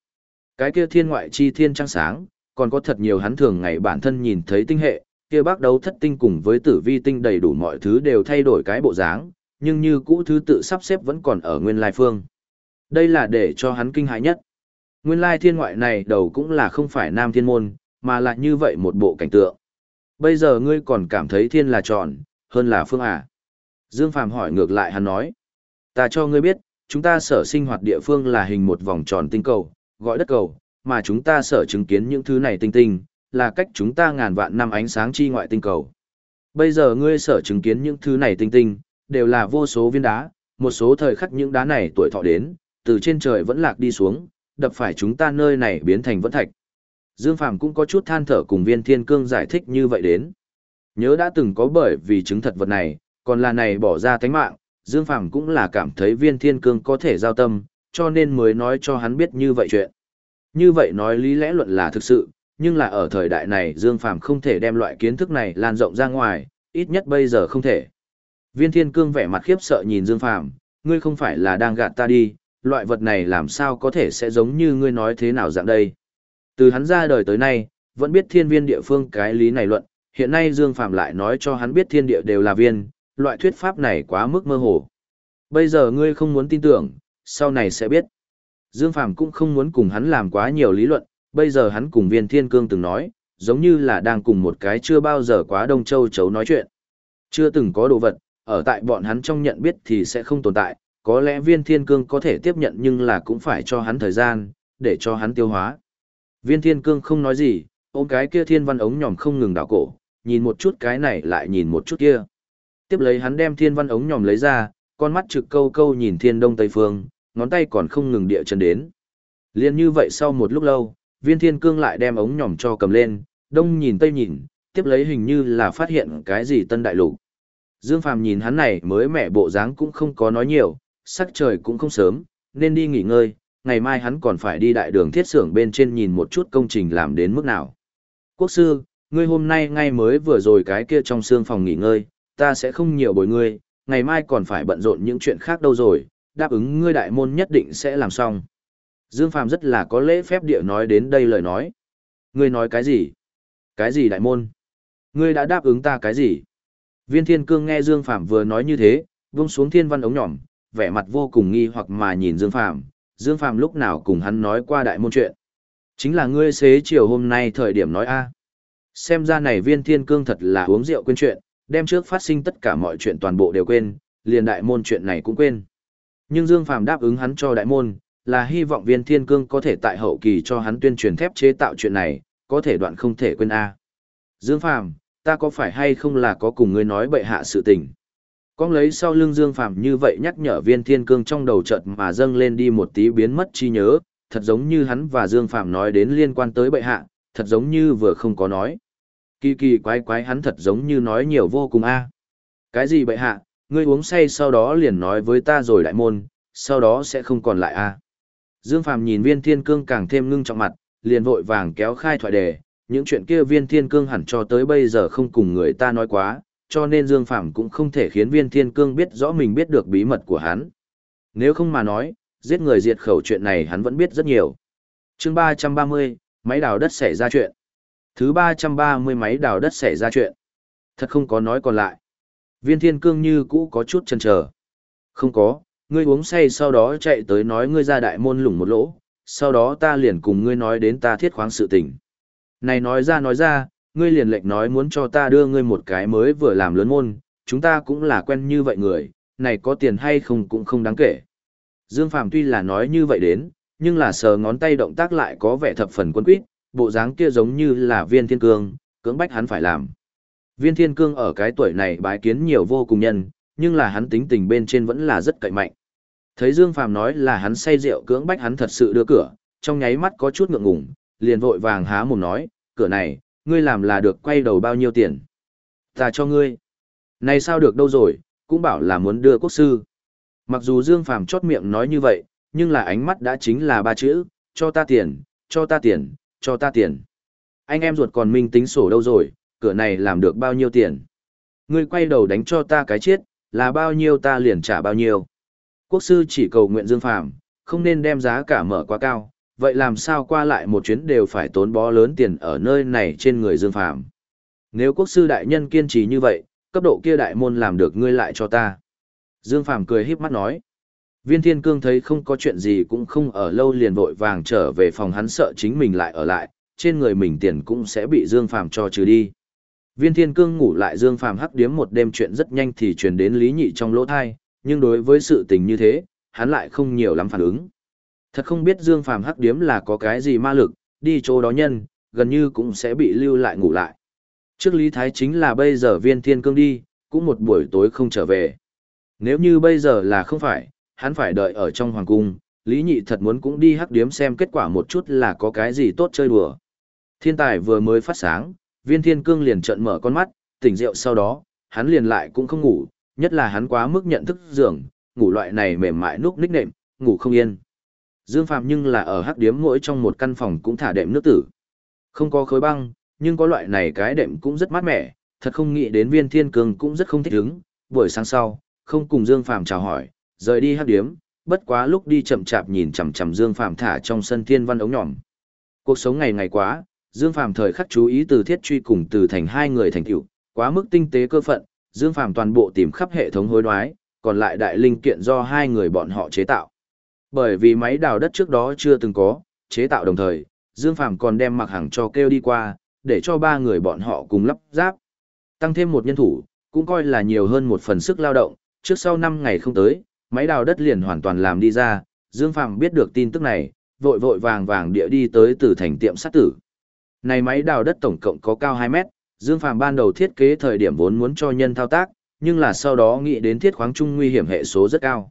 Cái kia thiên ngoại chi thiên trăng sáng, còn có thật nhiều hắn thường ngày bản thân nhìn thấy tinh hệ, kia bác đấu thất tinh cùng với tử vi tinh đầy đủ mọi thứ đều thay đổi cái bộ dáng, nhưng như cũ thứ tự sắp xếp vẫn còn ở nguyên lai phương. Đây là để cho hắn kinh hãi nhất. Nguyên lai thiên ngoại này đầu cũng là không phải nam thiên môn, mà là như vậy một bộ cảnh tượng. Bây giờ ngươi còn cảm thấy thiên là tròn, hơn là phương à. Dương Phàm hỏi ngược lại hắn nói. Ta cho ngươi biết, chúng ta sở sinh hoạt địa phương là hình một vòng tròn tinh cầu, gọi đất cầu, mà chúng ta sở chứng kiến những thứ này tinh tinh, là cách chúng ta ngàn vạn năm ánh sáng chi ngoại tinh cầu. Bây giờ ngươi sở chứng kiến những thứ này tinh tinh, đều là vô số viên đá, một số thời khắc những đá này tuổi thọ đến, từ trên trời vẫn lạc đi xuống, đập phải chúng ta nơi này biến thành vẫn thạch. Dương Phàm cũng có chút than thở cùng viên thiên cương giải thích như vậy đến. Nhớ đã từng có bởi vì chứng thật vật này, còn là này bỏ ra tánh mạng, Dương Phàm cũng là cảm thấy viên thiên cương có thể giao tâm, cho nên mới nói cho hắn biết như vậy chuyện. Như vậy nói lý lẽ luận là thực sự, nhưng là ở thời đại này Dương Phàm không thể đem loại kiến thức này lan rộng ra ngoài, ít nhất bây giờ không thể. Viên Thiên Cương vẻ mặt khiếp sợ nhìn Dương Phàm, ngươi không phải là đang gạt ta đi, loại vật này làm sao có thể sẽ giống như ngươi nói thế nào dạng đây. Từ hắn ra đời tới nay, vẫn biết thiên viên địa phương cái lý này luận, hiện nay Dương Phàm lại nói cho hắn biết thiên địa đều là viên, loại thuyết pháp này quá mức mơ hồ. Bây giờ ngươi không muốn tin tưởng, sau này sẽ biết. Dương Phàm cũng không muốn cùng hắn làm quá nhiều lý luận, bây giờ hắn cùng viên thiên cương từng nói, giống như là đang cùng một cái chưa bao giờ quá đông châu chấu nói chuyện. Chưa từng có đồ vật, ở tại bọn hắn trong nhận biết thì sẽ không tồn tại, có lẽ viên thiên cương có thể tiếp nhận nhưng là cũng phải cho hắn thời gian, để cho hắn tiêu hóa. Viên thiên cương không nói gì, ôm cái kia thiên văn ống nhòm không ngừng đảo cổ, nhìn một chút cái này lại nhìn một chút kia. Tiếp lấy hắn đem thiên văn ống nhòm lấy ra, con mắt trực câu câu nhìn thiên đông tây phương, ngón tay còn không ngừng địa chân đến. Liên như vậy sau một lúc lâu, viên thiên cương lại đem ống nhòm cho cầm lên, đông nhìn tây nhìn, tiếp lấy hình như là phát hiện cái gì tân đại lục. Dương Phàm nhìn hắn này mới mẻ bộ dáng cũng không có nói nhiều, sắc trời cũng không sớm, nên đi nghỉ ngơi, ngày mai hắn còn phải đi đại đường thiết xưởng bên trên nhìn một chút công trình làm đến mức nào. Quốc sư, ngươi hôm nay ngay mới vừa rồi cái kia trong xương phòng nghỉ ngơi, ta sẽ không nhiều bồi ngươi, ngày mai còn phải bận rộn những chuyện khác đâu rồi, đáp ứng ngươi đại môn nhất định sẽ làm xong. Dương Phàm rất là có lễ phép địa nói đến đây lời nói. Ngươi nói cái gì? Cái gì đại môn? Ngươi đã đáp ứng ta cái gì? Viên Thiên Cương nghe Dương Phàm vừa nói như thế, vung xuống thiên văn ống nhỏm, vẻ mặt vô cùng nghi hoặc mà nhìn Dương Phàm, Dương Phàm lúc nào cùng hắn nói qua đại môn chuyện. Chính là ngươi xế chiều hôm nay thời điểm nói a. Xem ra này Viên Thiên Cương thật là uống rượu quên chuyện, đem trước phát sinh tất cả mọi chuyện toàn bộ đều quên, liền đại môn chuyện này cũng quên. Nhưng Dương Phàm đáp ứng hắn cho đại môn, là hy vọng Viên Thiên Cương có thể tại hậu kỳ cho hắn tuyên truyền thép chế tạo chuyện này, có thể đoạn không thể quên a. Dương Phàm, ta có phải hay không là có cùng ngươi nói bậy hạ sự tình? Con lấy sau lưng Dương Phàm như vậy nhắc nhở viên thiên cương trong đầu chợt mà dâng lên đi một tí biến mất chi nhớ, thật giống như hắn và Dương Phàm nói đến liên quan tới bệ hạ, thật giống như vừa không có nói. Kỳ kỳ quái quái hắn thật giống như nói nhiều vô cùng a. Cái gì bệ hạ, ngươi uống say sau đó liền nói với ta rồi đại môn, sau đó sẽ không còn lại a. Dương Phàm nhìn viên thiên cương càng thêm ngưng trọng mặt, liền vội vàng kéo khai thoại đề, những chuyện kia viên thiên cương hẳn cho tới bây giờ không cùng người ta nói quá, cho nên Dương Phàm cũng không thể khiến viên thiên cương biết rõ mình biết được bí mật của hắn. Nếu không mà nói, giết người diệt khẩu chuyện này hắn vẫn biết rất nhiều. chương 330, máy đào đất xảy ra chuyện. Thứ 330 máy đào đất xảy ra chuyện. Thật không có nói còn lại. Viên thiên cương như cũ có chút chần chờ Không có, ngươi uống say sau đó chạy tới nói ngươi ra đại môn lủng một lỗ, sau đó ta liền cùng ngươi nói đến ta thiết khoáng sự tình. Này nói ra nói ra, ngươi liền lệnh nói muốn cho ta đưa ngươi một cái mới vừa làm lớn môn, chúng ta cũng là quen như vậy người, này có tiền hay không cũng không đáng kể. Dương Phàm tuy là nói như vậy đến, nhưng là sờ ngón tay động tác lại có vẻ thập phần quân quýt, bộ dáng kia giống như là viên thiên cương, cưỡng bách hắn phải làm. Viên thiên cương ở cái tuổi này bái kiến nhiều vô cùng nhân, nhưng là hắn tính tình bên trên vẫn là rất cậy mạnh. Thấy Dương Phàm nói là hắn say rượu cưỡng bách hắn thật sự đưa cửa, trong nháy mắt có chút ngượng ngùng, liền vội vàng há mồm nói, cửa này, ngươi làm là được quay đầu bao nhiêu tiền. Ta cho ngươi. Này sao được đâu rồi, cũng bảo là muốn đưa quốc sư. Mặc dù Dương Phàm chót miệng nói như vậy, nhưng là ánh mắt đã chính là ba chữ, cho ta tiền, cho ta tiền, cho ta tiền. Anh em ruột còn minh tính sổ đâu rồi, cửa này làm được bao nhiêu tiền. Ngươi quay đầu đánh cho ta cái chết, là bao nhiêu ta liền trả bao nhiêu. Quốc sư chỉ cầu nguyện Dương Phàm không nên đem giá cả mở quá cao, vậy làm sao qua lại một chuyến đều phải tốn bó lớn tiền ở nơi này trên người Dương Phàm. Nếu quốc sư đại nhân kiên trì như vậy, cấp độ kia đại môn làm được ngươi lại cho ta. Dương Phàm cười híp mắt nói. Viên Thiên Cương thấy không có chuyện gì cũng không ở lâu liền vội vàng trở về phòng hắn sợ chính mình lại ở lại, trên người mình tiền cũng sẽ bị Dương Phàm cho trừ đi. Viên Thiên Cương ngủ lại Dương Phàm hắc điếm một đêm chuyện rất nhanh thì truyền đến Lý Nhị trong lỗ thai, nhưng đối với sự tình như thế, hắn lại không nhiều lắm phản ứng. Thật không biết Dương Phàm hắc điếm là có cái gì ma lực, đi chỗ đó nhân, gần như cũng sẽ bị lưu lại ngủ lại. Trước Lý Thái chính là bây giờ viên thiên cương đi, cũng một buổi tối không trở về. Nếu như bây giờ là không phải, hắn phải đợi ở trong hoàng cung, Lý Nhị thật muốn cũng đi hắc điếm xem kết quả một chút là có cái gì tốt chơi đùa. Thiên tài vừa mới phát sáng, viên thiên cương liền trợn mở con mắt, tỉnh rượu sau đó, hắn liền lại cũng không ngủ, nhất là hắn quá mức nhận thức giường, ngủ loại này mềm mại núp ních nệm, ngủ không yên. Dương Phạm nhưng là ở hắc điếm mỗi trong một căn phòng cũng thả đệm nước tử. Không có khối băng, nhưng có loại này cái đệm cũng rất mát mẻ, thật không nghĩ đến viên thiên Cương cũng rất không thích ứng. Buổi sáng sau, không cùng Dương Phạm chào hỏi, rời đi hắc điếm, bất quá lúc đi chậm chạp nhìn chằm chằm Dương Phạm thả trong sân thiên văn ống nhỏm. Cuộc sống ngày ngày quá, Dương Phàm thời khắc chú ý từ thiết truy cùng từ thành hai người thành tựu, quá mức tinh tế cơ phận, Dương Phàm toàn bộ tìm khắp hệ thống hối đoái, còn lại đại linh kiện do hai người bọn họ chế tạo. Bởi vì máy đào đất trước đó chưa từng có, chế tạo đồng thời, Dương Phàm còn đem mặc hàng cho kêu đi qua, để cho ba người bọn họ cùng lắp ráp. Tăng thêm một nhân thủ, cũng coi là nhiều hơn một phần sức lao động, trước sau 5 ngày không tới, máy đào đất liền hoàn toàn làm đi ra, Dương Phàm biết được tin tức này, vội vội vàng vàng địa đi tới từ thành tiệm sát tử. Này máy đào đất tổng cộng có cao 2 mét, Dương Phàm ban đầu thiết kế thời điểm vốn muốn cho nhân thao tác, nhưng là sau đó nghĩ đến thiết khoáng trung nguy hiểm hệ số rất cao.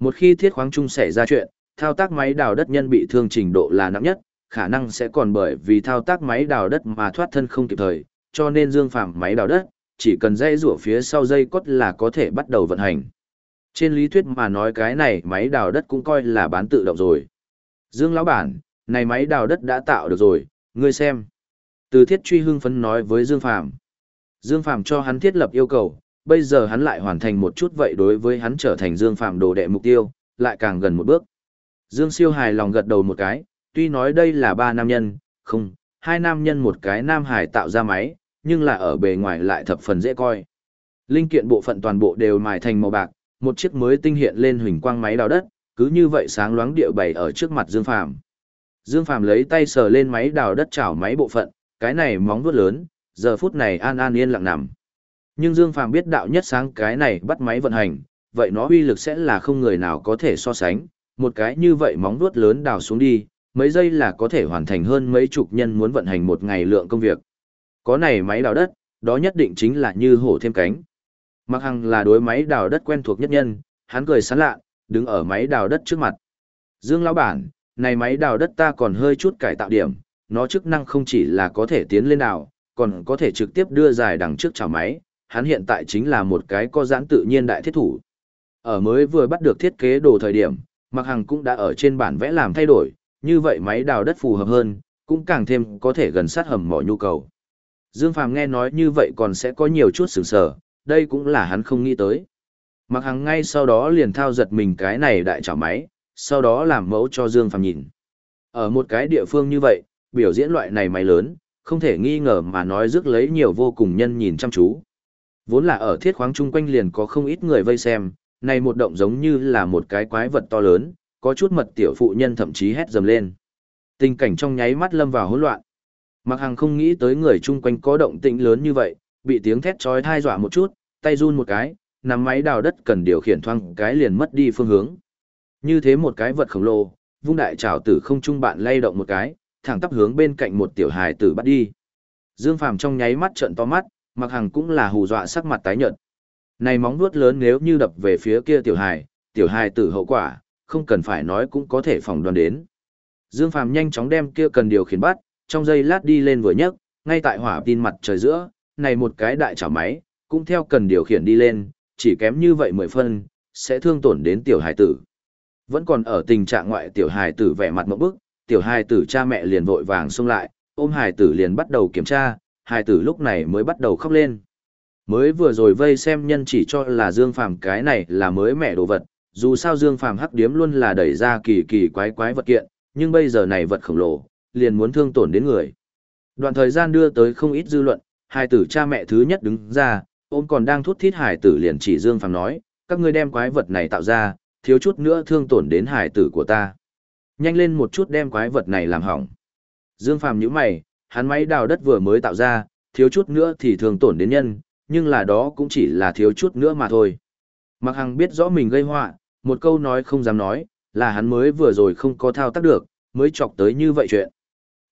Một khi thiết khoáng trung xảy ra chuyện, thao tác máy đào đất nhân bị thương trình độ là nặng nhất, khả năng sẽ còn bởi vì thao tác máy đào đất mà thoát thân không kịp thời, cho nên Dương Phàm máy đào đất, chỉ cần dây rủa phía sau dây cốt là có thể bắt đầu vận hành. Trên lý thuyết mà nói cái này máy đào đất cũng coi là bán tự động rồi. Dương lão bản, này máy đào đất đã tạo được rồi, ngươi xem. Từ thiết truy hưng phấn nói với Dương Phàm Dương Phàm cho hắn thiết lập yêu cầu, bây giờ hắn lại hoàn thành một chút vậy đối với hắn trở thành Dương Phàm đồ đệ mục tiêu, lại càng gần một bước. Dương siêu hài lòng gật đầu một cái, tuy nói đây là ba nam nhân, không, hai nam nhân một cái nam hải tạo ra máy, nhưng là ở bề ngoài lại thập phần dễ coi. Linh kiện bộ phận toàn bộ đều mài thành màu bạc, một chiếc mới tinh hiện lên huỳnh quang máy đào đất, cứ như vậy sáng loáng địa bày ở trước mặt Dương Phàm. Dương Phàm lấy tay sờ lên máy đào đất chảo máy bộ phận, cái này móng vuốt lớn, giờ phút này an an yên lặng nằm. Nhưng Dương Phàm biết đạo nhất sáng cái này bắt máy vận hành, vậy nó uy lực sẽ là không người nào có thể so sánh, một cái như vậy móng vuốt lớn đào xuống đi, mấy giây là có thể hoàn thành hơn mấy chục nhân muốn vận hành một ngày lượng công việc. Có này máy đào đất, đó nhất định chính là như hổ thêm cánh. Mặc hằng là đối máy đào đất quen thuộc nhất nhân, hắn cười sán lạ, đứng ở máy đào đất trước mặt. Dương lão bản, này máy đào đất ta còn hơi chút cải tạo điểm, nó chức năng không chỉ là có thể tiến lên đào, còn có thể trực tiếp đưa dài đằng trước chảo máy, hắn hiện tại chính là một cái có giãn tự nhiên đại thiết thủ. Ở mới vừa bắt được thiết kế đồ thời điểm, Mạc Hằng cũng đã ở trên bản vẽ làm thay đổi, như vậy máy đào đất phù hợp hơn, cũng càng thêm có thể gần sát hầm mỏ nhu cầu. Dương Phàm nghe nói như vậy còn sẽ có nhiều chút sửng sở, đây cũng là hắn không nghĩ tới. Mạc Hằng ngay sau đó liền thao giật mình cái này đại chảo máy, sau đó làm mẫu cho Dương Phàm nhìn. Ở một cái địa phương như vậy, biểu diễn loại này máy lớn, không thể nghi ngờ mà nói rước lấy nhiều vô cùng nhân nhìn chăm chú. Vốn là ở thiết khoáng chung quanh liền có không ít người vây xem, này một động giống như là một cái quái vật to lớn, có chút mật tiểu phụ nhân thậm chí hét dầm lên. Tình cảnh trong nháy mắt lâm vào hỗn loạn. Mặc Hằng không nghĩ tới người chung quanh có động tĩnh lớn như vậy, bị tiếng thét chói tai dọa một chút, tay run một cái, nắm máy đào đất cần điều khiển thoang cái liền mất đi phương hướng. Như thế một cái vật khổng lồ, vung đại trảo tử không trung bạn lay động một cái, thẳng tắp hướng bên cạnh một tiểu hài tử bắt đi. Dương Phàm trong nháy mắt trợn to mắt, Mặc Hằng cũng là hù dọa sắc mặt tái nhợt. Này móng vuốt lớn nếu như đập về phía kia tiểu hài, tiểu hài tử hậu quả, không cần phải nói cũng có thể phòng đoán đến. Dương Phàm nhanh chóng đem kia cần điều khiển bắt, trong giây lát đi lên vừa nhấc, ngay tại hỏa tin mặt trời giữa, này một cái đại chảo máy, cũng theo cần điều khiển đi lên, chỉ kém như vậy mười phân, sẽ thương tổn đến tiểu hài tử. Vẫn còn ở tình trạng ngoại tiểu hài tử vẻ mặt một bức, tiểu hài tử cha mẹ liền vội vàng xông lại, ôm hài tử liền bắt đầu kiểm tra, hài tử lúc này mới bắt đầu khóc lên. Mới vừa rồi vây xem nhân chỉ cho là Dương Phàm cái này là mới mẹ đồ vật, dù sao Dương Phàm hắc điếm luôn là đẩy ra kỳ kỳ quái quái vật kiện, nhưng bây giờ này vật khổng lồ, liền muốn thương tổn đến người. Đoạn thời gian đưa tới không ít dư luận, hai tử cha mẹ thứ nhất đứng ra, ôm còn đang thút thít hải tử liền chỉ Dương Phàm nói, các ngươi đem quái vật này tạo ra, thiếu chút nữa thương tổn đến hải tử của ta. Nhanh lên một chút đem quái vật này làm hỏng. Dương Phàm nhíu mày, hắn máy đào đất vừa mới tạo ra, thiếu chút nữa thì thương tổn đến nhân, nhưng là đó cũng chỉ là thiếu chút nữa mà thôi. Mặc Hằng biết rõ mình gây họa, một câu nói không dám nói, là hắn mới vừa rồi không có thao tác được, mới chọc tới như vậy chuyện.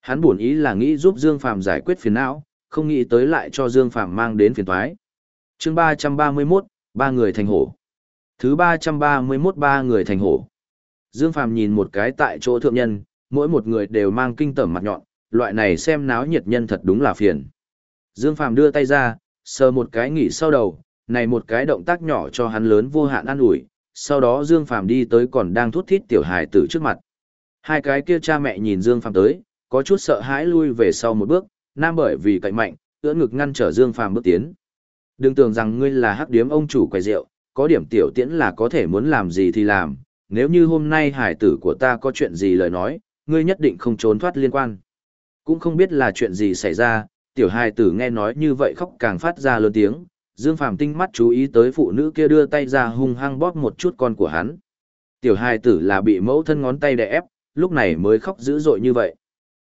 Hắn buồn ý là nghĩ giúp Dương Phàm giải quyết phiền não, không nghĩ tới lại cho Dương Phàm mang đến phiền toái. Chương 331, ba người thành hổ. Thứ 331 ba người thành hổ. Dương Phàm nhìn một cái tại chỗ thượng nhân, mỗi một người đều mang kinh tởm mặt nhọn, loại này xem náo nhiệt nhân thật đúng là phiền. Dương Phàm đưa tay ra, sờ một cái nghỉ sau đầu, này một cái động tác nhỏ cho hắn lớn vô hạn an ủi, sau đó Dương Phàm đi tới còn đang thút thít tiểu hài tử trước mặt. Hai cái kia cha mẹ nhìn Dương Phàm tới, có chút sợ hãi lui về sau một bước, nam bởi vì cậy mạnh, ưỡn ngực ngăn trở Dương Phàm bước tiến. Đừng tưởng rằng ngươi là hắc điếm ông chủ quầy rượu, có điểm tiểu tiễn là có thể muốn làm gì thì làm, nếu như hôm nay hải tử của ta có chuyện gì lời nói, ngươi nhất định không trốn thoát liên quan. Cũng không biết là chuyện gì xảy ra, tiểu hải tử nghe nói như vậy khóc càng phát ra lớn tiếng, Dương Phàm tinh mắt chú ý tới phụ nữ kia đưa tay ra hung hăng bóp một chút con của hắn. Tiểu hải tử là bị mẫu thân ngón tay đè ép, lúc này mới khóc dữ dội như vậy.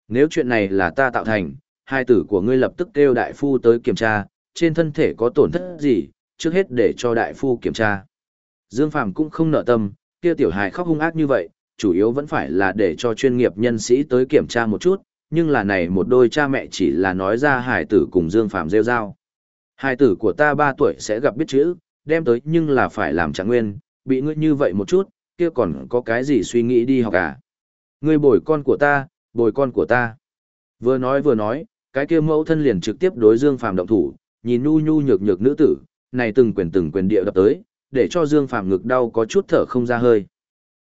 Nếu chuyện này là ta tạo thành, hai tử của ngươi lập tức kêu đại phu tới kiểm tra, trên thân thể có tổn thất gì, trước hết để cho đại phu kiểm tra. Dương Phàm cũng không nợ tâm, kia tiểu hài khóc hung ác như vậy, chủ yếu vẫn phải là để cho chuyên nghiệp nhân sĩ tới kiểm tra một chút, nhưng là này một đôi cha mẹ chỉ là nói ra hài tử cùng Dương Phàm rêu rao. Hài tử của ta 3 tuổi sẽ gặp biết chữ, đem tới nhưng là phải làm chẳng nguyên, bị ngươi như vậy một chút, kia còn có cái gì suy nghĩ đi học à? Ngươi bồi con của ta, bồi con của ta. Vừa nói vừa nói, cái kia mẫu thân liền trực tiếp đối Dương Phàm động thủ, nhìn nu nhu nhược nhược nữ tử, này từng quyền từng quyền địa đập tới, để cho Dương Phàm ngực đau có chút thở không ra hơi.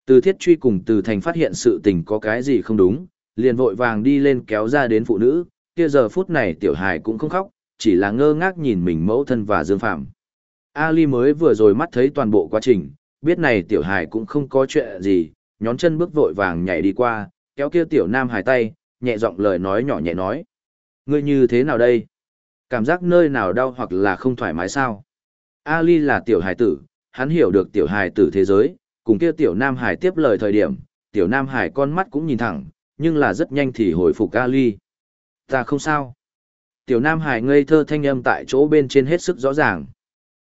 Từ thiết truy cùng từ thành phát hiện sự tình có cái gì không đúng, liền vội vàng đi lên kéo ra đến phụ nữ, kia giờ phút này tiểu hài cũng không khóc, chỉ là ngơ ngác nhìn mình mẫu thân và Dương Phàm Ali mới vừa rồi mắt thấy toàn bộ quá trình, biết này tiểu hài cũng không có chuyện gì, nhón chân bước vội vàng nhảy đi qua, kéo kia tiểu nam hài tay, nhẹ giọng lời nói nhỏ nhẹ nói. Ngươi như thế nào đây? Cảm giác nơi nào đau hoặc là không thoải mái sao? Ali là tiểu hài tử, hắn hiểu được tiểu hài tử thế giới, cùng kia tiểu nam hài tiếp lời thời điểm, tiểu nam hài con mắt cũng nhìn thẳng, nhưng là rất nhanh thì hồi phục Ali. Ta không sao. Tiểu nam hài ngây thơ thanh âm tại chỗ bên trên hết sức rõ ràng.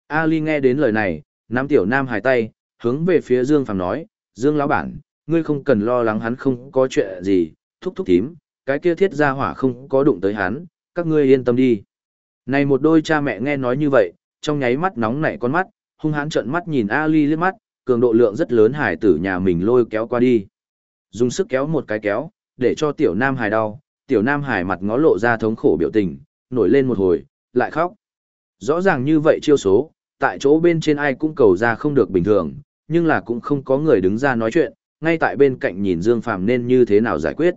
Ali nghe đến lời này, nắm tiểu nam hài tay, hướng về phía Dương Phàm nói, Dương lão bản, ngươi không cần lo lắng hắn không có chuyện gì, thúc thúc tím, cái kia thiết gia hỏa không có đụng tới hắn, các ngươi yên tâm đi. Này một đôi cha mẹ nghe nói như vậy, trong nháy mắt nóng nảy con mắt, hung hãn trợn mắt nhìn Ali liếc mắt, cường độ lượng rất lớn hải tử nhà mình lôi kéo qua đi. Dùng sức kéo một cái kéo, để cho tiểu nam hải đau, tiểu nam hải mặt ngó lộ ra thống khổ biểu tình, nổi lên một hồi, lại khóc. Rõ ràng như vậy chiêu số, tại chỗ bên trên ai cũng cầu ra không được bình thường, nhưng là cũng không có người đứng ra nói chuyện, ngay tại bên cạnh nhìn Dương Phàm nên như thế nào giải quyết.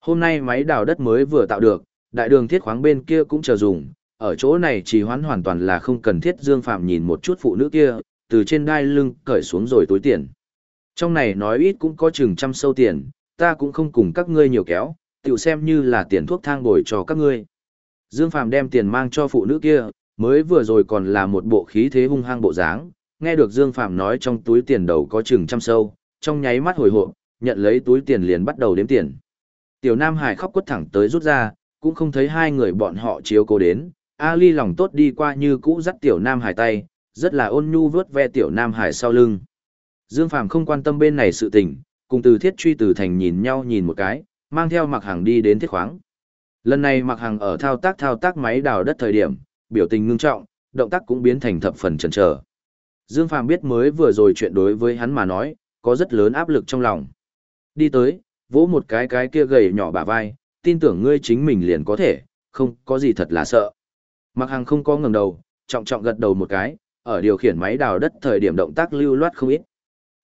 Hôm nay máy đào đất mới vừa tạo được, đại đường thiết khoáng bên kia cũng chờ dùng, ở chỗ này chỉ hoán hoàn toàn là không cần thiết Dương Phạm nhìn một chút phụ nữ kia, từ trên đai lưng cởi xuống rồi túi tiền. Trong này nói ít cũng có chừng trăm sâu tiền, ta cũng không cùng các ngươi nhiều kéo, tiểu xem như là tiền thuốc thang bồi cho các ngươi. Dương Phạm đem tiền mang cho phụ nữ kia, mới vừa rồi còn là một bộ khí thế hung hăng bộ dáng, nghe được Dương Phạm nói trong túi tiền đầu có chừng trăm sâu, trong nháy mắt hồi hộp, nhận lấy túi tiền liền bắt đầu đếm tiền. Tiểu Nam Hải khóc quất thẳng tới rút ra, cũng không thấy hai người bọn họ chiếu cố đến, Ali lòng tốt đi qua như cũ dắt Tiểu Nam Hải tay, rất là ôn nhu vớt ve Tiểu Nam Hải sau lưng. Dương Phàm không quan tâm bên này sự tình, cùng từ thiết truy từ thành nhìn nhau nhìn một cái, mang theo mặc hàng đi đến thiết khoáng. Lần này mặc hàng ở thao tác thao tác máy đào đất thời điểm, biểu tình ngưng trọng, động tác cũng biến thành thập phần chần chờ. Dương Phàm biết mới vừa rồi chuyện đối với hắn mà nói, có rất lớn áp lực trong lòng. Đi tới, vỗ một cái cái kia gầy nhỏ bả vai, tin tưởng ngươi chính mình liền có thể, không có gì thật là sợ. Mặc Hằng không có ngẩng đầu, trọng trọng gật đầu một cái, ở điều khiển máy đào đất thời điểm động tác lưu loát không ít.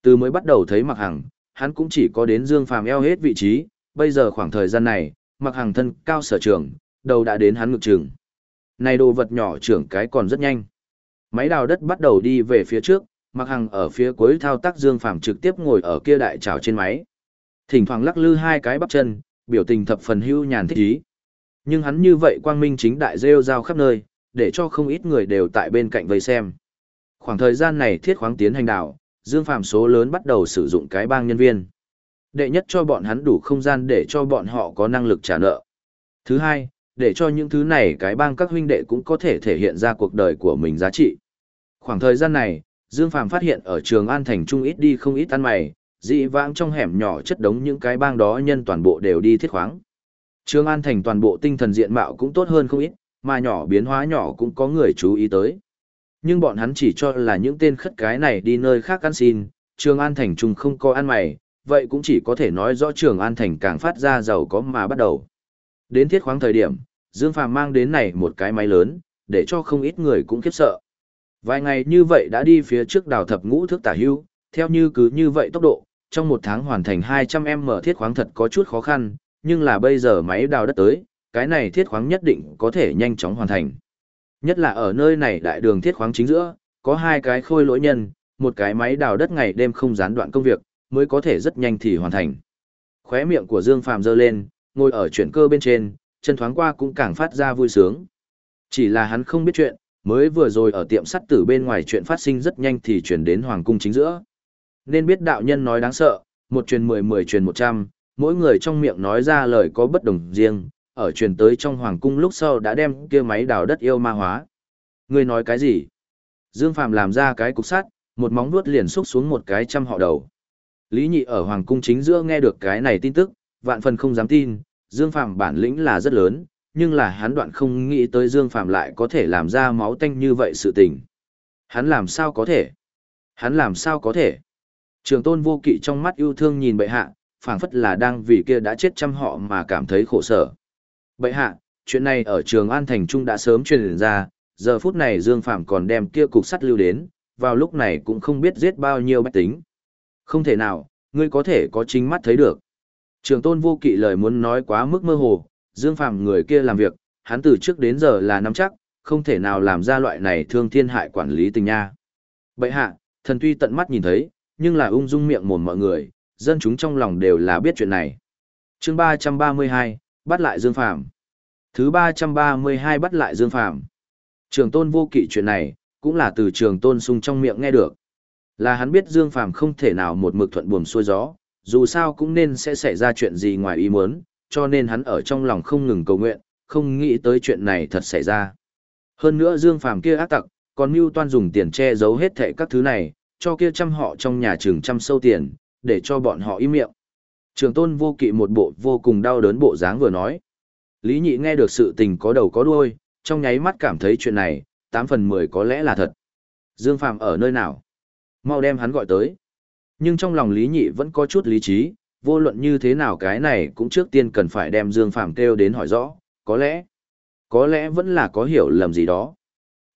Từ mới bắt đầu thấy Mặc Hằng, hắn cũng chỉ có đến Dương Phàm eo hết vị trí, bây giờ khoảng thời gian này, Mặc Hằng thân cao sở trường, đầu đã đến hắn ngực trường. Này đồ vật nhỏ trưởng cái còn rất nhanh. Máy đào đất bắt đầu đi về phía trước, Mặc Hằng ở phía cuối thao tác Dương Phàm trực tiếp ngồi ở kia đại trào trên máy. Thỉnh thoảng lắc lư hai cái bắp chân, biểu tình thập phần hưu nhàn thích ý. Nhưng hắn như vậy quang minh chính đại rêu rao khắp nơi, để cho không ít người đều tại bên cạnh vây xem. Khoảng thời gian này thiết khoáng tiến hành đảo, Dương Phàm số lớn bắt đầu sử dụng cái bang nhân viên. Đệ nhất cho bọn hắn đủ không gian để cho bọn họ có năng lực trả nợ. Thứ hai, để cho những thứ này cái bang các huynh đệ cũng có thể thể hiện ra cuộc đời của mình giá trị. Khoảng thời gian này, Dương Phàm phát hiện ở trường An Thành Trung ít đi không ít ăn mày, dị vãng trong hẻm nhỏ chất đống những cái bang đó nhân toàn bộ đều đi thiết khoáng. Trường An Thành toàn bộ tinh thần diện mạo cũng tốt hơn không ít, mà nhỏ biến hóa nhỏ cũng có người chú ý tới. Nhưng bọn hắn chỉ cho là những tên khất cái này đi nơi khác ăn xin, Trường An Thành trùng không có ăn mày, vậy cũng chỉ có thể nói rõ Trường An Thành càng phát ra giàu có mà bắt đầu. Đến thiết khoáng thời điểm, Dương Phàm mang đến này một cái máy lớn, để cho không ít người cũng khiếp sợ. Vài ngày như vậy đã đi phía trước đào thập ngũ thước tả hưu, theo như cứ như vậy tốc độ, trong một tháng hoàn thành 200m thiết khoáng thật có chút khó khăn, nhưng là bây giờ máy đào đất tới, cái này thiết khoáng nhất định có thể nhanh chóng hoàn thành. Nhất là ở nơi này đại đường thiết khoáng chính giữa, có hai cái khôi lỗi nhân, một cái máy đào đất ngày đêm không gián đoạn công việc, mới có thể rất nhanh thì hoàn thành. Khóe miệng của Dương Phàm dơ lên, ngồi ở chuyển cơ bên trên, chân thoáng qua cũng càng phát ra vui sướng. Chỉ là hắn không biết chuyện, mới vừa rồi ở tiệm sắt tử bên ngoài chuyện phát sinh rất nhanh thì chuyển đến hoàng cung chính giữa. Nên biết đạo nhân nói đáng sợ, một truyền mười mười truyền một trăm, mỗi người trong miệng nói ra lời có bất đồng riêng, ở truyền tới trong hoàng cung lúc sau đã đem kia máy đào đất yêu ma hóa. Ngươi nói cái gì? Dương Phàm làm ra cái cục sắt, một móng vuốt liền xúc xuống một cái trăm họ đầu. Lý Nhị ở hoàng cung chính giữa nghe được cái này tin tức, vạn phần không dám tin, Dương Phàm bản lĩnh là rất lớn, nhưng là hắn đoạn không nghĩ tới Dương Phàm lại có thể làm ra máu tanh như vậy sự tình. Hắn làm sao có thể? Hắn làm sao có thể? Trường tôn vô kỵ trong mắt yêu thương nhìn bệ hạ, phảng phất là đang vì kia đã chết trăm họ mà cảm thấy khổ sở. Bệ hạ, chuyện này ở trường An Thành Trung đã sớm truyền ra, giờ phút này Dương Phạm còn đem kia cục sắt lưu đến, vào lúc này cũng không biết giết bao nhiêu bách tính. Không thể nào, ngươi có thể có chính mắt thấy được. Trường tôn vô kỵ lời muốn nói quá mức mơ hồ, Dương Phạm người kia làm việc, hắn từ trước đến giờ là nắm chắc, không thể nào làm ra loại này thương thiên hại quản lý tình nha. Bậy hạ, thần tuy tận mắt nhìn thấy, nhưng là ung dung miệng mồm mọi người, dân chúng trong lòng đều là biết chuyện này. chương 332, bắt lại Dương Phàm. Thứ 332 bắt lại Dương Phàm. Trường tôn vô kỵ chuyện này, cũng là từ trường tôn sung trong miệng nghe được. Là hắn biết Dương Phàm không thể nào một mực thuận buồm xuôi gió, dù sao cũng nên sẽ xảy ra chuyện gì ngoài ý muốn, cho nên hắn ở trong lòng không ngừng cầu nguyện, không nghĩ tới chuyện này thật xảy ra. Hơn nữa Dương Phàm kia ác tặc, còn mưu toan dùng tiền che giấu hết thệ các thứ này, cho kia trăm họ trong nhà trường trăm sâu tiền, để cho bọn họ im miệng. Trường tôn vô kỵ một bộ vô cùng đau đớn bộ dáng vừa nói. Lý nhị nghe được sự tình có đầu có đuôi, trong nháy mắt cảm thấy chuyện này, 8 phần 10 có lẽ là thật. Dương Phàm ở nơi nào? Mau đem hắn gọi tới. Nhưng trong lòng Lý Nhị vẫn có chút lý trí, vô luận như thế nào cái này cũng trước tiên cần phải đem Dương Phàm kêu đến hỏi rõ, có lẽ, có lẽ vẫn là có hiểu lầm gì đó.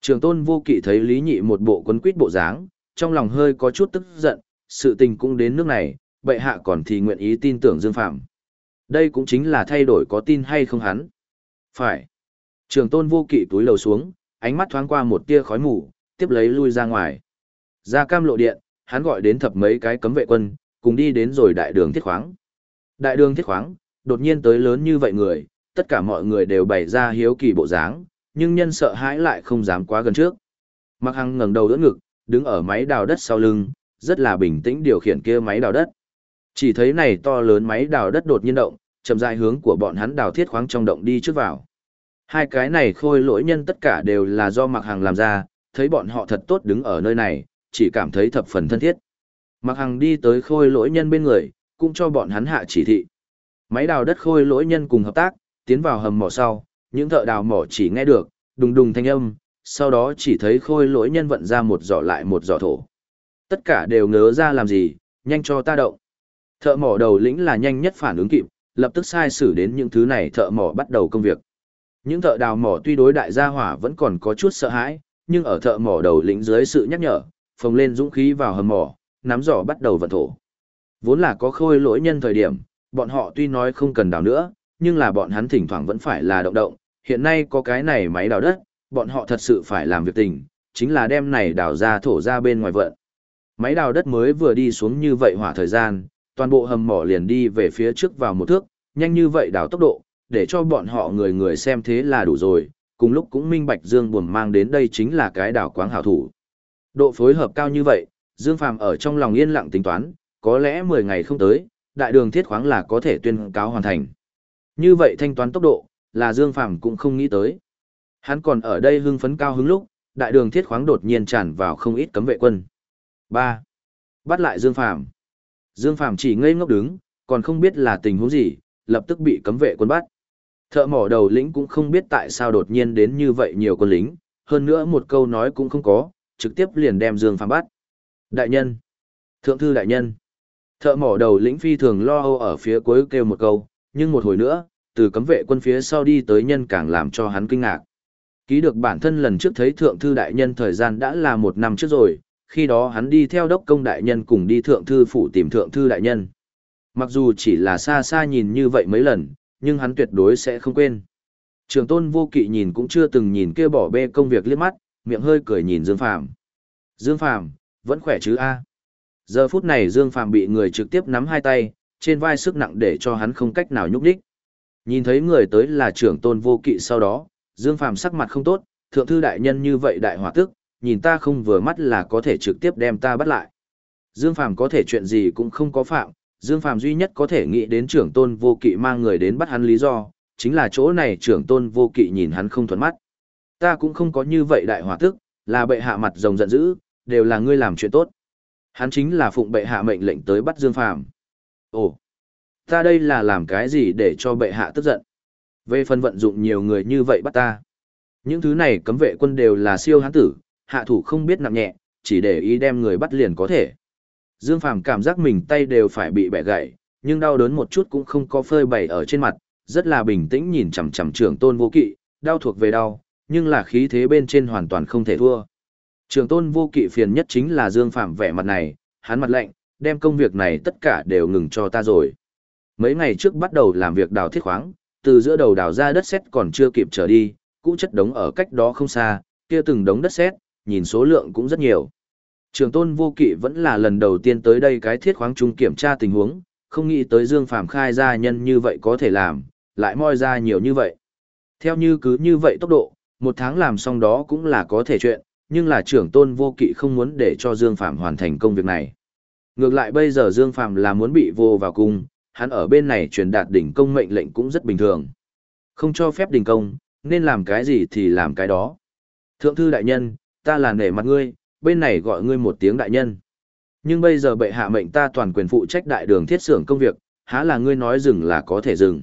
Trường tôn vô kỵ thấy Lý Nhị một bộ quấn quýt bộ dáng, trong lòng hơi có chút tức giận, sự tình cũng đến nước này, bệ hạ còn thì nguyện ý tin tưởng Dương Phạm. Đây cũng chính là thay đổi có tin hay không hắn. Phải. Trường tôn vô kỵ túi lầu xuống, ánh mắt thoáng qua một tia khói mù, tiếp lấy lui ra ngoài. Ra cam lộ điện, hắn gọi đến thập mấy cái cấm vệ quân, cùng đi đến rồi đại đường thiết khoáng. Đại đường thiết khoáng, đột nhiên tới lớn như vậy người, tất cả mọi người đều bày ra hiếu kỳ bộ dáng, nhưng nhân sợ hãi lại không dám quá gần trước. Mặc hăng ngẩng đầu đỡ ngực, đứng ở máy đào đất sau lưng, rất là bình tĩnh điều khiển kia máy đào đất. Chỉ thấy này to lớn máy đào đất đột nhiên động, chậm rãi hướng của bọn hắn đào thiết khoáng trong động đi trước vào. Hai cái này khôi lỗi nhân tất cả đều là do Mạc Hằng làm ra, thấy bọn họ thật tốt đứng ở nơi này, chỉ cảm thấy thập phần thân thiết. Mạc Hằng đi tới khôi lỗi nhân bên người, cũng cho bọn hắn hạ chỉ thị. Máy đào đất khôi lỗi nhân cùng hợp tác, tiến vào hầm mỏ sau, những thợ đào mỏ chỉ nghe được, đùng đùng thanh âm, sau đó chỉ thấy khôi lỗi nhân vận ra một giỏ lại một giỏ thổ. Tất cả đều ngớ ra làm gì, nhanh cho ta động. Thợ mỏ đầu lĩnh là nhanh nhất phản ứng kịp, lập tức sai xử đến những thứ này thợ mỏ bắt đầu công việc. Những thợ đào mỏ tuy đối đại gia hỏa vẫn còn có chút sợ hãi, nhưng ở thợ mỏ đầu lĩnh dưới sự nhắc nhở, phồng lên dũng khí vào hầm mỏ, nắm giỏ bắt đầu vận thổ. Vốn là có khôi lỗi nhân thời điểm, bọn họ tuy nói không cần đào nữa, nhưng là bọn hắn thỉnh thoảng vẫn phải là động động, hiện nay có cái này máy đào đất, bọn họ thật sự phải làm việc tình, chính là đem này đào ra thổ ra bên ngoài vận. Máy đào đất mới vừa đi xuống như vậy hỏa thời gian, toàn bộ hầm mỏ liền đi về phía trước vào một thước, nhanh như vậy đào tốc độ, để cho bọn họ người người xem thế là đủ rồi, cùng lúc cũng minh bạch Dương Buồm mang đến đây chính là cái đảo quáng hảo thủ. Độ phối hợp cao như vậy, Dương Phàm ở trong lòng yên lặng tính toán, có lẽ 10 ngày không tới, đại đường thiết khoáng là có thể tuyên cáo hoàn thành. Như vậy thanh toán tốc độ, là Dương Phàm cũng không nghĩ tới. Hắn còn ở đây hưng phấn cao hứng lúc, đại đường thiết khoáng đột nhiên tràn vào không ít cấm vệ quân ba Bắt lại Dương Phàm Dương Phàm chỉ ngây ngốc đứng, còn không biết là tình huống gì, lập tức bị cấm vệ quân bắt. Thợ mỏ đầu lĩnh cũng không biết tại sao đột nhiên đến như vậy nhiều quân lính, hơn nữa một câu nói cũng không có, trực tiếp liền đem Dương Phàm bắt. Đại nhân! Thượng thư đại nhân! Thợ mỏ đầu lĩnh phi thường lo âu ở phía cuối kêu một câu, nhưng một hồi nữa, từ cấm vệ quân phía sau đi tới nhân càng làm cho hắn kinh ngạc. Ký được bản thân lần trước thấy thượng thư đại nhân thời gian đã là một năm trước rồi, khi đó hắn đi theo đốc công đại nhân cùng đi thượng thư phủ tìm thượng thư đại nhân. Mặc dù chỉ là xa xa nhìn như vậy mấy lần, nhưng hắn tuyệt đối sẽ không quên. Trường tôn vô kỵ nhìn cũng chưa từng nhìn kia bỏ bê công việc liếc mắt, miệng hơi cười nhìn Dương Phàm. Dương Phàm, vẫn khỏe chứ a? Giờ phút này Dương Phàm bị người trực tiếp nắm hai tay, trên vai sức nặng để cho hắn không cách nào nhúc đích. Nhìn thấy người tới là trưởng tôn vô kỵ sau đó, Dương Phàm sắc mặt không tốt, thượng thư đại nhân như vậy đại hỏa tức, nhìn ta không vừa mắt là có thể trực tiếp đem ta bắt lại. Dương Phàm có thể chuyện gì cũng không có phạm, Dương Phàm duy nhất có thể nghĩ đến trưởng tôn vô kỵ mang người đến bắt hắn lý do, chính là chỗ này trưởng tôn vô kỵ nhìn hắn không thuận mắt. Ta cũng không có như vậy đại hòa tức, là bệ hạ mặt rồng giận dữ, đều là ngươi làm chuyện tốt. Hắn chính là phụng bệ hạ mệnh lệnh tới bắt Dương Phàm. Ồ, ta đây là làm cái gì để cho bệ hạ tức giận? Về phần vận dụng nhiều người như vậy bắt ta. Những thứ này cấm vệ quân đều là siêu hán tử, hạ thủ không biết nặng nhẹ, chỉ để ý đem người bắt liền có thể. Dương Phàm cảm giác mình tay đều phải bị bẻ gãy, nhưng đau đớn một chút cũng không có phơi bày ở trên mặt, rất là bình tĩnh nhìn chằm chằm trưởng tôn vô kỵ, đau thuộc về đau, nhưng là khí thế bên trên hoàn toàn không thể thua. Trưởng tôn vô kỵ phiền nhất chính là Dương Phàm vẻ mặt này, hắn mặt lạnh, đem công việc này tất cả đều ngừng cho ta rồi. Mấy ngày trước bắt đầu làm việc đào thiết khoáng, từ giữa đầu đào ra đất sét còn chưa kịp trở đi, cũ chất đống ở cách đó không xa, kia từng đống đất sét, nhìn số lượng cũng rất nhiều. Trường tôn vô kỵ vẫn là lần đầu tiên tới đây cái thiết khoáng trung kiểm tra tình huống, không nghĩ tới Dương Phàm khai ra nhân như vậy có thể làm, lại moi ra nhiều như vậy. Theo như cứ như vậy tốc độ, một tháng làm xong đó cũng là có thể chuyện, nhưng là trưởng tôn vô kỵ không muốn để cho Dương phạm hoàn thành công việc này. Ngược lại bây giờ Dương phạm là muốn bị vô vào cung, hắn ở bên này truyền đạt đỉnh công mệnh lệnh cũng rất bình thường. Không cho phép đỉnh công, nên làm cái gì thì làm cái đó. Thượng thư đại nhân, ta là nể mặt ngươi, bên này gọi ngươi một tiếng đại nhân. Nhưng bây giờ bệ hạ mệnh ta toàn quyền phụ trách đại đường thiết xưởng công việc, há là ngươi nói dừng là có thể dừng.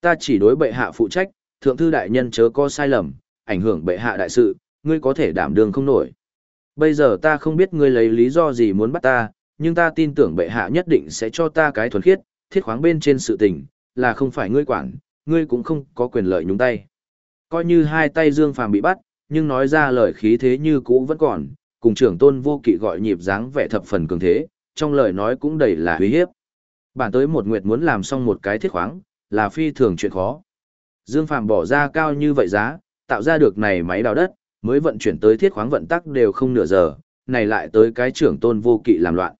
Ta chỉ đối bệ hạ phụ trách, thượng thư đại nhân chớ có sai lầm, ảnh hưởng bệ hạ đại sự, ngươi có thể đảm đường không nổi. Bây giờ ta không biết ngươi lấy lý do gì muốn bắt ta, nhưng ta tin tưởng bệ hạ nhất định sẽ cho ta cái thuần khiết, thiết khoáng bên trên sự tình, là không phải ngươi quản, ngươi cũng không có quyền lợi nhúng tay. Coi như hai tay Dương Phàm bị bắt, nhưng nói ra lời khí thế như cũ vẫn còn, cùng trưởng tôn vô kỵ gọi nhịp dáng vẻ thập phần cường thế, trong lời nói cũng đầy là uy hiếp. Bản tới một nguyệt muốn làm xong một cái thiết khoáng, là phi thường chuyện khó. Dương Phàm bỏ ra cao như vậy giá, tạo ra được này máy đào đất, mới vận chuyển tới thiết khoáng vận tắc đều không nửa giờ, này lại tới cái trưởng tôn vô kỵ làm loạn.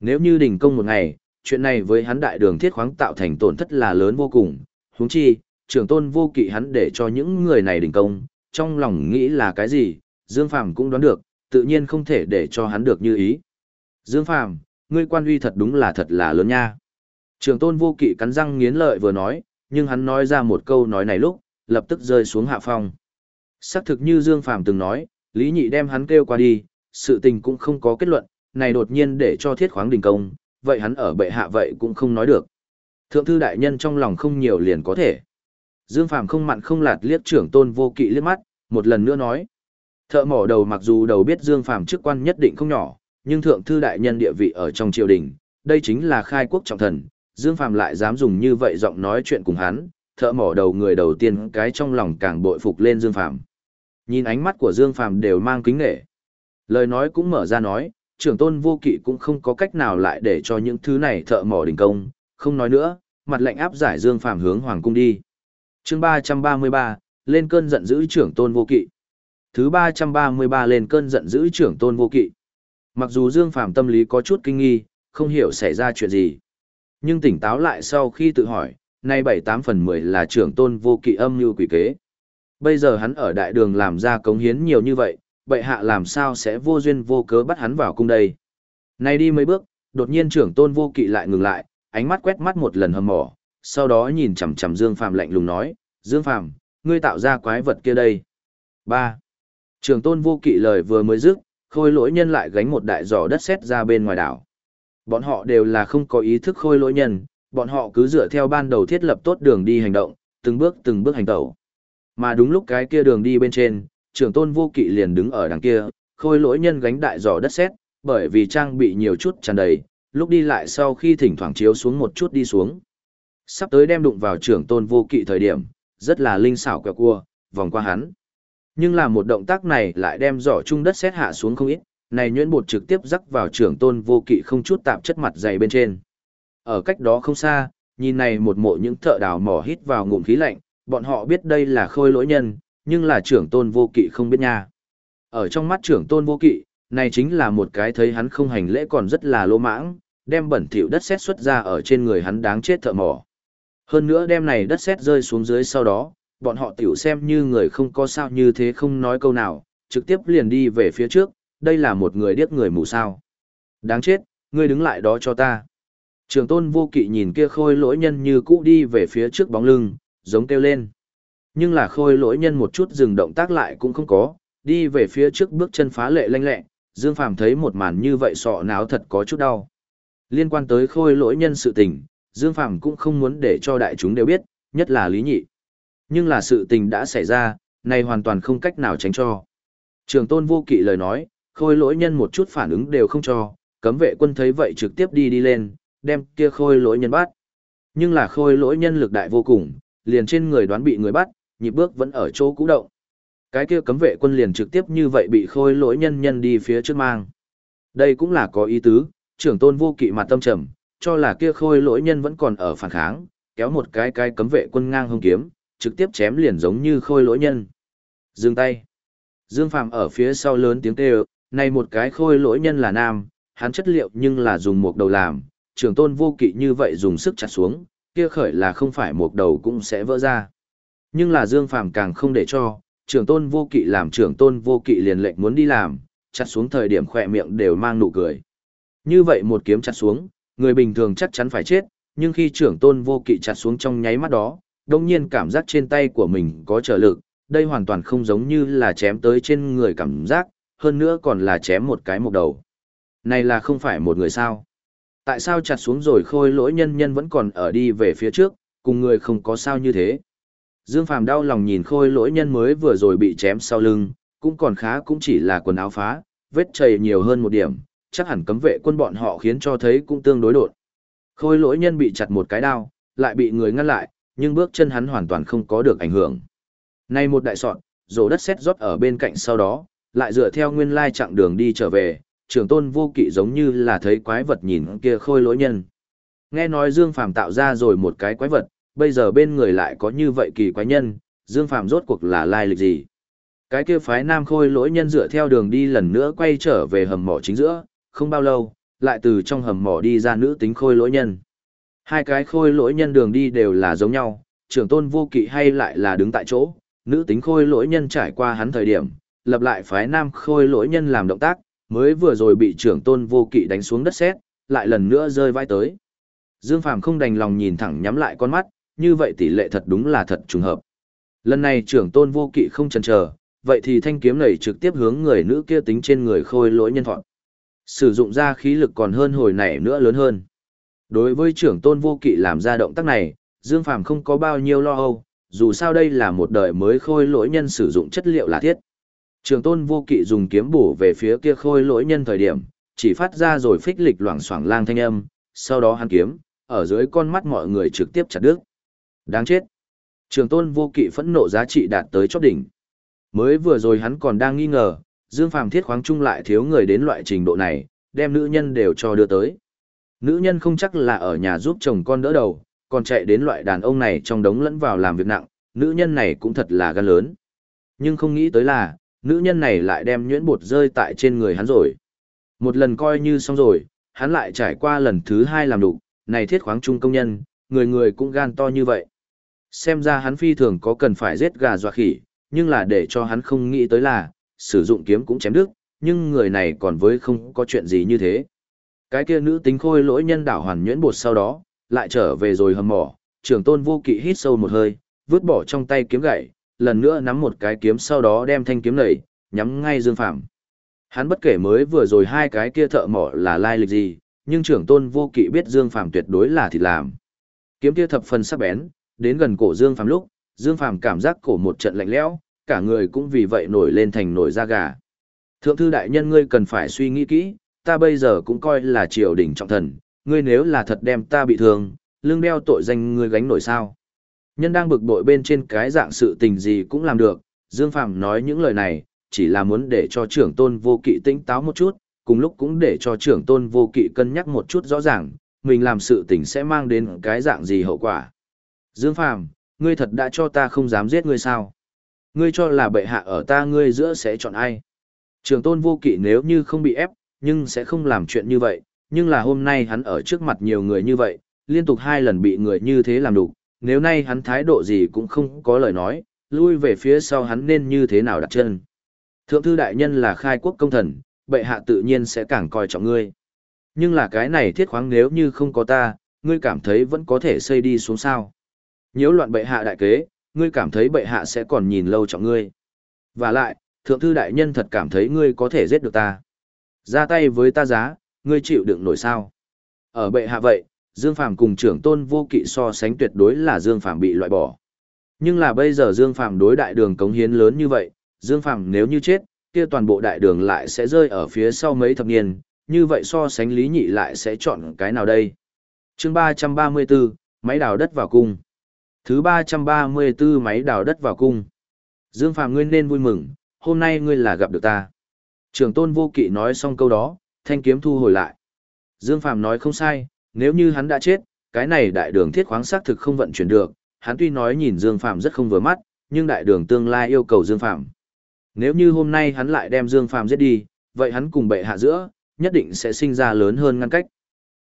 Nếu như đình công một ngày, chuyện này với hắn đại đường thiết khoáng tạo thành tổn thất là lớn vô cùng, huống chi, trưởng tôn vô kỵ hắn để cho những người này đình công, trong lòng nghĩ là cái gì, Dương Phàm cũng đoán được, tự nhiên không thể để cho hắn được như ý. Dương Phàm, ngươi quan uy thật đúng là thật là lớn nha. Trường tôn vô kỵ cắn răng nghiến lợi vừa nói, nhưng hắn nói ra một câu nói này lúc, lập tức rơi xuống hạ phong. Xác thực như Dương Phàm từng nói, Lý Nhị đem hắn kêu qua đi, sự tình cũng không có kết luận, này đột nhiên để cho thiết khoáng đình công, vậy hắn ở bệ hạ vậy cũng không nói được. Thượng thư đại nhân trong lòng không nhiều liền có thể. Dương Phàm không mặn không lạt liếc trưởng tôn vô kỵ liếc mắt, một lần nữa nói. Thợ mỏ đầu mặc dù đầu biết Dương Phàm chức quan nhất định không nhỏ, nhưng thượng thư đại nhân địa vị ở trong triều đình, đây chính là khai quốc trọng thần, Dương Phàm lại dám dùng như vậy giọng nói chuyện cùng hắn, thợ mỏ đầu người đầu tiên cái trong lòng càng bội phục lên Dương Phàm. Nhìn ánh mắt của Dương Phàm đều mang kính nể. Lời nói cũng mở ra nói, trưởng tôn vô kỵ cũng không có cách nào lại để cho những thứ này thợ mỏ đình công, không nói nữa, mặt lạnh áp giải Dương Phàm hướng hoàng cung đi. Chương ba ba mươi ba lên cơn giận dữ trưởng tôn vô kỵ. Thứ 333 lên cơn giận dữ trưởng tôn vô kỵ. Mặc dù Dương Phàm tâm lý có chút kinh nghi, không hiểu xảy ra chuyện gì. Nhưng tỉnh táo lại sau khi tự hỏi, nay 7-8 phần 10 là trưởng tôn vô kỵ âm như quỷ kế. Bây giờ hắn ở đại đường làm ra cống hiến nhiều như vậy, bệ hạ làm sao sẽ vô duyên vô cớ bắt hắn vào cung đây. Nay đi mấy bước, đột nhiên trưởng tôn vô kỵ lại ngừng lại, ánh mắt quét mắt một lần hầm mỏ, sau đó nhìn chằm chằm Dương Phàm lạnh lùng nói, Dương Phàm ngươi tạo ra quái vật kia đây. 3. Trường tôn vô kỵ lời vừa mới dứt, khôi lỗi nhân lại gánh một đại giỏ đất sét ra bên ngoài đảo. Bọn họ đều là không có ý thức khôi lỗi nhân, bọn họ cứ dựa theo ban đầu thiết lập tốt đường đi hành động, từng bước từng bước hành tẩu. Mà đúng lúc cái kia đường đi bên trên, trưởng tôn vô kỵ liền đứng ở đằng kia, khôi lỗi nhân gánh đại giỏ đất sét, bởi vì trang bị nhiều chút tràn đầy, lúc đi lại sau khi thỉnh thoảng chiếu xuống một chút đi xuống. Sắp tới đem đụng vào trưởng tôn vô kỵ thời điểm, rất là linh xảo quẹo cua, vòng qua hắn. Nhưng là một động tác này lại đem giỏ chung đất xét hạ xuống không ít, này nhuyễn bột trực tiếp rắc vào trưởng tôn vô kỵ không chút tạp chất mặt dày bên trên. Ở cách đó không xa, nhìn này một mộ những thợ đào mỏ hít vào ngụm khí lạnh, bọn họ biết đây là khôi lỗi nhân, nhưng là trưởng tôn vô kỵ không biết nha. Ở trong mắt trưởng tôn vô kỵ, này chính là một cái thấy hắn không hành lễ còn rất là lỗ mãng, đem bẩn thỉu đất xét xuất ra ở trên người hắn đáng chết thợ mỏ. Hơn nữa đem này đất sét rơi xuống dưới sau đó, bọn họ tiểu xem như người không có sao như thế không nói câu nào, trực tiếp liền đi về phía trước, đây là một người điếc người mù sao. Đáng chết, Ngươi đứng lại đó cho ta. Trường tôn vô kỵ nhìn kia khôi lỗi nhân như cũ đi về phía trước bóng lưng, giống kêu lên. Nhưng là khôi lỗi nhân một chút dừng động tác lại cũng không có, đi về phía trước bước chân phá lệ lanh lẹ, Dương Phàm thấy một màn như vậy sọ náo thật có chút đau. Liên quan tới khôi lỗi nhân sự tình, Dương Phàm cũng không muốn để cho đại chúng đều biết, nhất là Lý Nhị. Nhưng là sự tình đã xảy ra, này hoàn toàn không cách nào tránh cho. Trường tôn vô kỵ lời nói, khôi lỗi nhân một chút phản ứng đều không cho, cấm vệ quân thấy vậy trực tiếp đi đi lên, đem kia khôi lỗi nhân bắt. Nhưng là khôi lỗi nhân lực đại vô cùng, liền trên người đoán bị người bắt, nhịp bước vẫn ở chỗ cũ động. Cái kia cấm vệ quân liền trực tiếp như vậy bị khôi lỗi nhân nhân đi phía trước mang. Đây cũng là có ý tứ, trưởng tôn vô kỵ mặt tâm trầm, cho là kia khôi lỗi nhân vẫn còn ở phản kháng, kéo một cái cái cấm vệ quân ngang hông kiếm, trực tiếp chém liền giống như khôi lỗi nhân. Dừng tay. Dương Phàm ở phía sau lớn tiếng kêu, này một cái khôi lỗi nhân là nam, hắn chất liệu nhưng là dùng một đầu làm, trưởng tôn vô kỵ như vậy dùng sức chặt xuống, kia khởi là không phải một đầu cũng sẽ vỡ ra. Nhưng là Dương Phàm càng không để cho, trưởng tôn vô kỵ làm trưởng tôn vô kỵ liền lệnh muốn đi làm, chặt xuống thời điểm khỏe miệng đều mang nụ cười. Như vậy một kiếm chặt xuống, người bình thường chắc chắn phải chết, nhưng khi trưởng tôn vô kỵ chặt xuống trong nháy mắt đó, đông nhiên cảm giác trên tay của mình có trở lực, đây hoàn toàn không giống như là chém tới trên người cảm giác, hơn nữa còn là chém một cái một đầu. Này là không phải một người sao? Tại sao chặt xuống rồi khôi lỗi nhân nhân vẫn còn ở đi về phía trước, cùng người không có sao như thế? Dương Phàm đau lòng nhìn khôi lỗi nhân mới vừa rồi bị chém sau lưng, cũng còn khá cũng chỉ là quần áo phá, vết chảy nhiều hơn một điểm, chắc hẳn cấm vệ quân bọn họ khiến cho thấy cũng tương đối đột. Khôi lỗi nhân bị chặt một cái đao, lại bị người ngăn lại, nhưng bước chân hắn hoàn toàn không có được ảnh hưởng. Nay một đại sọn, rổ đất xét rót ở bên cạnh sau đó, lại dựa theo nguyên lai chặng đường đi trở về, trưởng tôn vô kỵ giống như là thấy quái vật nhìn kia khôi lỗi nhân. Nghe nói Dương Phàm tạo ra rồi một cái quái vật, bây giờ bên người lại có như vậy kỳ quái nhân, Dương Phàm rốt cuộc là lai lịch gì? Cái kia phái nam khôi lỗi nhân dựa theo đường đi lần nữa quay trở về hầm mỏ chính giữa, không bao lâu, lại từ trong hầm mỏ đi ra nữ tính khôi lỗi nhân. Hai cái khôi lỗi nhân đường đi đều là giống nhau, trưởng tôn vô kỵ hay lại là đứng tại chỗ, nữ tính khôi lỗi nhân trải qua hắn thời điểm, lập lại phái nam khôi lỗi nhân làm động tác, mới vừa rồi bị trưởng tôn vô kỵ đánh xuống đất sét, lại lần nữa rơi vai tới. Dương Phàm không đành lòng nhìn thẳng nhắm lại con mắt, như vậy tỷ lệ thật đúng là thật trùng hợp. Lần này trưởng tôn vô kỵ không chần chờ, vậy thì thanh kiếm này trực tiếp hướng người nữ kia tính trên người khôi lỗi nhân thọn. Sử dụng ra khí lực còn hơn hồi nãy nữa lớn hơn. Đối với trưởng tôn vô kỵ làm ra động tác này, Dương Phàm không có bao nhiêu lo âu, dù sao đây là một đời mới khôi lỗi nhân sử dụng chất liệu là thiết. Trường tôn vô kỵ dùng kiếm bổ về phía kia khôi lỗi nhân thời điểm, chỉ phát ra rồi phích lịch loảng xoảng lang thanh âm, sau đó hắn kiếm, ở dưới con mắt mọi người trực tiếp chặt đứt. Đáng chết. Trường tôn vô kỵ phẫn nộ giá trị đạt tới chót đỉnh. Mới vừa rồi hắn còn đang nghi ngờ, Dương Phàm thiết khoáng chung lại thiếu người đến loại trình độ này, đem nữ nhân đều cho đưa tới. Nữ nhân không chắc là ở nhà giúp chồng con đỡ đầu, còn chạy đến loại đàn ông này trong đống lẫn vào làm việc nặng, nữ nhân này cũng thật là gan lớn. Nhưng không nghĩ tới là, nữ nhân này lại đem nhuyễn bột rơi tại trên người hắn rồi. Một lần coi như xong rồi, hắn lại trải qua lần thứ hai làm đủ, này thiết khoáng trung công nhân, người người cũng gan to như vậy. Xem ra hắn phi thường có cần phải giết gà dọa khỉ, nhưng là để cho hắn không nghĩ tới là, sử dụng kiếm cũng chém đứt, nhưng người này còn với không có chuyện gì như thế. Cái kia nữ tính khôi lỗi nhân đảo hoàn nhuyễn bột sau đó, lại trở về rồi hầm mỏ, trưởng tôn vô kỵ hít sâu một hơi, vứt bỏ trong tay kiếm gậy, lần nữa nắm một cái kiếm sau đó đem thanh kiếm nảy, nhắm ngay Dương Phạm. Hắn bất kể mới vừa rồi hai cái kia thợ mỏ là lai lịch gì, nhưng trưởng tôn vô kỵ biết Dương Phạm tuyệt đối là thịt làm. Kiếm kia thập phần sắc bén, đến gần cổ Dương Phạm lúc, Dương Phạm cảm giác cổ một trận lạnh lẽo, cả người cũng vì vậy nổi lên thành nổi da gà. Thượng thư đại nhân ngươi cần phải suy nghĩ kỹ, ta bây giờ cũng coi là triều đình trọng thần, ngươi nếu là thật đem ta bị thương, lương đeo tội danh ngươi gánh nổi sao. Nhân đang bực bội bên trên cái dạng sự tình gì cũng làm được, Dương Phạm nói những lời này, chỉ là muốn để cho trưởng tôn vô kỵ tỉnh táo một chút, cùng lúc cũng để cho trưởng tôn vô kỵ cân nhắc một chút rõ ràng, mình làm sự tình sẽ mang đến cái dạng gì hậu quả. Dương Phạm, ngươi thật đã cho ta không dám giết ngươi sao? Ngươi cho là bệ hạ ở ta ngươi giữa sẽ chọn ai? Trường tôn vô kỵ nếu như không bị ép, nhưng sẽ không làm chuyện như vậy, nhưng là hôm nay hắn ở trước mặt nhiều người như vậy, liên tục hai lần bị người như thế làm đủ, nếu nay hắn thái độ gì cũng không có lời nói, lui về phía sau hắn nên như thế nào đặt chân. Thượng thư đại nhân là khai quốc công thần, bệ hạ tự nhiên sẽ càng coi trọng ngươi. Nhưng là cái này thiết khoáng nếu như không có ta, ngươi cảm thấy vẫn có thể xây đi xuống sao. Nhiễu loạn bệ hạ đại kế, ngươi cảm thấy bệ hạ sẽ còn nhìn lâu trọng ngươi. Và lại, thượng thư đại nhân thật cảm thấy ngươi có thể giết được ta. Ra tay với ta giá, ngươi chịu đựng nổi sao. Ở bệ hạ vậy, Dương Phàm cùng trưởng tôn vô kỵ so sánh tuyệt đối là Dương Phàm bị loại bỏ. Nhưng là bây giờ Dương Phàm đối đại đường cống hiến lớn như vậy, Dương Phàm nếu như chết, kia toàn bộ đại đường lại sẽ rơi ở phía sau mấy thập niên, như vậy so sánh lý nhị lại sẽ chọn cái nào đây? chương 334, máy đào đất vào cung. Thứ 334 máy đào đất vào cung. Dương Phàm ngươi nên vui mừng, hôm nay ngươi là gặp được ta. Trường tôn vô kỵ nói xong câu đó, thanh kiếm thu hồi lại. Dương Phàm nói không sai, nếu như hắn đã chết, cái này đại đường thiết khoáng xác thực không vận chuyển được, hắn tuy nói nhìn Dương Phàm rất không vừa mắt, nhưng đại đường tương lai yêu cầu Dương Phàm. Nếu như hôm nay hắn lại đem Dương Phàm giết đi, vậy hắn cùng bệ hạ giữa, nhất định sẽ sinh ra lớn hơn ngăn cách.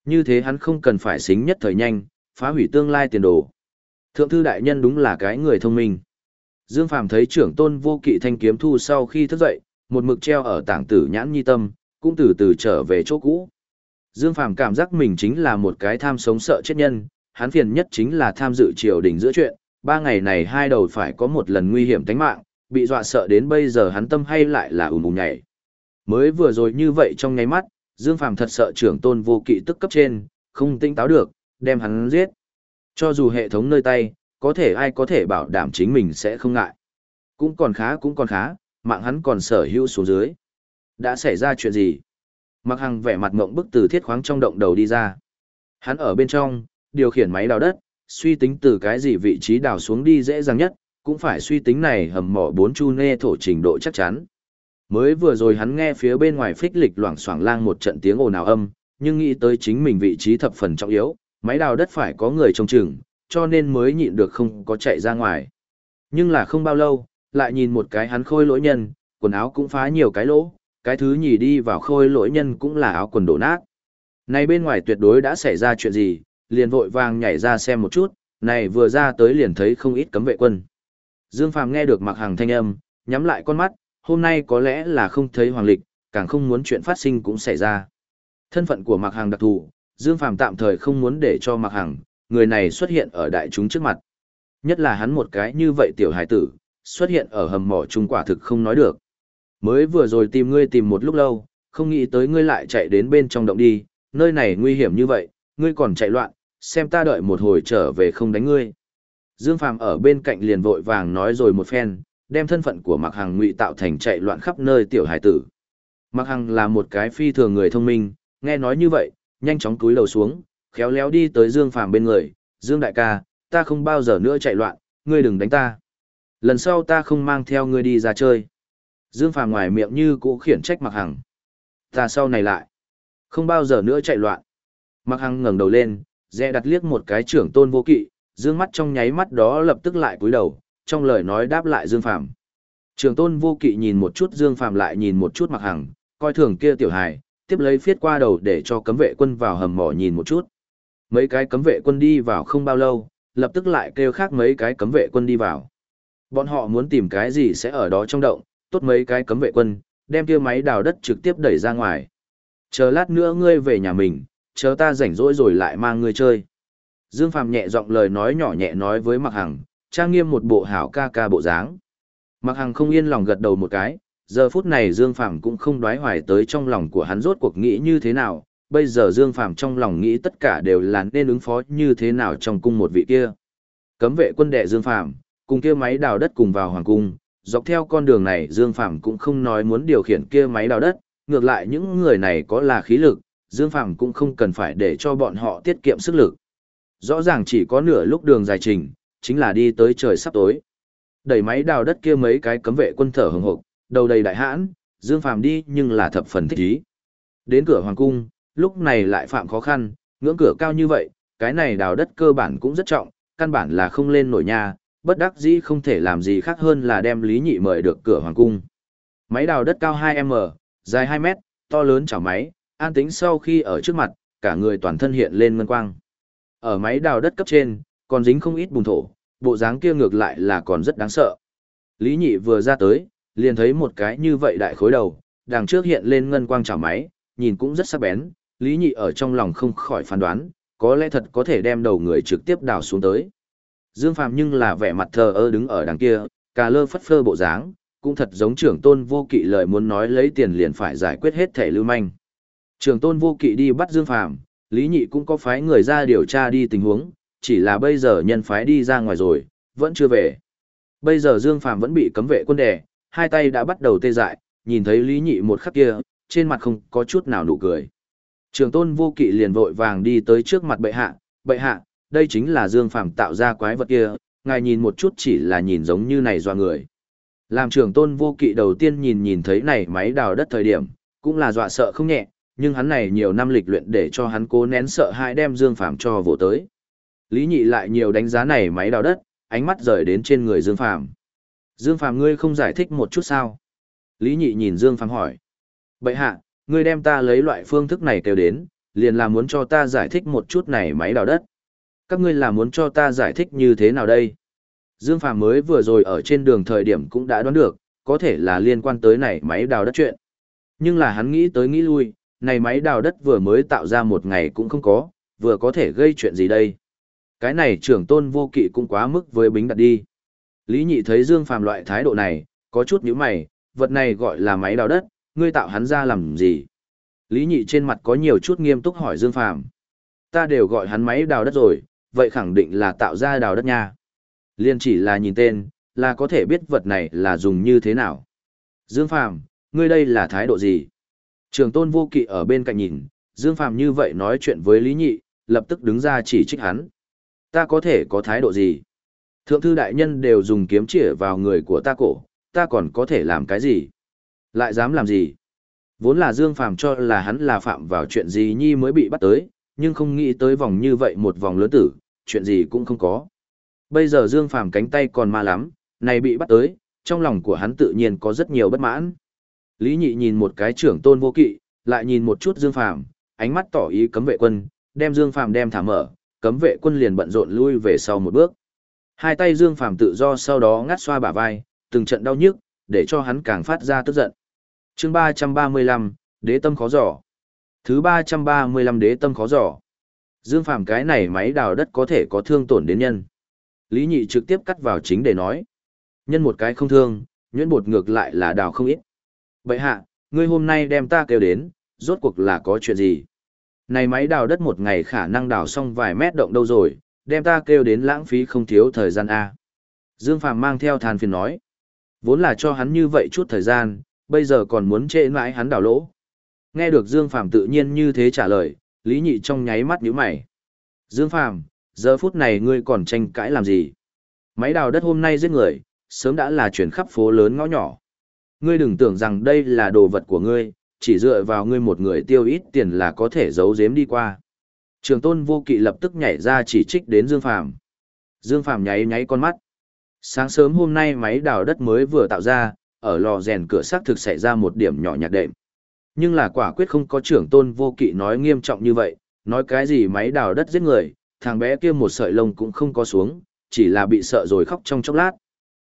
Như thế hắn không cần phải xính nhất thời nhanh, phá hủy tương lai tiền đồ. Thượng thư đại nhân đúng là cái người thông minh. Dương Phàm thấy trưởng tôn vô kỵ thanh kiếm thu sau khi thức dậy, một mực treo ở tảng tử nhãn nhi tâm, cũng từ từ trở về chỗ cũ. Dương Phàm cảm giác mình chính là một cái tham sống sợ chết nhân, hắn phiền nhất chính là tham dự triều đình giữa chuyện, ba ngày này hai đầu phải có một lần nguy hiểm tính mạng, bị dọa sợ đến bây giờ hắn tâm hay lại là ùm ùm nhảy. Mới vừa rồi như vậy trong nháy mắt, Dương Phàm thật sợ trưởng tôn vô kỵ tức cấp trên, không tinh táo được, đem hắn giết. Cho dù hệ thống nơi tay, có thể ai có thể bảo đảm chính mình sẽ không ngại. Cũng còn khá cũng còn khá, mạng hắn còn sở hữu xuống dưới. Đã xảy ra chuyện gì? Mặc hằng vẻ mặt ngộng bức từ thiết khoáng trong động đầu đi ra. Hắn ở bên trong, điều khiển máy đào đất, suy tính từ cái gì vị trí đào xuống đi dễ dàng nhất, cũng phải suy tính này hầm mỏ bốn chu nê thổ trình độ chắc chắn. Mới vừa rồi hắn nghe phía bên ngoài phích lịch loảng xoảng lang một trận tiếng ồn ào âm, nhưng nghĩ tới chính mình vị trí thập phần trọng yếu, máy đào đất phải có người trông chừng, cho nên mới nhịn được không có chạy ra ngoài. Nhưng là không bao lâu, lại nhìn một cái hắn khôi lỗi nhân, quần áo cũng phá nhiều cái lỗ, cái thứ nhì đi vào khôi lỗi nhân cũng là áo quần đổ nát. Này bên ngoài tuyệt đối đã xảy ra chuyện gì, liền vội vàng nhảy ra xem một chút, này vừa ra tới liền thấy không ít cấm vệ quân. Dương Phàm nghe được mặc hàng thanh âm, nhắm lại con mắt, hôm nay có lẽ là không thấy hoàng lịch, càng không muốn chuyện phát sinh cũng xảy ra. Thân phận của mặc hàng đặc thù, Dương Phàm tạm thời không muốn để cho mặc Hằng người này xuất hiện ở đại chúng trước mặt. Nhất là hắn một cái như vậy tiểu hải tử, xuất hiện ở hầm mỏ trung quả thực không nói được. Mới vừa rồi tìm ngươi tìm một lúc lâu, không nghĩ tới ngươi lại chạy đến bên trong động đi, nơi này nguy hiểm như vậy, ngươi còn chạy loạn, xem ta đợi một hồi trở về không đánh ngươi. Dương Phàm ở bên cạnh liền vội vàng nói rồi một phen, đem thân phận của Mạc Hằng ngụy tạo thành chạy loạn khắp nơi tiểu hải tử. Mạc Hằng là một cái phi thường người thông minh, nghe nói như vậy, nhanh chóng cúi đầu xuống, khéo léo đi tới Dương Phàm bên người, "Dương đại ca, ta không bao giờ nữa chạy loạn, ngươi đừng đánh ta. Lần sau ta không mang theo ngươi đi ra chơi." Dương Phàm ngoài miệng như cũ khiển trách Mạc Hằng. "Ta sau này lại không bao giờ nữa chạy loạn." Mạc Hằng ngẩng đầu lên, dè đặt liếc một cái trưởng tôn vô kỵ, dương mắt trong nháy mắt đó lập tức lại cúi đầu, trong lời nói đáp lại Dương Phàm. Trường tôn vô kỵ nhìn một chút Dương Phàm lại nhìn một chút Mặc Hằng, coi thường kia tiểu hài, tiếp lấy phiết qua đầu để cho cấm vệ quân vào hầm mỏ nhìn một chút. Mấy cái cấm vệ quân đi vào không bao lâu, lập tức lại kêu khác mấy cái cấm vệ quân đi vào. Bọn họ muốn tìm cái gì sẽ ở đó trong động, tốt mấy cái cấm vệ quân, đem kia máy đào đất trực tiếp đẩy ra ngoài. Chờ lát nữa ngươi về nhà mình, chờ ta rảnh rỗi rồi lại mang ngươi chơi. Dương Phàm nhẹ giọng lời nói nhỏ nhẹ nói với Mạc Hằng, trang nghiêm một bộ hảo ca ca bộ dáng. Mạc Hằng không yên lòng gật đầu một cái, giờ phút này Dương Phàm cũng không đoái hoài tới trong lòng của hắn rốt cuộc nghĩ như thế nào, bây giờ Dương Phàm trong lòng nghĩ tất cả đều là nên ứng phó như thế nào trong cung một vị kia. Cấm vệ quân đệ Dương Phàm, cùng kia máy đào đất cùng vào hoàng cung, dọc theo con đường này Dương Phàm cũng không nói muốn điều khiển kia máy đào đất, ngược lại những người này có là khí lực, Dương Phàm cũng không cần phải để cho bọn họ tiết kiệm sức lực. Rõ ràng chỉ có nửa lúc đường dài trình, chính là đi tới trời sắp tối. Đẩy máy đào đất kia mấy cái cấm vệ quân thở hừng hực, đầu đầy đại hãn, Dương Phàm đi nhưng là thập phần thích ý. Đến cửa hoàng cung, lúc này lại phạm khó khăn, ngưỡng cửa cao như vậy, cái này đào đất cơ bản cũng rất trọng, căn bản là không lên nổi nhà, bất đắc dĩ không thể làm gì khác hơn là đem Lý Nhị mời được cửa hoàng cung. Máy đào đất cao 2m, dài 2 m, to lớn chảo máy, an tính sau khi ở trước mặt, cả người toàn thân hiện lên ngân quang. Ở máy đào đất cấp trên, còn dính không ít bùn thổ, bộ dáng kia ngược lại là còn rất đáng sợ. Lý nhị vừa ra tới, liền thấy một cái như vậy đại khối đầu, đằng trước hiện lên ngân quang chảo máy, nhìn cũng rất sắc bén, Lý Nhị ở trong lòng không khỏi phán đoán, có lẽ thật có thể đem đầu người trực tiếp đào xuống tới. Dương Phàm nhưng là vẻ mặt thờ ơ đứng ở đằng kia, cà lơ phất phơ bộ dáng, cũng thật giống trưởng tôn vô kỵ lời muốn nói lấy tiền liền phải giải quyết hết thể lưu manh. Trưởng tôn vô kỵ đi bắt Dương Phàm Lý Nhị cũng có phái người ra điều tra đi tình huống, chỉ là bây giờ nhân phái đi ra ngoài rồi, vẫn chưa về. Bây giờ Dương Phàm vẫn bị cấm vệ quân đè, hai tay đã bắt đầu tê dại, nhìn thấy Lý Nhị một khắc kia, trên mặt không có chút nào nụ cười. Trường tôn vô kỵ liền vội vàng đi tới trước mặt bệ hạ, bệ hạ, đây chính là Dương Phàm tạo ra quái vật kia, ngài nhìn một chút chỉ là nhìn giống như này do người. Làm trưởng tôn vô kỵ đầu tiên nhìn nhìn thấy này máy đào đất thời điểm, cũng là dọa sợ không nhẹ, nhưng hắn này nhiều năm lịch luyện để cho hắn cố nén sợ hãi đem Dương Phàm cho vỗ tới. Lý Nhị lại nhiều đánh giá này máy đào đất, ánh mắt rời đến trên người Dương Phàm. Dương Phàm ngươi không giải thích một chút sao? Lý Nhị nhìn Dương Phàm hỏi. Bậy hạ, ngươi đem ta lấy loại phương thức này kêu đến, liền là muốn cho ta giải thích một chút này máy đào đất. Các ngươi là muốn cho ta giải thích như thế nào đây? Dương Phàm mới vừa rồi ở trên đường thời điểm cũng đã đoán được, có thể là liên quan tới này máy đào đất chuyện. Nhưng là hắn nghĩ tới nghĩ lui, này máy đào đất vừa mới tạo ra một ngày cũng không có, vừa có thể gây chuyện gì đây? Cái này trưởng tôn vô kỵ cũng quá mức với bính đặt đi. Lý nhị thấy Dương Phàm loại thái độ này, có chút nhíu mày, vật này gọi là máy đào đất, ngươi tạo hắn ra làm gì? Lý nhị trên mặt có nhiều chút nghiêm túc hỏi Dương Phàm Ta đều gọi hắn máy đào đất rồi, vậy khẳng định là tạo ra đào đất nha. Liên chỉ là nhìn tên, là có thể biết vật này là dùng như thế nào. Dương Phàm ngươi đây là thái độ gì? Trường tôn vô kỵ ở bên cạnh nhìn, Dương Phàm như vậy nói chuyện với Lý Nhị, lập tức đứng ra chỉ trích hắn. Ta có thể có thái độ gì? Thượng thư đại nhân đều dùng kiếm chĩa vào người của ta cổ, ta còn có thể làm cái gì? Lại dám làm gì? Vốn là Dương Phàm cho là hắn là phạm vào chuyện gì nhi mới bị bắt tới, nhưng không nghĩ tới vòng như vậy một vòng lớn tử, chuyện gì cũng không có. Bây giờ Dương Phàm cánh tay còn ma lắm, này bị bắt tới, trong lòng của hắn tự nhiên có rất nhiều bất mãn. Lý Nhị nhìn một cái trưởng tôn vô kỵ, lại nhìn một chút Dương Phàm, ánh mắt tỏ ý cấm vệ quân, đem Dương Phàm đem thả mở, cấm vệ quân liền bận rộn lui về sau một bước. Hai tay Dương Phàm tự do sau đó ngắt xoa bả vai, từng trận đau nhức, để cho hắn càng phát ra tức giận. Chương 335, Đế tâm khó giỏ. Thứ 335 Đế tâm khó giỏ. Dương Phàm cái này máy đào đất có thể có thương tổn đến nhân. Lý Nhị trực tiếp cắt vào chính để nói. Nhân một cái không thương, nhuyễn bột ngược lại là đào không ít. Vậy hạ, ngươi hôm nay đem ta kêu đến, rốt cuộc là có chuyện gì? Này máy đào đất một ngày khả năng đào xong vài mét động đâu rồi, đem ta kêu đến lãng phí không thiếu thời gian A. Dương Phàm mang theo than phiền nói. Vốn là cho hắn như vậy chút thời gian, bây giờ còn muốn trễ mãi hắn đào lỗ. Nghe được Dương Phàm tự nhiên như thế trả lời, Lý Nhị trong nháy mắt nhíu mày. Dương Phàm, giờ phút này ngươi còn tranh cãi làm gì? Máy đào đất hôm nay giết người, sớm đã là chuyển khắp phố lớn ngõ nhỏ. Ngươi đừng tưởng rằng đây là đồ vật của ngươi, chỉ dựa vào ngươi một người tiêu ít tiền là có thể giấu giếm đi qua. Trường tôn vô kỵ lập tức nhảy ra chỉ trích đến Dương Phàm Dương Phàm nháy nháy con mắt. Sáng sớm hôm nay máy đào đất mới vừa tạo ra, ở lò rèn cửa xác thực xảy ra một điểm nhỏ nhạt đệm. Nhưng là quả quyết không có trưởng tôn vô kỵ nói nghiêm trọng như vậy, nói cái gì máy đào đất giết người, thằng bé kia một sợi lông cũng không có xuống, chỉ là bị sợ rồi khóc trong chốc lát.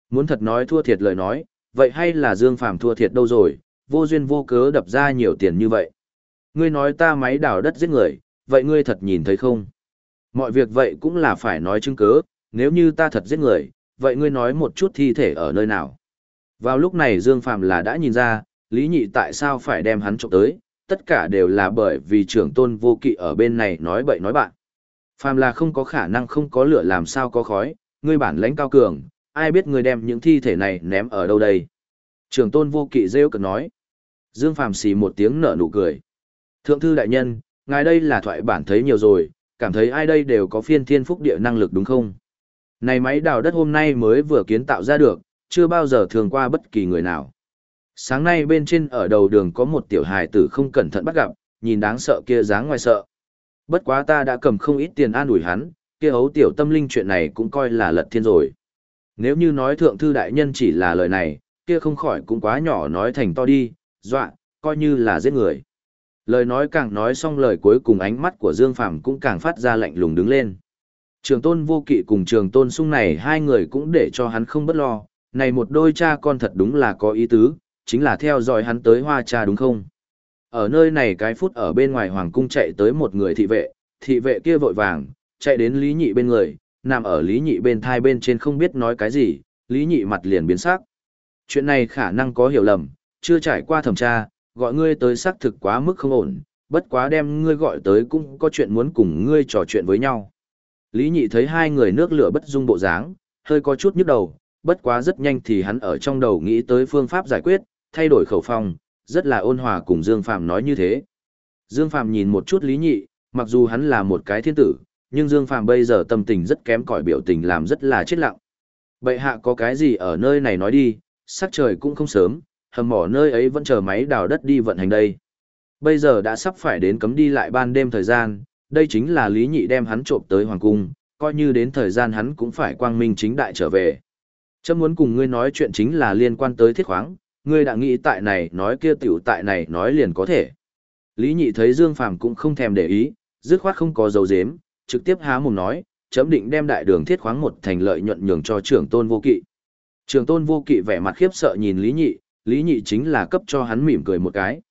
Muốn thật nói thua thiệt lời nói, vậy hay là Dương Phàm thua thiệt đâu rồi, vô duyên vô cớ đập ra nhiều tiền như vậy. Ngươi nói ta máy đào đất giết người, vậy ngươi thật nhìn thấy không? Mọi việc vậy cũng là phải nói chứng cớ, nếu như ta thật giết người, vậy ngươi nói một chút thi thể ở nơi nào? Vào lúc này Dương Phàm là đã nhìn ra, Lý Nhị tại sao phải đem hắn trộm tới, tất cả đều là bởi vì trưởng tôn vô kỵ ở bên này nói bậy nói bạn. Phàm là không có khả năng không có lửa làm sao có khói, ngươi bản lãnh cao cường, ai biết ngươi đem những thi thể này ném ở đâu đây? Trưởng tôn vô kỵ rêu cực nói. Dương Phàm xì một tiếng nở nụ cười. Thượng thư đại nhân, ngài đây là thoại bản thấy nhiều rồi, cảm thấy ai đây đều có phiên thiên phúc địa năng lực đúng không? Này máy đào đất hôm nay mới vừa kiến tạo ra được, chưa bao giờ thường qua bất kỳ người nào. Sáng nay bên trên ở đầu đường có một tiểu hài tử không cẩn thận bắt gặp, nhìn đáng sợ kia dáng ngoài sợ. Bất quá ta đã cầm không ít tiền an ủi hắn, kia hấu tiểu tâm linh chuyện này cũng coi là lật thiên rồi. Nếu như nói thượng thư đại nhân chỉ là lời này, kia không khỏi cũng quá nhỏ nói thành to đi, dọa, coi như là giết người. Lời nói càng nói xong lời cuối cùng ánh mắt của Dương Phàm cũng càng phát ra lạnh lùng đứng lên. Trường tôn vô kỵ cùng trường tôn sung này hai người cũng để cho hắn không bất lo, này một đôi cha con thật đúng là có ý tứ, chính là theo dõi hắn tới hoa cha đúng không? Ở nơi này cái phút ở bên ngoài hoàng cung chạy tới một người thị vệ, thị vệ kia vội vàng, chạy đến Lý Nhị bên người, nằm ở Lý Nhị bên thai bên trên không biết nói cái gì, Lý Nhị mặt liền biến sắc. Chuyện này khả năng có hiểu lầm, chưa trải qua thẩm tra, gọi ngươi tới xác thực quá mức không ổn, bất quá đem ngươi gọi tới cũng có chuyện muốn cùng ngươi trò chuyện với nhau. Lý Nhị thấy hai người nước lửa bất dung bộ dáng, hơi có chút nhức đầu, bất quá rất nhanh thì hắn ở trong đầu nghĩ tới phương pháp giải quyết, thay đổi khẩu phong, rất là ôn hòa cùng Dương Phàm nói như thế. Dương Phàm nhìn một chút Lý Nhị, mặc dù hắn là một cái thiên tử, nhưng Dương Phàm bây giờ tâm tình rất kém cỏi biểu tình làm rất là chết lặng. Bệ hạ có cái gì ở nơi này nói đi, sắc trời cũng không sớm, hầm mỏ nơi ấy vẫn chờ máy đào đất đi vận hành đây. Bây giờ đã sắp phải đến cấm đi lại ban đêm thời gian, đây chính là Lý Nhị đem hắn trộm tới Hoàng Cung, coi như đến thời gian hắn cũng phải quang minh chính đại trở về. Chấm muốn cùng ngươi nói chuyện chính là liên quan tới thiết khoáng, ngươi đã nghĩ tại này nói kia tiểu tại này nói liền có thể. Lý Nhị thấy Dương Phàm cũng không thèm để ý, dứt khoát không có dấu dếm, trực tiếp há mồm nói, chấm định đem đại đường thiết khoáng một thành lợi nhuận nhường cho trưởng tôn vô kỵ. Trưởng tôn vô kỵ vẻ mặt khiếp sợ nhìn Lý Nhị, Lý Nhị chính là cấp cho hắn mỉm cười một cái.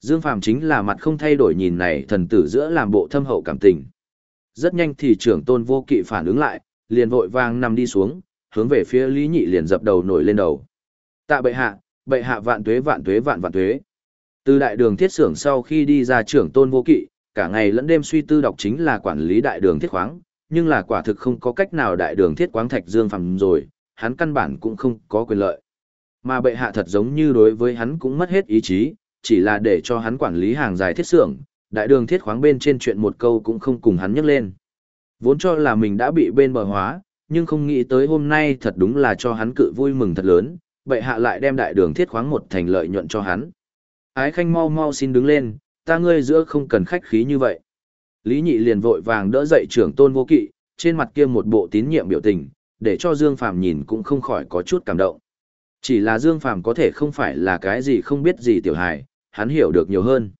Dương Phàm chính là mặt không thay đổi nhìn này thần tử giữa làm bộ thâm hậu cảm tình. Rất nhanh thì trưởng tôn vô kỵ phản ứng lại, liền vội vàng nằm đi xuống, hướng về phía Lý Nhị liền dập đầu nổi lên đầu. Tạ bệ hạ, bệ hạ vạn tuế vạn tuế vạn vạn tuế. Từ đại đường thiết xưởng sau khi đi ra trưởng tôn vô kỵ, cả ngày lẫn đêm suy tư đọc chính là quản lý đại đường thiết khoáng, nhưng là quả thực không có cách nào đại đường thiết quáng thạch dương Phàm rồi, hắn căn bản cũng không có quyền lợi. Mà bệ hạ thật giống như đối với hắn cũng mất hết ý chí, chỉ là để cho hắn quản lý hàng dài thiết xưởng, đại đường thiết khoáng bên trên chuyện một câu cũng không cùng hắn nhắc lên. Vốn cho là mình đã bị bên bờ hóa, nhưng không nghĩ tới hôm nay thật đúng là cho hắn cự vui mừng thật lớn, bệ hạ lại đem đại đường thiết khoáng một thành lợi nhuận cho hắn. Ái khanh mau mau xin đứng lên, ta ngươi giữa không cần khách khí như vậy. Lý nhị liền vội vàng đỡ dậy trưởng tôn vô kỵ, trên mặt kia một bộ tín nhiệm biểu tình, để cho Dương Phàm nhìn cũng không khỏi có chút cảm động. Chỉ là Dương Phàm có thể không phải là cái gì không biết gì tiểu hài, hắn hiểu được nhiều hơn.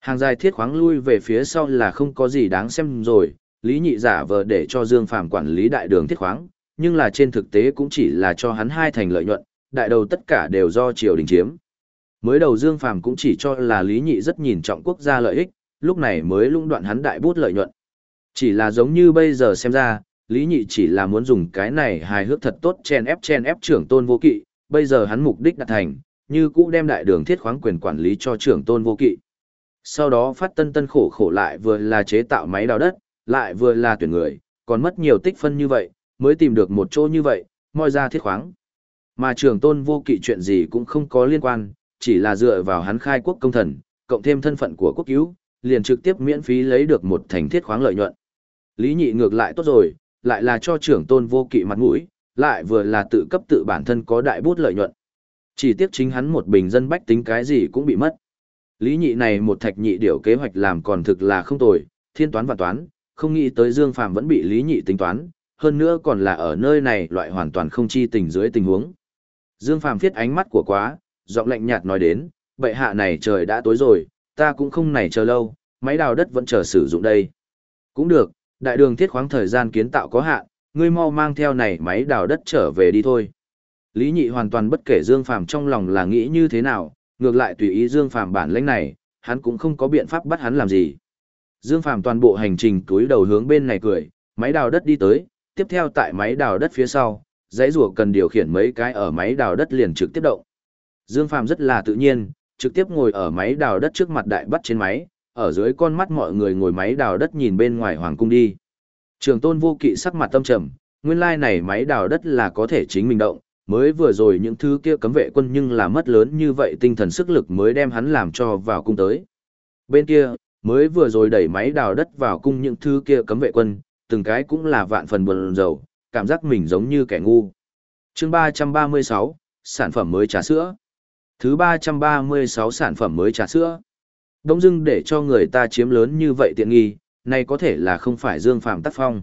Hàng dài thiết khoáng lui về phía sau là không có gì đáng xem rồi, Lý Nhị giả vờ để cho Dương Phàm quản lý đại đường thiết khoáng, nhưng là trên thực tế cũng chỉ là cho hắn hai thành lợi nhuận, đại đầu tất cả đều do triều đình chiếm. Mới đầu Dương Phàm cũng chỉ cho là Lý Nhị rất nhìn trọng quốc gia lợi ích, lúc này mới lũng đoạn hắn đại bút lợi nhuận. Chỉ là giống như bây giờ xem ra, Lý Nhị chỉ là muốn dùng cái này hài hước thật tốt chen ép chen ép trưởng tôn vô kỵ, bây giờ hắn mục đích đạt thành, như cũ đem đại đường thiết khoáng quyền quản lý cho trưởng tôn vô kỵ. Sau đó phát tân tân khổ khổ lại vừa là chế tạo máy đào đất, lại vừa là tuyển người, còn mất nhiều tích phân như vậy, mới tìm được một chỗ như vậy, moi ra thiết khoáng. Mà trưởng tôn vô kỵ chuyện gì cũng không có liên quan, chỉ là dựa vào hắn khai quốc công thần, cộng thêm thân phận của quốc cứu, liền trực tiếp miễn phí lấy được một thành thiết khoáng lợi nhuận. Lý nhị ngược lại tốt rồi, lại là cho trưởng tôn vô kỵ mặt mũi, lại vừa là tự cấp tự bản thân có đại bút lợi nhuận. Chỉ tiếc chính hắn một bình dân bách tính cái gì cũng bị mất. Lý nhị này một thạch nhị điều kế hoạch làm còn thực là không tồi, thiên toán và toán, không nghĩ tới Dương Phàm vẫn bị Lý nhị tính toán, hơn nữa còn là ở nơi này loại hoàn toàn không chi tình dưới tình huống. Dương Phàm phiết ánh mắt của quá, giọng lạnh nhạt nói đến, bệ hạ này trời đã tối rồi, ta cũng không này chờ lâu, máy đào đất vẫn chờ sử dụng đây. Cũng được, đại đường thiết khoáng thời gian kiến tạo có hạn, ngươi mau mang theo này máy đào đất trở về đi thôi. Lý Nhị hoàn toàn bất kể Dương Phàm trong lòng là nghĩ như thế nào, ngược lại tùy ý Dương Phàm bản lĩnh này, hắn cũng không có biện pháp bắt hắn làm gì. Dương Phàm toàn bộ hành trình túi đầu hướng bên này cười, máy đào đất đi tới, tiếp theo tại máy đào đất phía sau, dãy rùa cần điều khiển mấy cái ở máy đào đất liền trực tiếp động. Dương Phàm rất là tự nhiên, trực tiếp ngồi ở máy đào đất trước mặt đại bắt trên máy, ở dưới con mắt mọi người ngồi máy đào đất nhìn bên ngoài hoàng cung đi. Trường tôn vô kỵ sắc mặt tâm trầm, nguyên lai này máy đào đất là có thể chính mình động, mới vừa rồi những thứ kia cấm vệ quân nhưng là mất lớn như vậy tinh thần sức lực mới đem hắn làm cho vào cung tới. Bên kia, mới vừa rồi đẩy máy đào đất vào cung những thứ kia cấm vệ quân, từng cái cũng là vạn phần buồn rầu, cảm giác mình giống như kẻ ngu. chương 336, sản phẩm mới trà sữa. Thứ 336 sản phẩm mới trà sữa. Đông dưng để cho người ta chiếm lớn như vậy tiện nghi, này có thể là không phải Dương Phàm tác phong.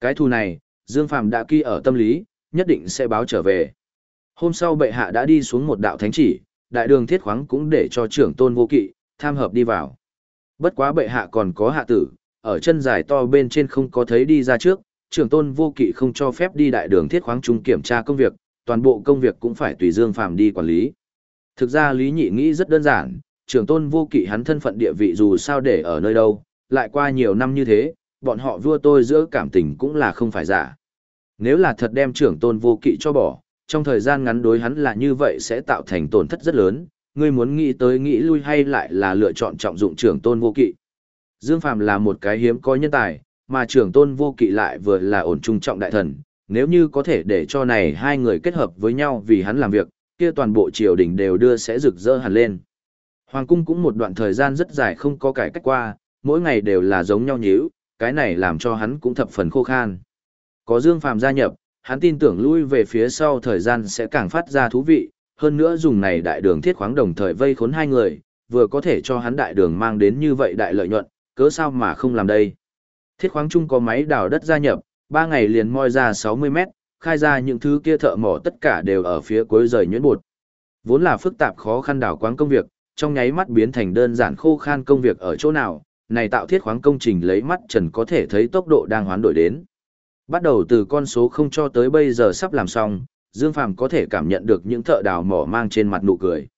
Cái thù này, Dương Phàm đã ghi ở tâm lý, nhất định sẽ báo trở về. Hôm sau bệ hạ đã đi xuống một đạo thánh chỉ, đại đường thiết khoáng cũng để cho trưởng tôn vô kỵ, tham hợp đi vào. Bất quá bệ hạ còn có hạ tử, ở chân dài to bên trên không có thấy đi ra trước, trưởng tôn vô kỵ không cho phép đi đại đường thiết khoáng trung kiểm tra công việc, toàn bộ công việc cũng phải tùy Dương Phàm đi quản lý. Thực ra Lý Nhị nghĩ rất đơn giản, trưởng tôn vô kỵ hắn thân phận địa vị dù sao để ở nơi đâu, lại qua nhiều năm như thế, bọn họ vua tôi giữa cảm tình cũng là không phải giả. Nếu là thật đem trưởng tôn vô kỵ cho bỏ, trong thời gian ngắn đối hắn là như vậy sẽ tạo thành tổn thất rất lớn, ngươi muốn nghĩ tới nghĩ lui hay lại là lựa chọn trọng dụng trưởng tôn vô kỵ. Dương Phàm là một cái hiếm có nhân tài, mà trưởng tôn vô kỵ lại vừa là ổn trung trọng đại thần, nếu như có thể để cho này hai người kết hợp với nhau vì hắn làm việc, kia toàn bộ triều đình đều đưa sẽ rực rỡ hẳn lên. Hoàng cung cũng một đoạn thời gian rất dài không có cải cách qua, mỗi ngày đều là giống nhau nhíu, cái này làm cho hắn cũng thập phần khô khan. Có Dương Phàm gia nhập, hắn tin tưởng lui về phía sau thời gian sẽ càng phát ra thú vị, hơn nữa dùng này đại đường thiết khoáng đồng thời vây khốn hai người, vừa có thể cho hắn đại đường mang đến như vậy đại lợi nhuận, cớ sao mà không làm đây. Thiết khoáng chung có máy đào đất gia nhập, ba ngày liền moi ra 60 mét, khai ra những thứ kia thợ mỏ tất cả đều ở phía cuối rời nhuyễn bột. Vốn là phức tạp khó khăn đào quáng công việc, trong nháy mắt biến thành đơn giản khô khan công việc ở chỗ nào, này tạo thiết khoáng công trình lấy mắt trần có thể thấy tốc độ đang hoán đổi đến. Bắt đầu từ con số không cho tới bây giờ sắp làm xong, Dương Phàm có thể cảm nhận được những thợ đào mỏ mang trên mặt nụ cười.